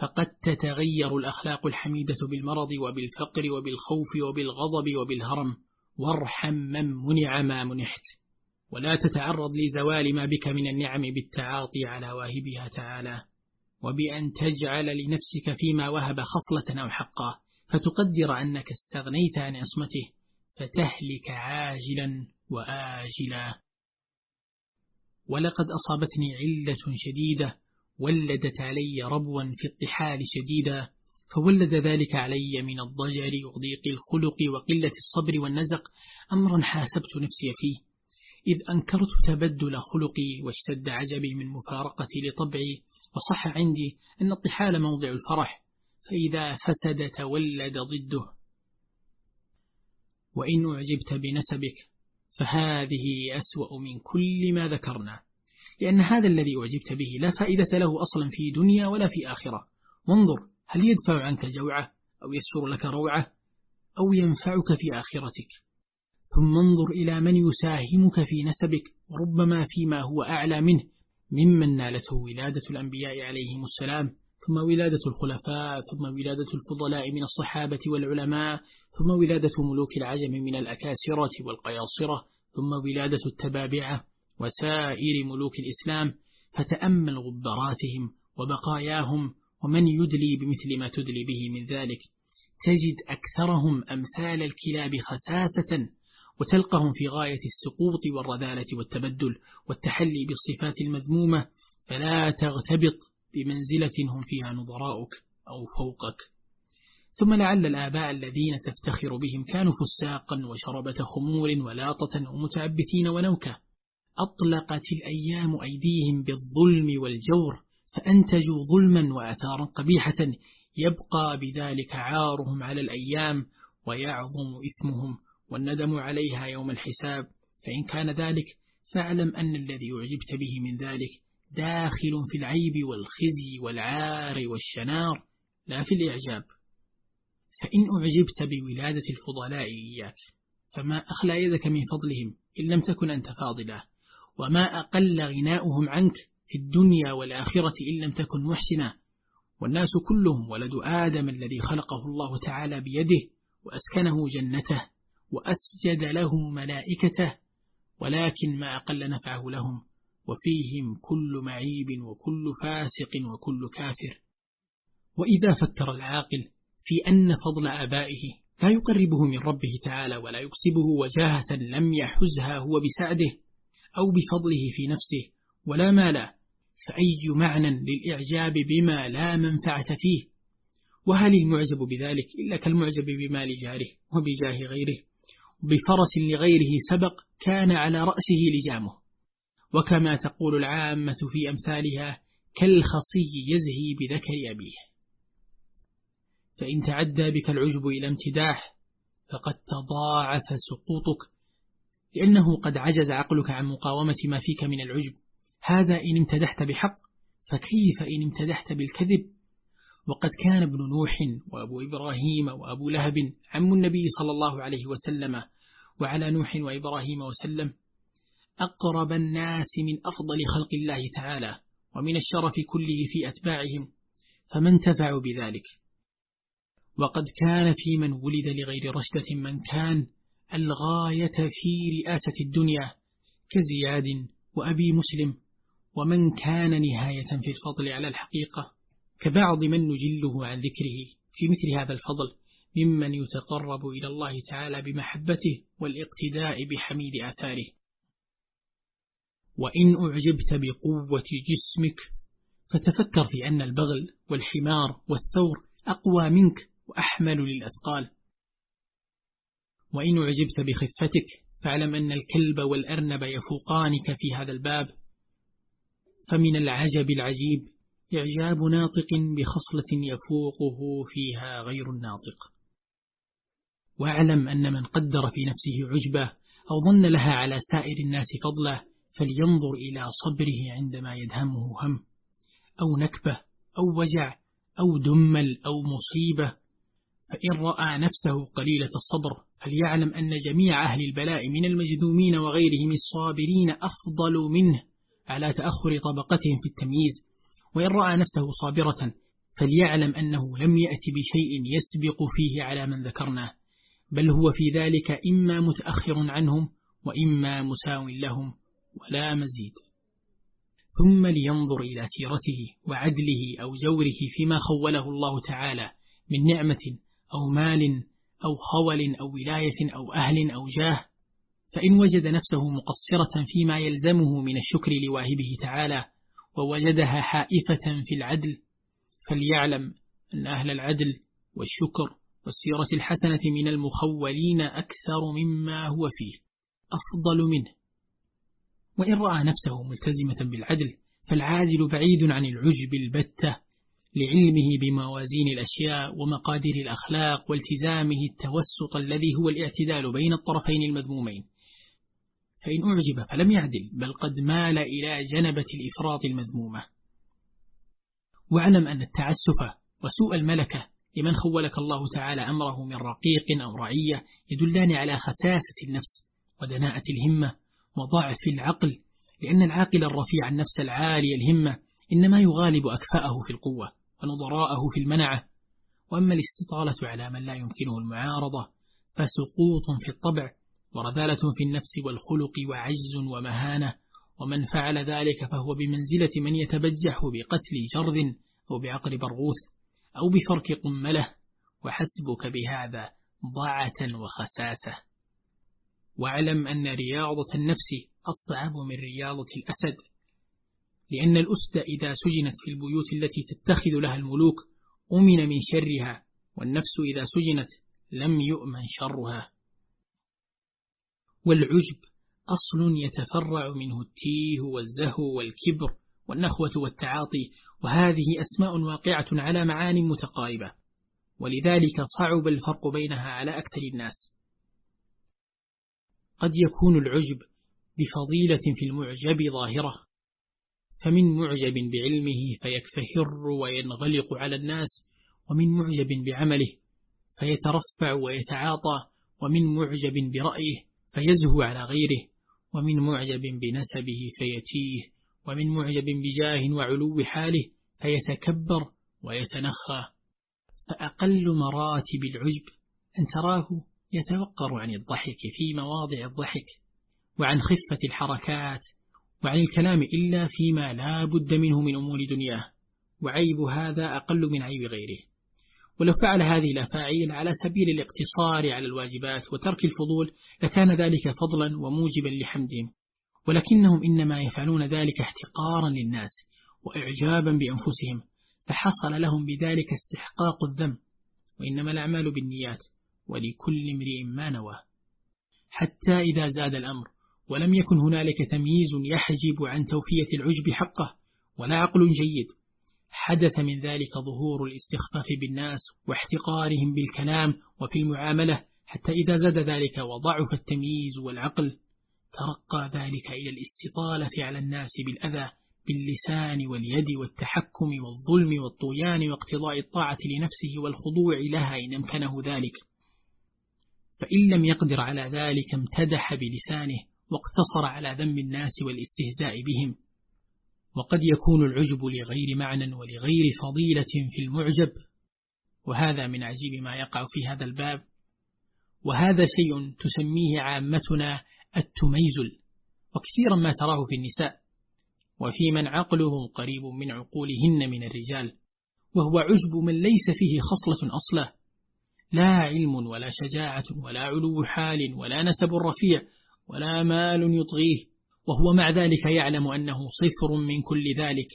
فقد تتغير الأخلاق الحميدة بالمرض وبالفقر وبالخوف وبالغضب وبالهرم. وارحم من منع ما منحت. ولا تتعرض لزوال ما بك من النعم بالتعاطي على واهبها تعالى. وبأن تجعل لنفسك فيما وهب خصلة أو حقا. فتقدر أنك استغنيت عن عصمته. فتهلك عاجلا وآجلا. ولقد أصابتني علة شديدة ولدت علي ربوا في الطحال شديدا فولد ذلك علي من الضجر وضيق الخلق وقلة الصبر والنزق أمرا حاسبت نفسي فيه. إذ أنكرت تبدل خلقي واشتد عجبي من مفارقتي لطبعي وصح عندي أن الطحال موضع الفرح فإذا فسد تولد ضده. وإن أعجبت بنسبك فهذه أسوأ من كل ما ذكرنا. لأن هذا الذي أعجبت به لا فائدة له أصلا في دنيا ولا في آخرة. وانظر هل يدفع عنك جوعة أو يسر لك روعة أو ينفعك في آخرتك؟ ثم انظر إلى من يساهمك في نسبك وربما فيما هو أعلى منه ممن نالته ولادة الأنبياء عليهم السلام ثم ولادة الخلفاء ثم ولادة الفضلاء من الصحابة والعلماء ثم ولادة ملوك العجم من الأكاسرة والقياصرة ثم ولادة التبابعة. وسائر ملوك الإسلام فتأمل غبراتهم وبقاياهم ومن يدلي بمثل ما تدلي به من ذلك. تجد أكثرهم أمثال الكلاب خساسة وتلقهم في غاية السقوط والرذالة والتبدل والتحلي بالصفات المذمومة. فلا تغتبط بمنزلة هم فيها نظراؤك أو فوقك. ثم لعل الآباء الذين تفتخر بهم كانوا فساقا وشربة خمور ولاطة ومتعبثين ونوكة. أطلقت الأيام أيديهم بالظلم والجور فأنتجوا ظلما وأثارا قبيحة يبقى بذلك عارهم على الأيام ويعظم إثمهم والندم عليها يوم الحساب. فإن كان ذلك فاعلم أن الذي أعجبت به من ذلك داخل في العيب والخزي والعار والشنار لا في الإعجاب. فإن أعجبت بولادة الفضلاء إياك فما أخلى يدك من فضلهم إن لم تكن أنت فاضلا. وما أقل غناؤهم عنك في الدنيا والآخرة إن لم تكن محسنا. والناس كلهم ولد آدم الذي خلقه الله تعالى بيده وأسكنه جنته وأسجد له ملائكته ولكن ما أقل نفعه لهم. وفيهم كل معيب وكل فاسق وكل كافر. وإذا فكر العاقل في أن فضل آبائه لا يقربه من ربه تعالى ولا يكسبه وجاهة لم يحزها هو بسعده أو بفضله في نفسه ولا ماله فأي معنى للإعجاب بما لا منفعة فيه؟ وهل المعجب بذلك إلا كالمعجب بمال جاره وبجاه غيره؟ بفرس لغيره سبق كان على رأسه لجامه. وكما تقول العامة في أمثالها كالخصي يزهي بذكر أبيه فإن تعدى بك العجب إلى امتداح فقد تضاعف سقوطك لأنه قد عجز عقلك عن مقاومة ما فيك من العجب. هذا إن امتدحت بحق فكيف إن امتدحت بالكذب؟ وقد كان ابن نوح وأبو إبراهيم وأبو لهب عم النبي صلى الله عليه وسلم وعلى نوح وإبراهيم وسلم أقرب الناس من أفضل خلق الله تعالى ومن الشرف كله في أتباعهم فما انتفعوا بذلك؟ وقد كان في من ولد لغير رشدة من كان الغاية في رئاسة الدنيا كزياد وأبي مسلم ومن كان نهاية في الفضل على الحقيقة كبعض من نجله عن ذكره في مثل هذا الفضل ممن يتقرب إلى الله تعالى بمحبته والاقتداء بحميد آثاره. وإن أعجبت بقوة جسمك فتفكر في أن البغل والحمار والثور أقوى منك وأحمل للأثقال. وإن أعجبت بخفتك فاعلم أن الكلب والأرنب يفوقانك في هذا الباب. فمن العجب العجيب إعجاب ناطق بخصلة يفوقه فيها غير الناطق. واعلم أن من قدر في نفسه عجبة أو ظن لها على سائر الناس فضله فلينظر إلى صبره عندما يدهمه هم أو نكبة أو وجع أو دمل أو مصيبة فإن رأى نفسه قليلة الصبر فليعلم أن جميع أهل البلاء من المجذومين وغيرهم الصابرين أفضل منه على تأخر طبقتهم في التمييز. وإن رأى نفسه صابرة فليعلم أنه لم يأتي بشيء يسبق فيه على من ذكرناه. بل هو في ذلك إما متأخر عنهم وإما مساو لهم ولا مزيد. ثم لينظر إلى سيرته وعدله أو جوره فيما خوله الله تعالى من نعمة أو مال أو خول أو ولاية أو أهل أو جاه فإن وجد نفسه مقصرة فيما يلزمه من الشكر لواهبه تعالى ووجدها حائفة في العدل فليعلم أن أهل العدل والشكر والسيرة الحسنة من المخولين أكثر مما هو فيه أفضل منه. وإن رأى نفسه ملتزمة بالعدل فالعادل بعيد عن العجب البتة لعلمه بموازين الأشياء ومقادير الأخلاق والتزامه التوسط الذي هو الاعتدال بين الطرفين المذمومين. فإن أعجب فلم يعدل بل قد مال إلى جنبة الإفراط المذمومة. واعلم أن التعسف وسوء الملكة لمن خولك الله تعالى أمره من رقيق أو رعية يدلان على خساسة النفس ودناءة الهمة وضعف العقل لأن العاقل الرفيع النفس العالي الهمة إنما يغالب أكفاءه في القوة. ونظراءه في المنعة. وأما الاستطالة على من لا يمكنه المعارضة فسقوط في الطبع ورذالة في النفس والخلق وعجز ومهانة. ومن فعل ذلك فهو بمنزلة من يتبجح بقتل جرذ أو بعقر برغوث أو بفرك قملة. وحسبك بهذا ضعة وخساسة. واعلم أن رياضة النفس أصعب من رياضة الأسد. لأن الأسد إذا سجنت في البيوت التي تتخذ لها الملوك أمن من شرها والنفس إذا سجنت لم يؤمن شرها. والعجب أصل يتفرع منه التيه والزهو والكبر والنخوة والتعاطي وهذه أسماء واقعة على معان متقاربة. ولذلك صعب الفرق بينها على أكثر الناس. قد يكون العجب بفضيلة في المعجب ظاهرة. فمن معجب بعلمه فيكفهر وينغلق على الناس ومن معجب بعمله فيترفع ويتعاطى ومن معجب برأيه فيزهو على غيره ومن معجب بنسبه فيتيه ومن معجب بجاه وعلو حاله فيتكبر ويتنخى. فأقل مراتب العجب أن تراه يتوقر عن الضحك في مواضع الضحك وعن خفة الحركات وعن الكلام إلا فيما لا بد منه من أمور دنياه وعيب هذا أقل من عيب غيره. ولو فعل هذه الأفاعيل على سبيل الاقتصار على الواجبات وترك الفضول لكان ذلك فضلا وموجبا لحمدهم. ولكنهم إنما يفعلون ذلك احتقارا للناس وإعجابا بأنفسهم فحصل لهم بذلك استحقاق الذنب وإنما الأعمال بالنيات ولكل امرئ ما نوى. حتى إذا زاد الأمر ولم يكن هنالك تمييز يحجب عن توفية العجب حقه ولا عقل جيد. حدث من ذلك ظهور الاستخفاف بالناس واحتقارهم بالكلام وفي المعاملة حتى إذا زاد ذلك وضعف التمييز والعقل. ترقى ذلك إلى الاستطالة على الناس بالأذى باللسان واليد والتحكم والظلم والطغيان واقتضاء الطاعة لنفسه والخضوع لها إن أمكنه ذلك. فإن لم يقدر على ذلك امتدح بلسانه واقتصر على ذم الناس والاستهزاء بهم. وقد يكون العجب لغير معنى ولغير فضيلة في المعجب. وهذا من عجيب ما يقع في هذا الباب. وهذا شيء تسميه عامتنا التميزل. وكثيرا ما تراه في النساء. وفي من عقلهم قريب من عقولهن من الرجال. وهو عجب من ليس فيه خصلة أصلا. لا علم ولا شجاعة ولا علو حال ولا نسب رفيع. ولا مال يطغيه وهو مع ذلك يعلم أنه صفر من كل ذلك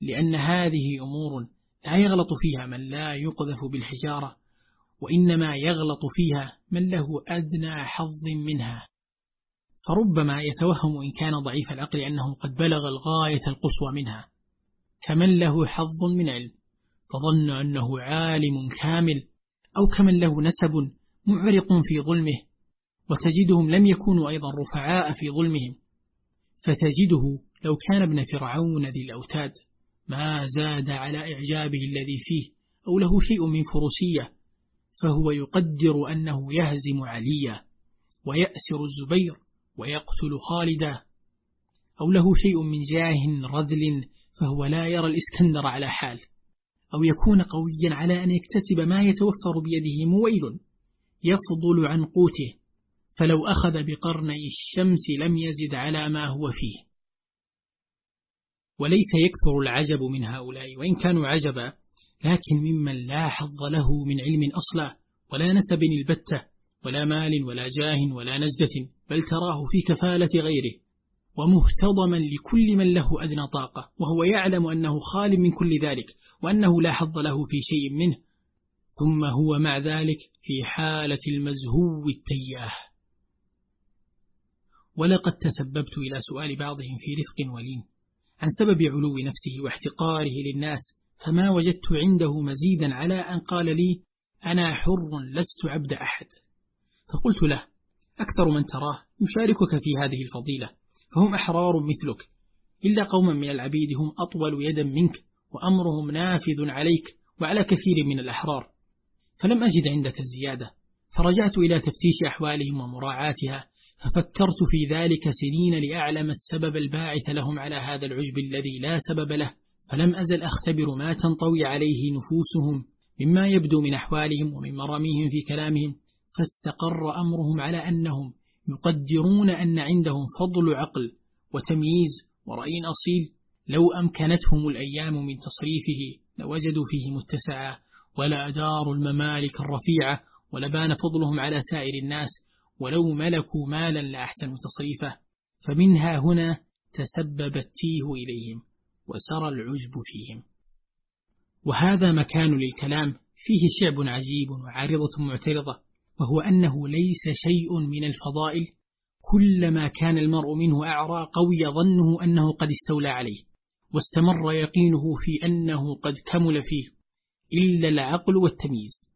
لأن هذه أمور لا يغلط فيها من لا يقذف بالحجارة وإنما يغلط فيها من له أدنى حظ منها. فربما يتوهم إن كان ضعيف العقل أنه قد بلغ الغاية القصوى منها كمن له حظ من علم فظن أنه عالم كامل أو كمن له نسب معرق في ظلمه وتجدهم لم يكونوا أيضا رفعاء في ظلمهم. فتجده لو كان ابن فرعون ذي الأوتاد ما زاد على إعجابه الذي فيه أو له شيء من فروسية فهو يقدر أنه يهزم عليا ويأسر الزبير ويقتل خالدا أو له شيء من جاه رذل فهو لا يرى الإسكندر على حال. أو يكون قويا على أن يكتسب ما يتوفر بيده مويل يفضل عن قوته. فلو أخذ بقرني الشمس لم يزد على ما هو فيه. وليس يكثر العجب من هؤلاء وإن كانوا عجبا لكن ممن لا حظ له من علم أصلا ولا نسب البتة ولا مال ولا جاه ولا نجدة بل تراه في كفالة غيره ومهتضما لكل من له أدنى طاقة وهو يعلم أنه خال من كل ذلك وأنه لا حظ له في شيء منه. ثم هو مع ذلك في حالة المزهو التياه. ولقد تسببت إلى سؤال بعضهم في رفق ولين عن سبب علو نفسه واحتقاره للناس فما وجدت عنده مزيدا على أن قال لي أنا حر لست عبد أحد. فقلت له أكثر من تراه يشاركك في هذه الفضيلة فهم أحرار مثلك إلا قوما من العبيد هم أطول يدا منك وأمرهم نافذ عليك وعلى كثير من الأحرار. فلم أجد عندك الزيادة فرجعت إلى تفتيش أحوالهم ومراعاتها ففكرت في ذلك سنين لأعلم السبب الباعث لهم على هذا العجب الذي لا سبب له فلم أزل أختبر ما تنطوي عليه نفوسهم مما يبدو من أحوالهم ومن مراميهم في كلامهم فاستقر أمرهم على أنهم يقدرون أن عندهم فضل عقل وتمييز ورأي أصيل لو أمكنتهم الأيام من تصريفه لوجدوا فيه متسعا ولا أدار الممالك الرفيعة ولبان فضلهم على سائر الناس ولو ملكوا مالا لأحسن تصريفه فمنها هنا تسبب التيه إليهم وسرى العجب فيهم. وهذا مكان للكلام فيه شعب عجيب وعارضة معترضة وهو أنه ليس شيء من الفضائل كلما كان المرء منه أعرى قوي ظنه أنه قد استولى عليه واستمر يقينه في أنه قد كمل فيه إلا العقل والتمييز.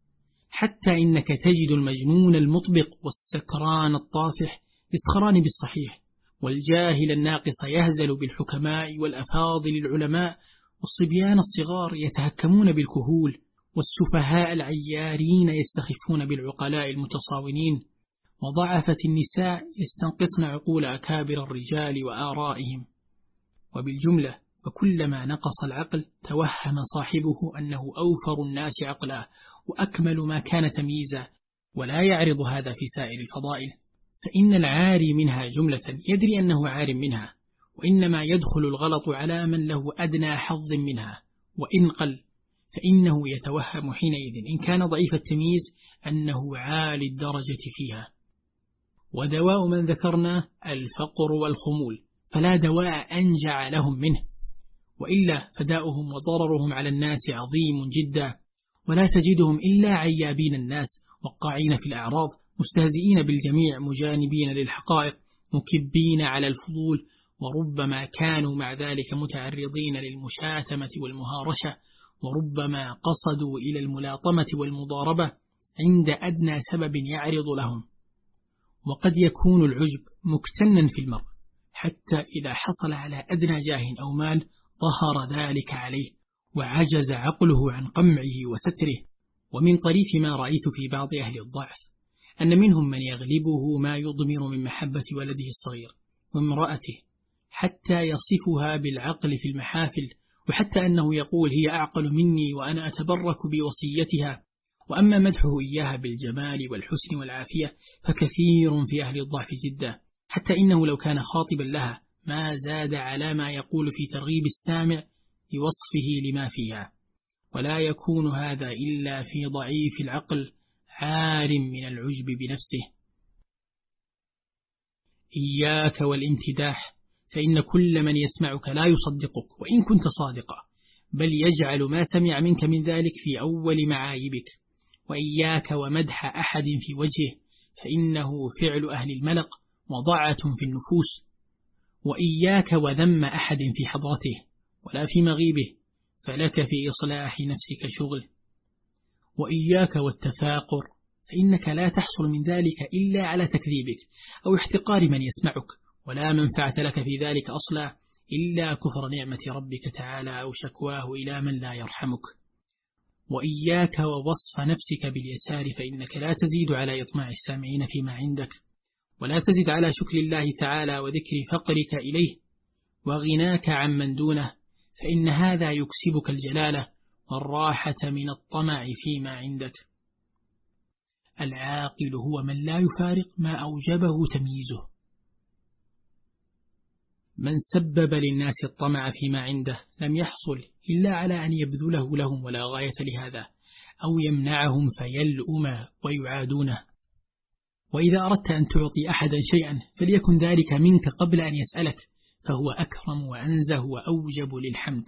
حتى إنك تجد المجنون المطبق والسكران الطافح يسخران بالصحيح والجاهل الناقص يهزل بالحكماء والأفاضل العلماء والصبيان الصغار يتهكمون بالكهول والسفهاء العيارين يستخفون بالعقلاء المتصاونين. وضعفت النساء يستنقصن عقول أكابر الرجال وآرائهم. وبالجملة فكلما نقص العقل توهم صاحبه أنه أوفر الناس عقلا وأكمل ما كان تمييزا ولا يعرض هذا في سائر الفضائل. فإن العاري منها جملة يدري أنه عار منها وإنما يدخل الغلط على من له أدنى حظ منها. وإن قل فإنه يتوهم حينئذ إن كان ضعيف التمييز أنه عالي الدرجة فيها. ودواء من ذكرنا الفقر والخمول فلا دواء أنجع لهم منه. وإلا فداؤهم وضررهم على الناس عظيم جدا. ولا تجدهم إلا عيابين الناس وقاعين في الأعراض مستهزئين بالجميع مجانبين للحقائق مكبين على الفضول وربما كانوا مع ذلك متعرضين للمشاتمة والمهارشة وربما قصدوا إلى الملاطمة والمضاربة عند أدنى سبب يعرض لهم. وقد يكون العجب مكتنا في المرء حتى إذا حصل على أدنى جاه أو مال ظهر ذلك عليه. وعجز عقله عن قمعه وستره. ومن طريف ما رأيت في بعض أهل الضعف أن منهم من يغلبه ما يضمر من محبة ولده الصغير وامرأته حتى يصفها بالعقل في المحافل وحتى أنه يقول هي أعقل مني وأنا أتبرك بوصيتها. وأما مدحه إياها بالجمال والحسن والعافية فكثير في أهل الضعف جدا. حتى إنه لو كان خاطبا لها ما زاد على ما يقول في ترغيب السامع لوصفه لما فيها. ولا يكون هذا إلا في ضعيف العقل عار من العجب بنفسه. إياك والإمتداح فإن كل من يسمعك لا يصدقك وإن كنت صادقا بل يجعل ما سمع منك من ذلك في أول معايبك. وإياك ومدح أحد في وجهه فإنه فعل أهل الملق وضعة في النفوس. وإياك وذم أحد في حضرته. ولا في مغيبه فلك في إصلاح نفسك شغل. وإياك والتفاقر فإنك لا تحصل من ذلك إلا على تكذيبك أو احتقار من يسمعك ولا منفعة لك في ذلك أصلا إلا كفر نعمة ربك تعالى أو شكواه إلى من لا يرحمك. وإياك ووصف نفسك باليسار فإنك لا تزيد على إطماع السامعين فيما عندك ولا تزد على شكر الله تعالى وذكر فقرك إليه وغناك عن من دونه فإن هذا يكسبك الجلالة والراحة من الطمع فيما عندك. العاقل هو من لا يفارق ما أوجبه تمييزه. من سبب للناس الطمع فيما عنده لم يحصل إلا على أن يبذله لهم ولا غاية لهذا أو يمنعهم فيلؤم ويعادونه. وإذا أردت أن تعطي أحدا شيئا فليكن ذلك منك قبل أن يسألك. فهو أكرم وأنزه وأوجب للحمد.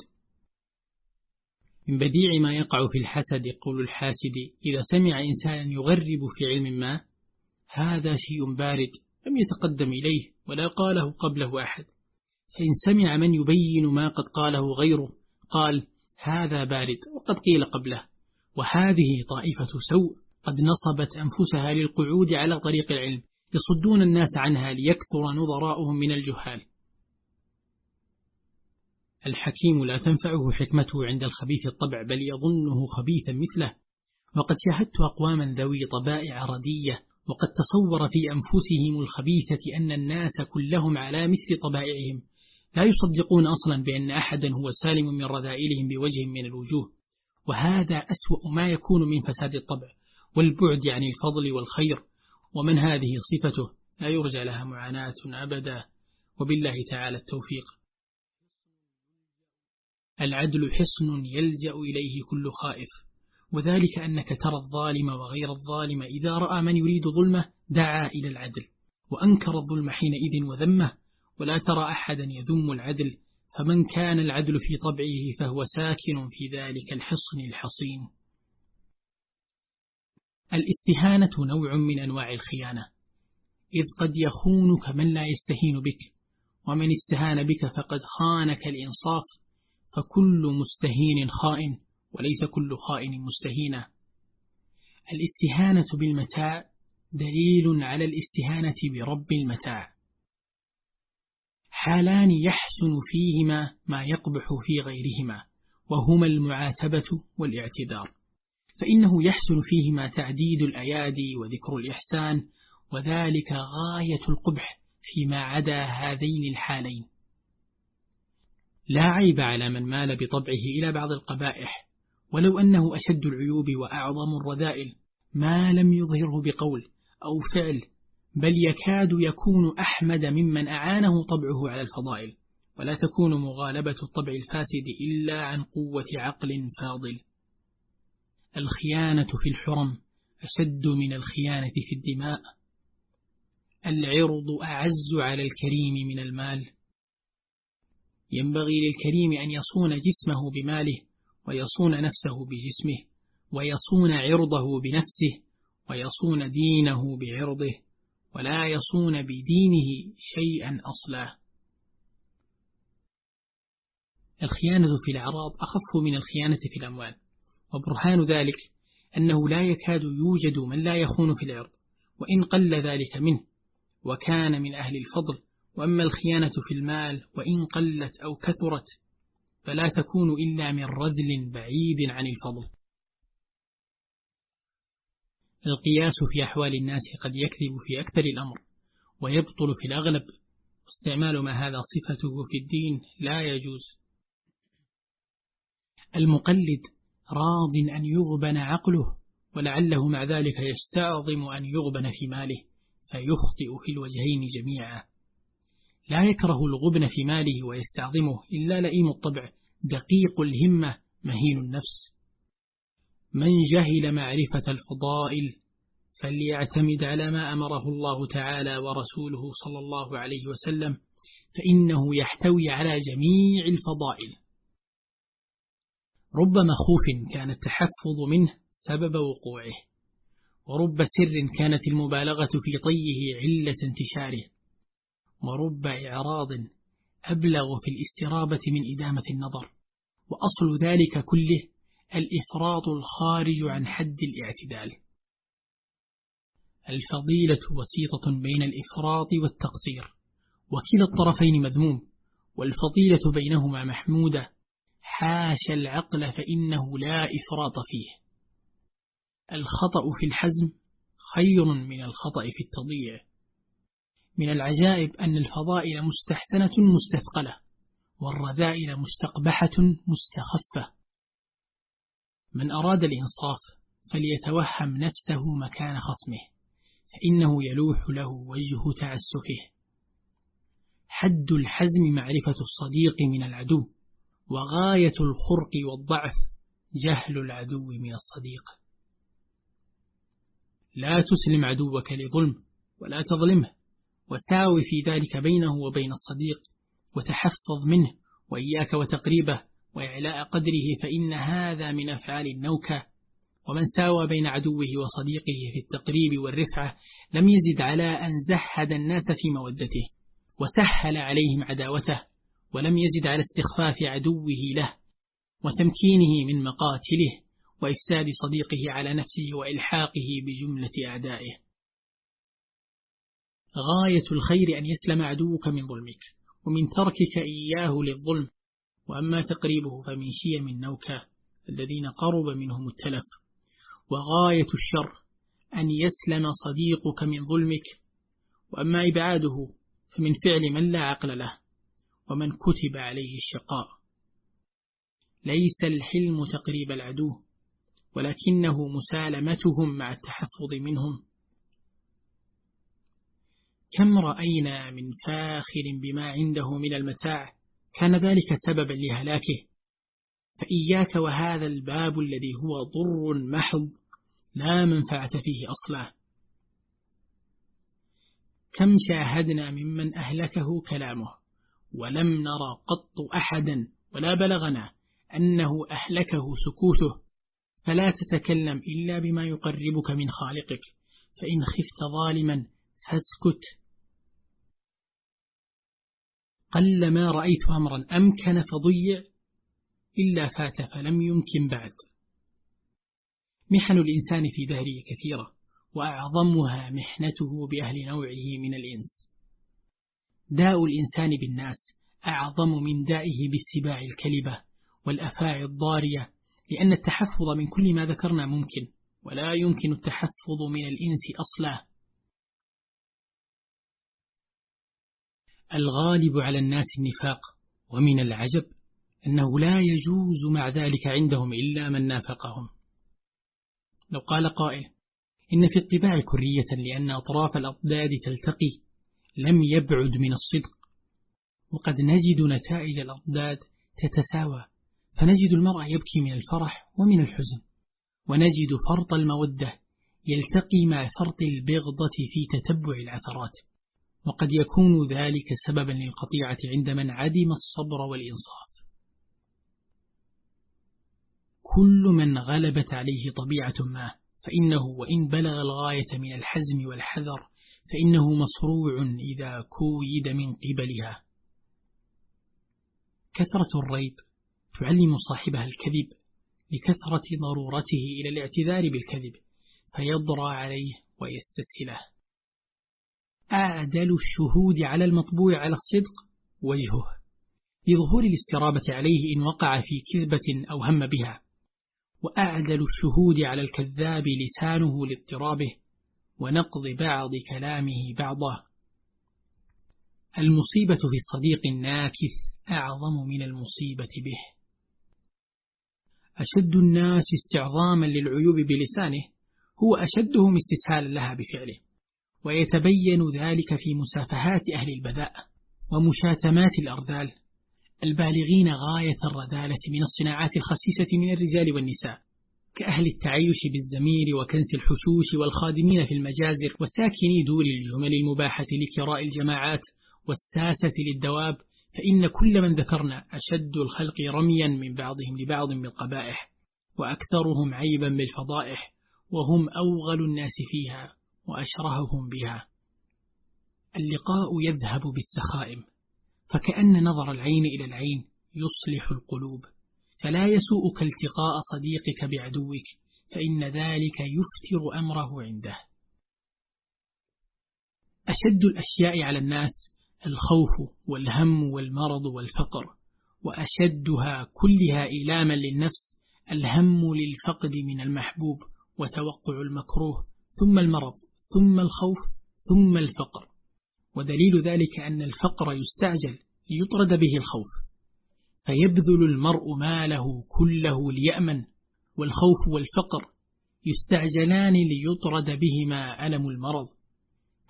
من بديع ما يقع في الحسد يقول الحاسد إذا سمع إنسانا يغرب في علم ما هذا شيء بارد لم يتقدم إليه ولا قاله قبله أحد. فإن سمع من يبين ما قد قاله غيره قال هذا بارد وقد قيل قبله. وهذه طائفة سوء قد نصبت أنفسها للقعود على طريق العلم يصدون الناس عنها ليكثر نظراؤهم من الجهال. الحكيم لا تنفعه حكمته عند الخبيث الطبع بل يظنه خبيثا مثله. وقد شاهدت أقواما ذوي طبائع ردية وقد تصور في أنفسهم الخبيثة أن الناس كلهم على مثل طبائعهم. لا يصدقون أصلا بأن أحدا هو سالم من رذائلهم بوجه من الوجوه. وهذا أسوأ ما يكون من فساد الطبع والبعد عن الفضل والخير. ومن هذه صفته؟ لا يرجى لها معاناة أبدا. وبالله تعالى التوفيق. العدل حصن يلجأ إليه كل خائف. وذلك أنك ترى الظالم وغير الظالم إذا رأى من يريد ظلمه دعا إلى العدل وأنكر الظلم حينئذ وذمه ولا ترى أحدا يذم العدل فمن كان العدل في طبعه فهو ساكن في ذلك الحصن الحصين. الاستهانة نوع من أنواع الخيانة. إذ قد يخونك من لا يستهين بك ومن استهان بك فقد خانك الإنصاف فكل مستهين خائن وليس كل خائن مستهينا الاستهانة بالمتاع دليل على الاستهانة برب المتاع. حالان يحسن فيهما ما يقبح في غيرهما وهما المعاتبة والاعتذار. فإنه يحسن فيهما تعديد الأيادي وذكر الإحسان وذلك غاية القبح فيما عدا هذين الحالين. لا عيب على من مال بطبعه إلى بعض القبائح ولو أنه أشد العيوب وأعظم الرذائل ما لم يظهره بقول أو فعل بل يكاد يكون أحمد ممن أعانه طبعه على الفضائل ولا تكون مغالبة الطبع الفاسد إلا عن قوة عقل فاضل. الخيانة في الحرم أشد من الخيانة في الدماء. العرض أعز على الكريم من المال. ينبغي للكريم أن يصون جسمه بماله ويصون نفسه بجسمه ويصون عرضه بنفسه ويصون دينه بعرضه ولا يصون بدينه شيئا أصلا. الخيانة في الأعراض أخف من الخيانة في الأموال وبرهان ذلك أنه لا يكاد يوجد من لا يخون في العرض وإن قل ذلك منه وكان من أهل الفضل وأما الخيانة في المال وإن قلت أو كثرت فلا تكون إلا من رذل بعيد عن الفضل. القياس في أحوال الناس قد يكذب في أكثر الأمر ويبطل في الأغلب واستعمال ما هذا صفته في الدين لا يجوز. المقلد راض أن يغبن عقله ولعله مع ذلك يستعظم أن يغبن في ماله فيخطئ في الوجهين جميعا. لا يكره الغبن في ماله ويستعظمه إلا لئيم الطبع دقيق الهمة مهين النفس. من جهل معرفة الفضائل فليعتمد على ما أمره الله تعالى ورسوله صلى الله عليه وسلم فإنه يحتوي على جميع الفضائل. رب مخوف كان التحفظ منه سبب وقوعه ورب سر كانت المبالغة في طيه علة انتشاره. ورب إعراض أبلغ في الاسترابة من إدامة النظر. وأصل ذلك كله الإفراط الخارج عن حد الاعتدال. الفضيلة وسيطة بين الإفراط والتقصير. وكلا الطرفين مذموم. والفضيلة بينهما محمودة. حاش العقل فإنه لا إفراط فيه. الخطأ في الحزم خير من الخطأ في التضييع. من العجائب أن الفضائل مستحسنة مستثقلة والرذائل مستقبحة مستخفة. من أراد الإنصاف فليتوهم نفسه مكان خصمه فإنه يلوح له وجه تعسفه. حد الحزم معرفة الصديق من العدو وغاية الخرق والضعف جهل العدو من الصديق. لا تسلم عدوك لظلم ولا تظلمه. وساوي في ذلك بينه وبين الصديق وتحفظ منه وإياك وتقريبه وإعلاء قدره فإن هذا من أفعال النوكة. ومن ساوى بين عدوه وصديقه في التقريب والرفعة لم يزد على أن زهد الناس في مودته وسهل عليهم عداوته ولم يزد على استخفاف عدوه له وتمكينه من مقاتله وإفساد صديقه على نفسه وإلحاقه بجملة أعدائه. غاية الخير أن يسلم عدوك من ظلمك ومن تركك إياه للظلم. وأما تقريبه فمن شيم النوكة الذين قرب منهم التلف. وغاية الشر أن يسلم صديقك من ظلمك. وأما إبعاده فمن فعل من لا عقل له ومن كتب عليه الشقاء. ليس الحلم تقريب العدو ولكنه مسالمتهم مع التحفظ منهم. كم رأينا من فاخر بما عنده من المتاع؟ كان ذلك سببا لهلاكه. فإياك وهذا الباب الذي هو ضر محض لا منفعة فيه أصلا. كم شاهدنا ممن أهلكه كلامه ولم نرى قط أحدا ولا بلغنا أنه أهلكه سكوته. فلا تتكلم إلا بما يقربك من خالقك. فإن خفت ظالما فاسكت. قل ما رأيت أمرا أمكن فضيع إلا فات فلم يمكن بعد. محن الإنسان في دهره كثيرة وأعظمها محنته بأهل نوعه من الإنس. داء الإنسان بالناس أعظم من دائه بالسباع الكلبة والأفاعي الضارية لأن التحفظ من كل ما ذكرنا ممكن ولا يمكن التحفظ من الإنس أصلا. الغالب على الناس النفاق ومن العجب أنه لا يجوز مع ذلك عندهم إلا من نافقهم. لو قال قائل إن في الطباع كرية لأن أطراف الأضداد تلتقي لم يبعد من الصدق. وقد نجد نتائج الأضداد تتساوى فنجد المرأة يبكي من الفرح ومن الحزن. ونجد فرط المودة يلتقي مع فرط البغضة في تتبع العثرات. وقد يكون ذلك سببا للقطيعة عند من عدم الصبر والإنصاف. كل من غلبت عليه طبيعة ما فإنه وإن بلغ الغاية من الحزم والحذر فإنه مصروع إذا كويد من قبلها. كثرة الريب تعلم صاحبها الكذب لكثرة ضرورته إلى الاعتذار بالكذب فيضرى عليه ويستسهله. أعدل الشهود على المطبوع على الصدق وجهه لظهور الاسترابة عليه إن وقع في كذبة أو هم بها وأعدل الشهود على الكذاب لسانه لاضطرابه ونقض بعض كلامه بعضه. المصيبة في الصديق الناكث أعظم من المصيبة به. أشد الناس استعظاما للعيوب بلسانه هو أشدهم استسهالا لها بفعله. ويتبين ذلك في مسافهات أهل البذاء ومشاتمات الأرذال البالغين غاية الرذالة من الصناعات الخسيسة من الرجال والنساء كأهل التعيش بالزمير وكنس الحشوش والخادمين في المجازر وساكني دور الجمل المباحة لكراء الجماعات والساسة للدواب فإن كل من ذكرنا أشد الخلق رميا من بعضهم لبعض بالقبائح وأكثرهم عيبا بالفضائح وهم أوغل الناس فيها. وأشرههم بها. اللقاء يذهب بالسخائم فكأن نظر العين إلى العين يصلح القلوب. فلا يسوءك التقاء صديقك بعدوك فإن ذلك يفتر أمره عنده. أشد الأشياء على الناس الخوف والهم والمرض والفقر وأشدها كلها إيلاما للنفس الهم للفقد من المحبوب وتوقع المكروه ثم المرض. ثم الخوف ثم الفقر. ودليل ذلك أن الفقر يستعجل ليطرد به الخوف. فيبذل المرء ماله كله ليأمن والخوف والفقر يستعجلان ليطرد بهما ألم المرض.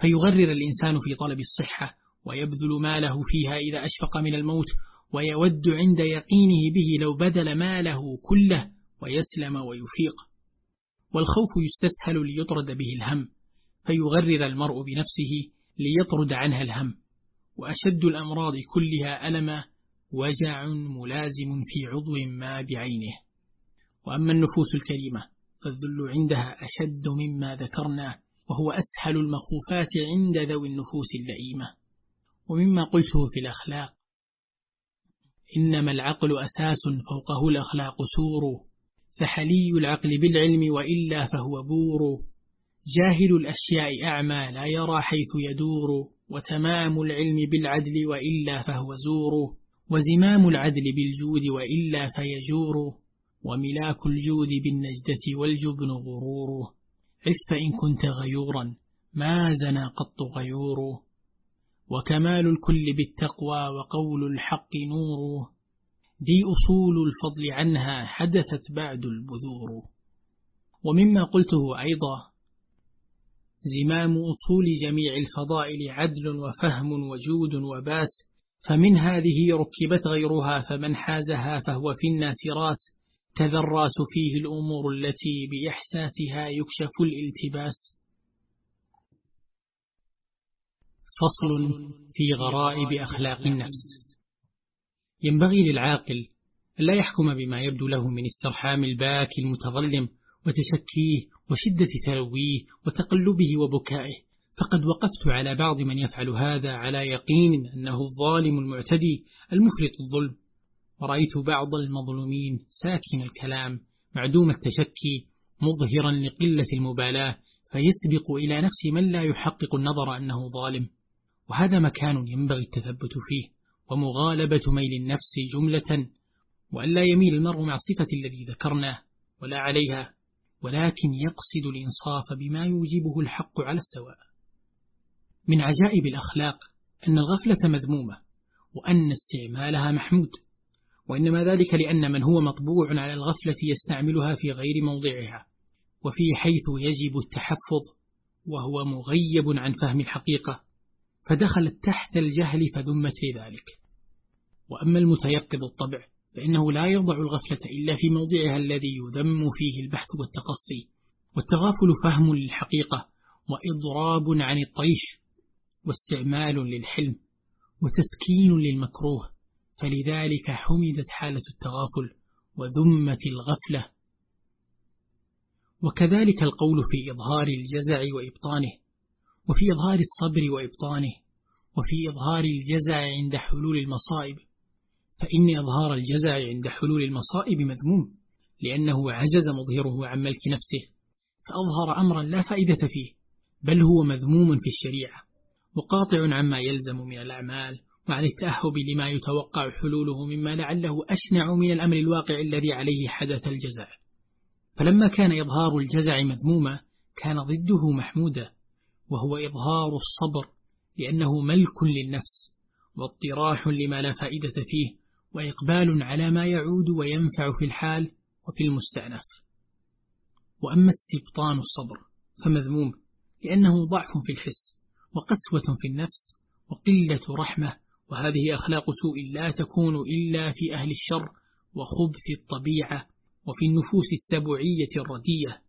فيغرر الإنسان في طلب الصحة ويبذل ماله فيها إذا أشفق من الموت ويود عند يقينه به لو بذل ماله كله ويسلم ويفيق. والخوف يستسهل ليطرد به الهم. فيغرر المرء بنفسه ليطرد عنها الهم وأشد الأمراض كلها ألما وجع ملازم في عضو ما بعينه. وأما النفوس الكريمة فالذل عندها أشد مما ذكرنا وهو أسهل المخوفات عند ذوي النفوس اللئيمة. ومما قلته في الأخلاق إنما العقل أساس فوقه الأخلاق سور فحل العقل بالعلم وإلا فهو بور. جاهل الأشياء أعمى لا يرى حيث يدور؟ وتمام العلم بالعدل وإلا فهو زور. وزمام العدل بالجود وإلا فيجور. وملاك الجود بالنجدة والجبن غرور. عف إن كنت غيورا ما زنى قط غيور. وكمال الكل بالتقوى وقول الحق نور. دي أصول الفضل عنها حدثت بعد البذور. ومما قلته أيضا زمام أصول جميع الفضائل عدل وفهم وجود وباس فمن هذه ركبت غيرها فمن حازها فهو في الناس راس تذراس فيه الأمور التي بإحساسها يكشف الالتباس. فصل في غرائب أخلاق النفس. ينبغي للعاقل لا يحكم بما يبدو له من استرحام الباكي المتظلم وتشكيه وشدة تلويه وتقلبه وبكائه. فقد وقفت على بعض من يفعل هذا على يقين أنه الظالم المعتدي المفرط الظلم. ورأيت بعض المظلومين ساكن الكلام معدوم التشكي مظهرا لقلة المبالاة فيسبق إلى نفس من لا يحقق النظر أنه ظالم. وهذا مكان ينبغي التثبت فيه ومغالبة ميل النفس جملة وألا يميل المرء مع الصفة الذي ذكرناه ولا عليها. ولكن يقصد الإنصاف بما يوجبه الحق على السواء. من عجائب الأخلاق أن الغفلة مذمومة وأن استعمالها محمود وإنما ذلك لأن من هو مطبوع على الغفلة يستعملها في غير موضعها وفي حيث يجب التحفظ وهو مغيب عن فهم الحقيقة فدخلت تحت الجهل فذمت في ذلك. وأما المتيقظ الطبع فإنه لا يضع الغفلة إلا في موضعها الذي يذم فيه البحث والتقصي والتغافل فهم للحقيقة وإضراب عن الطيش واستعمال للحلم وتسكين للمكروه فلذلك حمدت حالة التغافل وذمت الغفلة. وكذلك القول في إظهار الجزع وإبطانه وفي إظهار الصبر وإبطانه وفي إظهار الجزع عند حلول المصائب. فإن إظهار الجزع عند حلول المصائب مذموم لأنه عجز مظهره عن ملك نفسه فأظهر أمرا لا فائدة فيه بل هو مذموم في الشريعة وقاطع عما يلزم من الأعمال وعن التأهب لما يتوقع حلوله مما لعله أشنع من الأمر الواقع الذي عليه حدث الجزع فلما كان إظهار الجزع مذموما كان ضده محمودا وهو إظهار الصبر لأنه ملك للنفس واطراح لما لا فائدة فيه وإقبال على ما يعود وينفع في الحال وفي المستأنف. وأما استبطان الصبر فمذموم لأنه ضعف في الحس وقسوة في النفس وقلة رحمة وهذه أخلاق سوء لا تكون إلا في أهل الشر وخبث الطبيعة وفي النفوس السبعية الردية.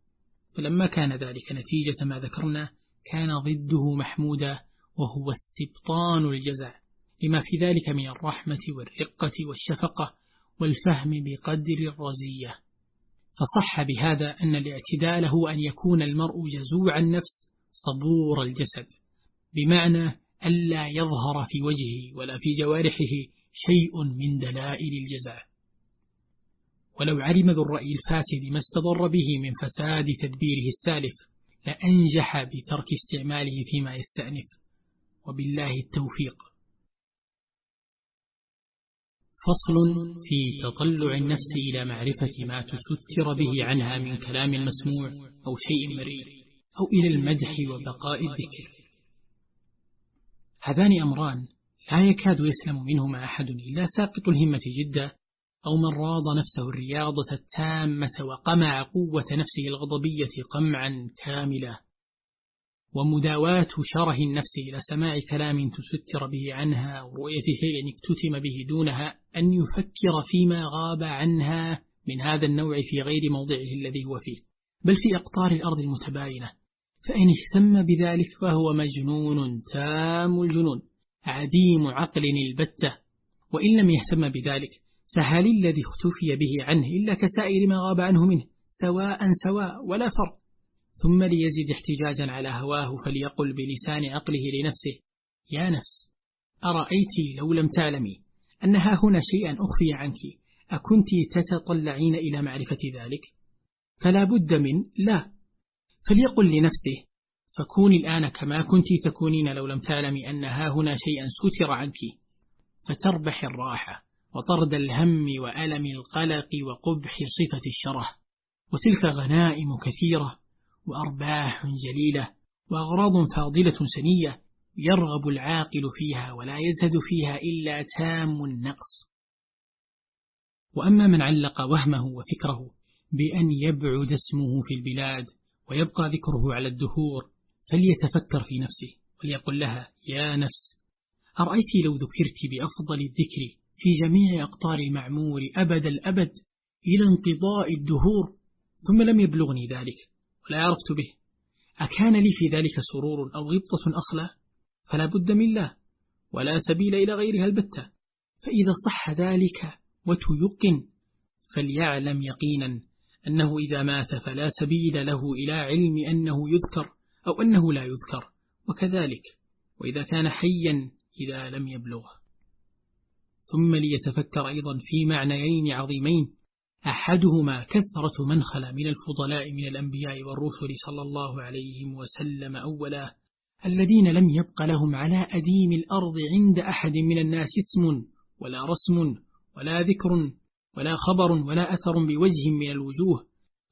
فلما كان ذلك نتيجة ما ذكرنا كان ضده محمودا وهو استبطان الجزع. لما في ذلك من الرحمة والرقة والشفقة والفهم بقدر الرزية. فصح بهذا أن الاعتدال هو أن يكون المرء جزوع النفس صبور الجسد بمعنى ألا يظهر في وجهه ولا في جوارحه شيء من دلائل الجزاء. ولو علم ذو الرأي الفاسد ما استضر به من فساد تدبيره السالف لأنجح بترك استعماله فيما يستأنف. وبالله التوفيق. فصل في تطلع النفس إلى معرفة ما تستر به عنها من كلام المسموع أو شيء مريء أو إلى المدح وبقاء الذكر. هذان أمران لا يكاد يسلم منهما أحد إلا ساقط الهمة جدا أو من راض نفسه الرياضة التامة وقمع قوة نفسه الغضبية قمعا كاملا. ومداواة شره النفس إلى سماع كلام تستر به عنها ورؤية شيء اكتتم به دونها أن يفكر فيما غاب عنها من هذا النوع في غير موضعه الذي هو فيه بل في أقطار الأرض المتباينة. فإن اهتم بذلك فهو مجنون تام الجنون عديم عقل البتة. وإن لم يهتم بذلك فهل الذي اختفي به عنه إلا كسائر ما غاب عنه منه سواء سواء ولا فرق. ثم ليزد احتجاجا على هواه فليقل بلسان عقله لنفسه يا نفس أرأيت لو لم تعلمي أن ها هنا شيئا أخفي عنك أكنت تتطلعين إلى معرفة ذلك؟ فلا بد من لا. فليقل لنفسه فكوني الآن كما كنت تكونين لو لم تعلمي أن ها هنا شيئا ستر عنك فتربح الراحة وطرد الهم وألم القلق وقبح صفة الشره وتلك غنائم كثيرة وأرباح جليلة وأغراض فاضلة سنية يرغب العاقل فيها ولا يزهد فيها إلا تام النقص. وأما من علق وهمه وفكره بأن يبعد اسمه في البلاد ويبقى ذكره على الدهور فليتفكر في نفسه وليقل لها يا نفس أرأيت لو ذكرت بأفضل الذكر في جميع أقطار المعمور أبد الأبد إلى انقضاء الدهور ثم لم يبلغني ذلك؟ ولا عرفت به. أكان لي في ذلك سرور أو غبطة أصلا؟ فلا بد من لا ولا سبيل إلى غيرها البتة. فإذا صح ذلك وتيقن فليعلم يقينا أنه إذا مات فلا سبيل له إلى علم أنه يذكر أو أنه لا يذكر وكذلك. وإذا كان حيا إذا لم يبلغ ثم ليتفكر أيضا في معنيين عظيمين. أحدهما كثرة من خلا من الفضلاء من الأنبياء والرسل صلى الله عليه وسلم أولا الذين لم يبق لهم على أديم الأرض عند أحد من الناس اسم ولا رسم ولا ذكر ولا خبر ولا أثر بوجه من الوجوه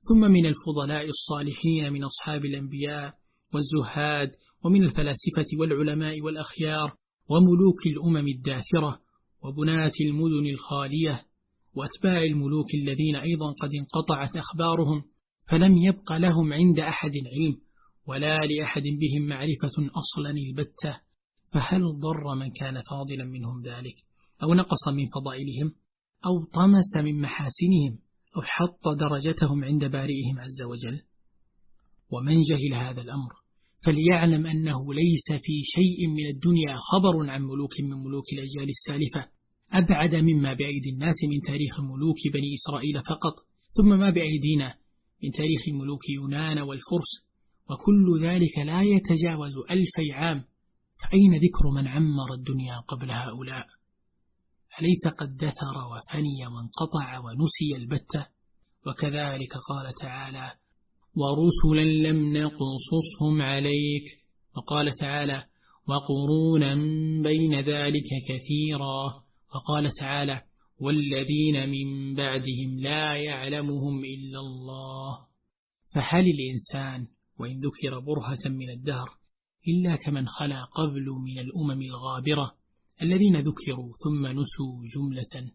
ثم من الفضلاء الصالحين من أصحاب الأنبياء والزهاد ومن الفلاسفة والعلماء والأخيار وملوك الأمم الداثرة وبناة المدن الخالية وأتباع الملوك الذين أيضا قد انقطعت أخبارهم فلم يبق لهم عند أحد علم ولا لأحد بهم معرفة أصلا البتة فهل ضر من كان فاضلا منهم ذلك؟ أو نقص من فضائلهم؟ أو طمس من محاسنهم؟ أو حط درجتهم عند بارئهم عز وجل؟ ومن جهل هذا الأمر؟ فليعلم أنه ليس في شيء من الدنيا خبر عن ملوك من ملوك الأجيال السالفة أبعد مما بأيدي الناس من تاريخ ملوك بني إسرائيل فقط ثم ما بأيدينا من تاريخ ملوك يونان والفرس وكل ذلك لا يتجاوز ألفي عام. فأين ذكر من عمر الدنيا قبل هؤلاء؟ أليس قد دثر وفني وانقطع ونسي البتة؟ وكذلك قال تعالى ورسلا لم نقصصهم عليك وقال تعالى وقرونا بين ذلك كثيرا وقال تعالى والذين من بعدهم لا يعلمهم إلا الله. فهل الإنسان وإن ذكر برهة من الدهر إلا كمن خلا قبل من الأمم الغابرة الذين ذكروا ثم نسوا جملة؟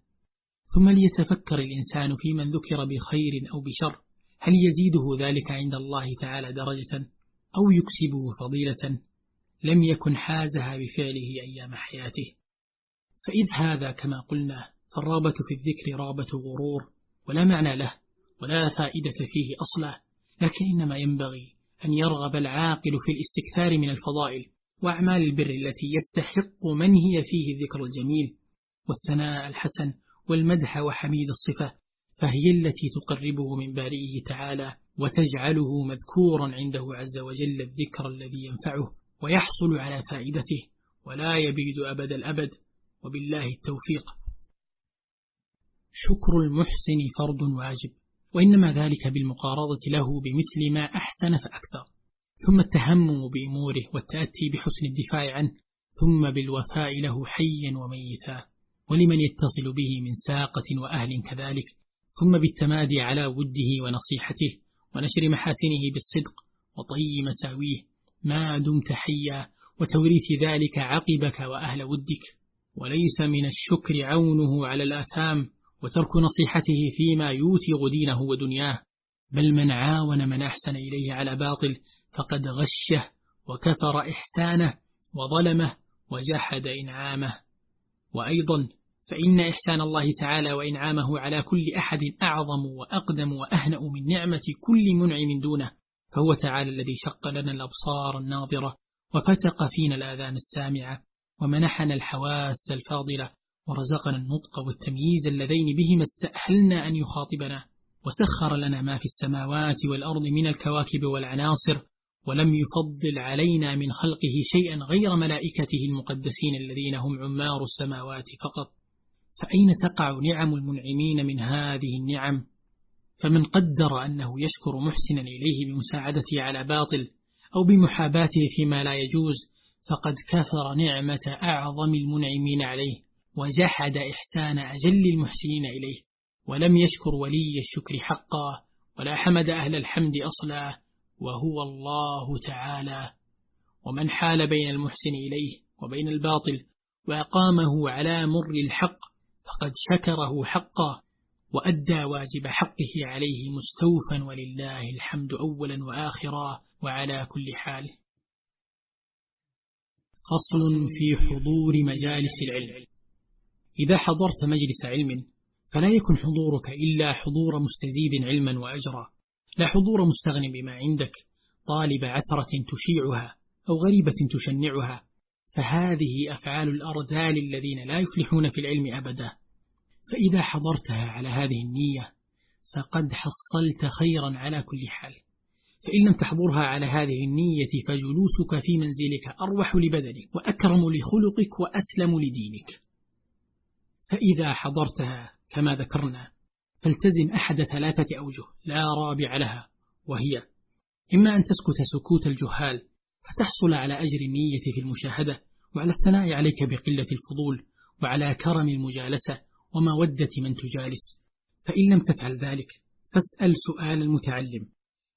ثم ليتفكر الإنسان في من ذكر بخير أو بشر. هل يزيده ذلك عند الله تعالى درجة أو يكسبه فضيلة؟ لم يكن حازها بفعله أيام حياته. فإذ هذا كما قلنا فالرابة في الذكر رابة غرور ولا معنى له ولا فائدة فيه أصلا لكن إنما ينبغي أن يرغب العاقل في الاستكثار من الفضائل وأعمال البر التي يستحق من هي فيه الذكر الجميل والثناء الحسن والمدح وحميد الصفة فهي التي تقربه من بارئه تعالى وتجعله مذكورا عنده عز وجل الذكر الذي ينفعه ويحصل على فائدته ولا يبيد أبد الأبد. وبالله التوفيق. شكر المحسن فرض واجب وإنما ذلك بالمقارضة له بمثل ما أحسن فأكثر. ثم التهمم بأموره والتأتي بحسن الدفاع عنه ثم بالوفاء له حيا وميتا. ولمن يتصل به من ساقة وأهل كذلك ثم بالتمادي على وده ونصيحته ونشر محاسنه بالصدق وطي مساويه. ما دمت حيا وتوريث ذلك عقبك وأهل ودك. وليس من الشكر عونه على الآثام وترك نصيحته فيما يوثغ دينه ودنياه بل من عاون من أحسن إليه على باطل فقد غشه وكفر إحسانه وظلمه وجحد إنعامه. وأيضا فإن إحسان الله تعالى وإنعامه على كل أحد أعظم وأقدم وأهنأ من نعمة كل منعم دونه فهو تعالى الذي شق لنا الأبصار الناظرة وفتق فينا الآذان السامعة. ومنحنا الحواس الفاضلة ورزقنا النطق والتمييز اللذين بهما استأهلنا أن يخاطبنا وسخر لنا ما في السماوات والأرض من الكواكب والعناصر ولم يفضل علينا من خلقه شيئا غير ملائكته المقدسين الذين هم عمار السماوات فقط. فأين تقع نعم المنعمين من هذه النعم؟ فمن قدر أنه يشكر محسنا إليه بمساعدته على باطل أو بمحاباته فيما لا يجوز فقد كثر نعمة أعظم المنعمين عليه وجحد إحسان أجل المحسنين إليه. ولم يشكر ولي الشكر حقا ولا حمد أهل الحمد أصلا وهو الله تعالى. ومن حال بين المحسن إليه وبين الباطل وأقامه على مر الحق فقد شكره حقا وأدى واجب حقه عليه مستوفا ولله الحمد أولا وآخرا وعلى كل حال. فصل في حضور مجالس العلم. إذا حضرت مجلس علم فلا يكن حضورك إلا حضور مستزيد علما وأجرا. لا حضور مستغن بما عندك طالب عثرة تشيعها أو غريبة تشنعها. فهذه أفعال الأرذال الذين لا يفلحون في العلم أبدا. فإذا حضرتها على هذه النية فقد حصلت خيرا على كل حال. فإن لم تحضرها على هذه النية فجلوسك في منزلك أروح لبدنك وأكرم لخلقك وأسلم لدينك. فإذا حضرتها كما ذكرنا فالتزم أحد ثلاثة أوجه لا رابع لها وهي إما أن تسكت سكوت الجهال فتحصل على أجر النية في المشاهدة وعلى الثناء عليك بقلة الفضول وعلى كرم المجالسة ومودة من تجالس. فإن لم تفعل ذلك فاسأل سؤال المتعلم.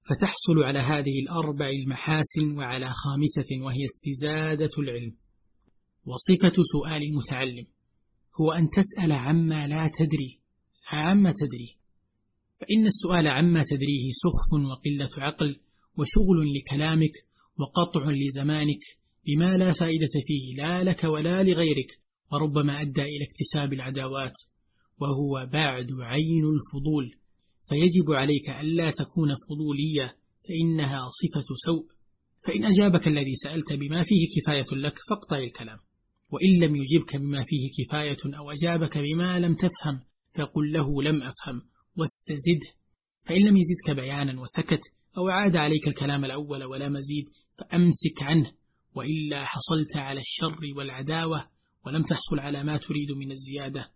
فتحصل على هذه الأربع المحاسن وعلى خامسة وهي استزادة العلم. وصفة سؤال المتعلم هو أن تسأل عما لا تدري. عما تدري. فإن السؤال عما تدريه سخف وقلة عقل وشغل لكلامك وقطع لزمانك بما لا فائدة فيه لا لك ولا لغيرك وربما أدى إلى اكتساب العداوات وهو بعد عين الفضول. فيجب عليك ألا تكون فضوليا فإنها صفة سوء. فإن أجابك الذي سألت بما فيه كفاية لك فاقطع الكلام. وإن لم يجبك بما فيه كفاية أو أجابك بما لم تفهم فقل له لم أفهم واستزده فإن لم يزدك بيانا وسكت أو عاد عليك الكلام الأول ولا مزيد فأمسك عنه. وإلا حصلت على الشر والعداوة ولم تحصل على ما تريد من الزيادة.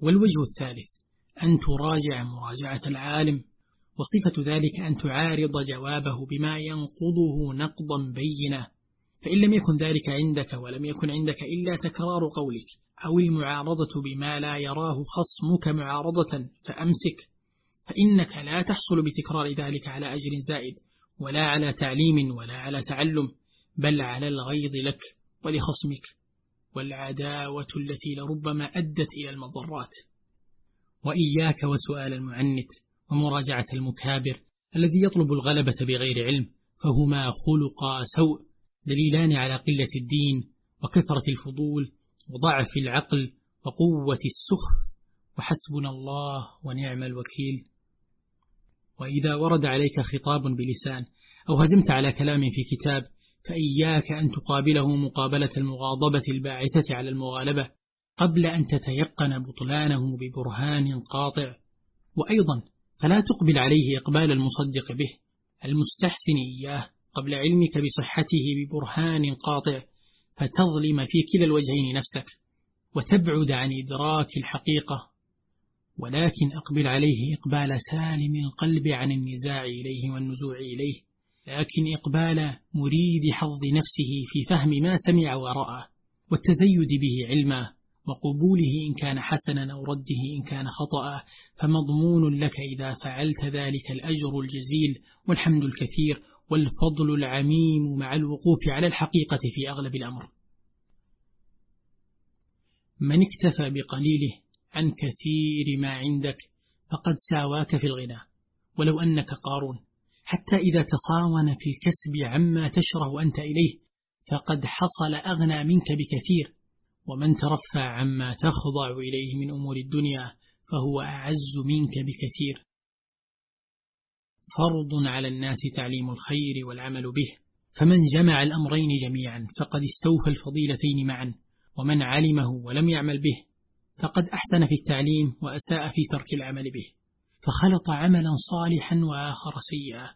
والوجه الثالث أن تراجع مراجعة العالم وصفة ذلك أن تعارض جوابه بما ينقضه نقضا بينا فإن لم يكن ذلك عندك ولم يكن عندك إلا تكرار قولك أو المعارضة بما لا يراه خصمك معارضة فأمسك. فإنك لا تحصل بتكرار ذلك على أجر زائد ولا على تعليم ولا على تعلم بل على الغيظ لك ولخصمك. والعداوة التي لربما أدت إلى المضرات. وإياك وسؤال المعنت ومراجعة المكابر الذي يطلب الغلبة بغير علم فهما خلقا سوء دليلان على قلة الدين وكثرة الفضول وضعف العقل وقوة السخف وحسبنا الله ونعم الوكيل. وإذا ورد عليك خطاب بلسان أو هزمت على كلام في كتاب فإياك أن تقابله مقابلة المغاضبة الباعثة على المغالبة. قبل أن تتيقن بطلانه ببرهان قاطع. وأيضا فلا تقبل عليه إقبال المصدق به المستحسن إياه قبل علمك بصحته ببرهان قاطع فتظلم في كلا الوجهين نفسك وتبعد عن إدراك الحقيقة. ولكن أقبل عليه إقبال سالم القلب عن النزاع إليه والنزوع إليه. لكن إقبال مريد حظ نفسه في فهم ما سمع ورأى والتزيد به علما وقبوله إن كان حسنا أو رده إن كان خطأ فمضمون لك إذا فعلت ذلك الأجر الجزيل والحمد الكثير والفضل العميم مع الوقوف على الحقيقة في أغلب الأمر. من اكتفى بقليله عن كثير ما عندك فقد ساواك في الغنى ولو أنك قارون. حتى إذا تصاون في الكسب عما تشره أنت إليه فقد حصل أغنى منك بكثير. ومن ترفع عما تخضع إليه من أمور الدنيا فهو أعز منك بكثير. فرض على الناس تعليم الخير والعمل به فمن جمع الأمرين جميعا فقد استوفى الفضيلتين معا ومن علمه ولم يعمل به فقد أحسن في التعليم وأساء في ترك العمل به. فخلط عملا صالحا وآخر سيئا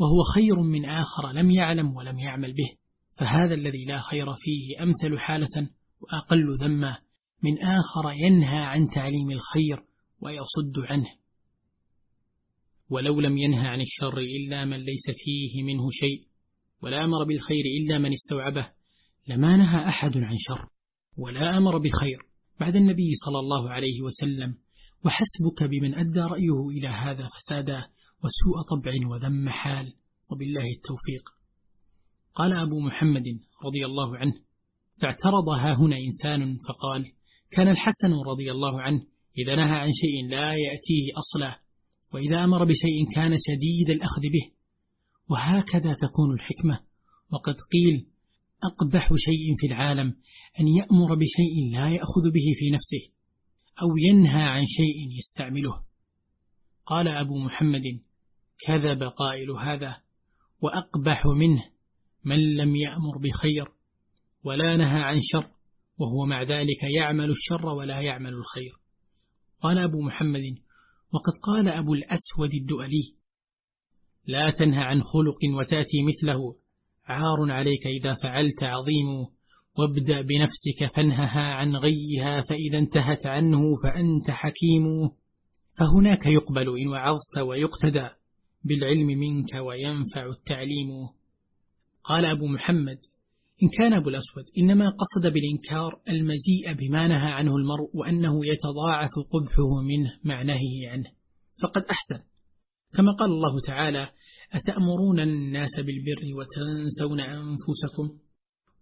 وهو خير من آخر لم يعلم ولم يعمل به. فهذا الذي لا خير فيه أمثل حالة وأقل ذمة من آخر ينهى عن تعليم الخير ويصد عنه. ولو لم ينهى عن الشر إلا من ليس فيه منه شيء ولا أمر بالخير إلا من استوعبه لما نهى أحد عن شر ولا أمر بخير بعد النبي صلى الله عليه وسلم. وحسبك بمن أدى رأيه إلى هذا فسادا وسوء طبع وذم حال وبالله التوفيق. قال أبو محمد رضي الله عنه فاعترض ها هنا إنسان فقال كان الحسن رضي الله عنه إذا نهى عن شيء لا يأتيه أصلا وإذا أمر بشيء كان شديد الأخذ به وهكذا تكون الحكمة وقد قيل أقبح شيء في العالم أن يأمر بشيء لا يأخذ به في نفسه أو ينهى عن شيء يستعمله. قال أبو محمد كذب قائل هذا وأقبح منه من لم يأمر بخير. ولا نهى عن شر وهو مع ذلك يعمل الشر ولا يعمل الخير. قال أبو محمد وقد قال أبو الأسود الدؤلي لا تنهى عن خلق وتأتي مثله عار عليك إذا فعلت عظيم وابدأ بنفسك فانهها عن غيها فإذا انتهت عنه فأنت حكيم. فهناك يقبل إن وعظت ويقتدى بالعلم منك وينفع التعليم. قال أبو محمد إن كان أبو الأسود إنما قصد بالإنكار المزيء بما نهى عنه المرء وأنه يتضاعف قبحه منه مع نهيه عنه. فقد أحسن. كما قال الله تعالى أتأمرون الناس بالبر وتنسون أنفسكم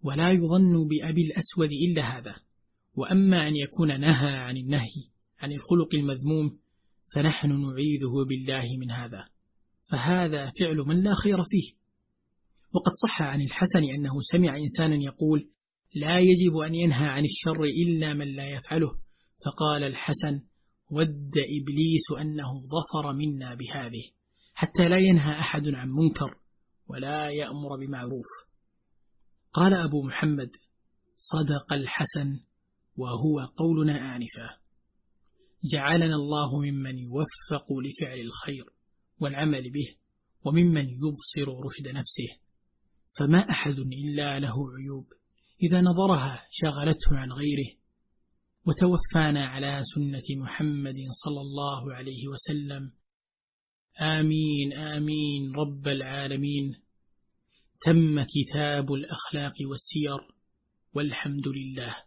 ولا يظن بأبي الأسود إلا هذا. وأما أن يكون نهى عن النهي عن الخلق المذموم فنحن نعيذه بالله من هذا. فهذا فعل من لا خير فيه. وقد صح عن الحسن أنه سمع إنسانا يقول لا يجب أن ينهى عن الشر إلا من لا يفعله. فقال الحسن ود إبليس أنه ظفر منا بهذه حتى لا ينهى أحد عن منكر ولا يأمر بمعروف. قال أبو محمد صدق الحسن وهو قولنا آنفا. جعلنا الله ممن يوفق لفعل الخير والعمل به وممن يبصر رشد نفسه. فما أحد إلا له عيوب. إذا نظرها شغلته عن غيره وتوفانا على سنة محمد صلى الله عليه وسلم. آمين آمين رب العالمين. تم كتاب الأخلاق والسير والحمد لله.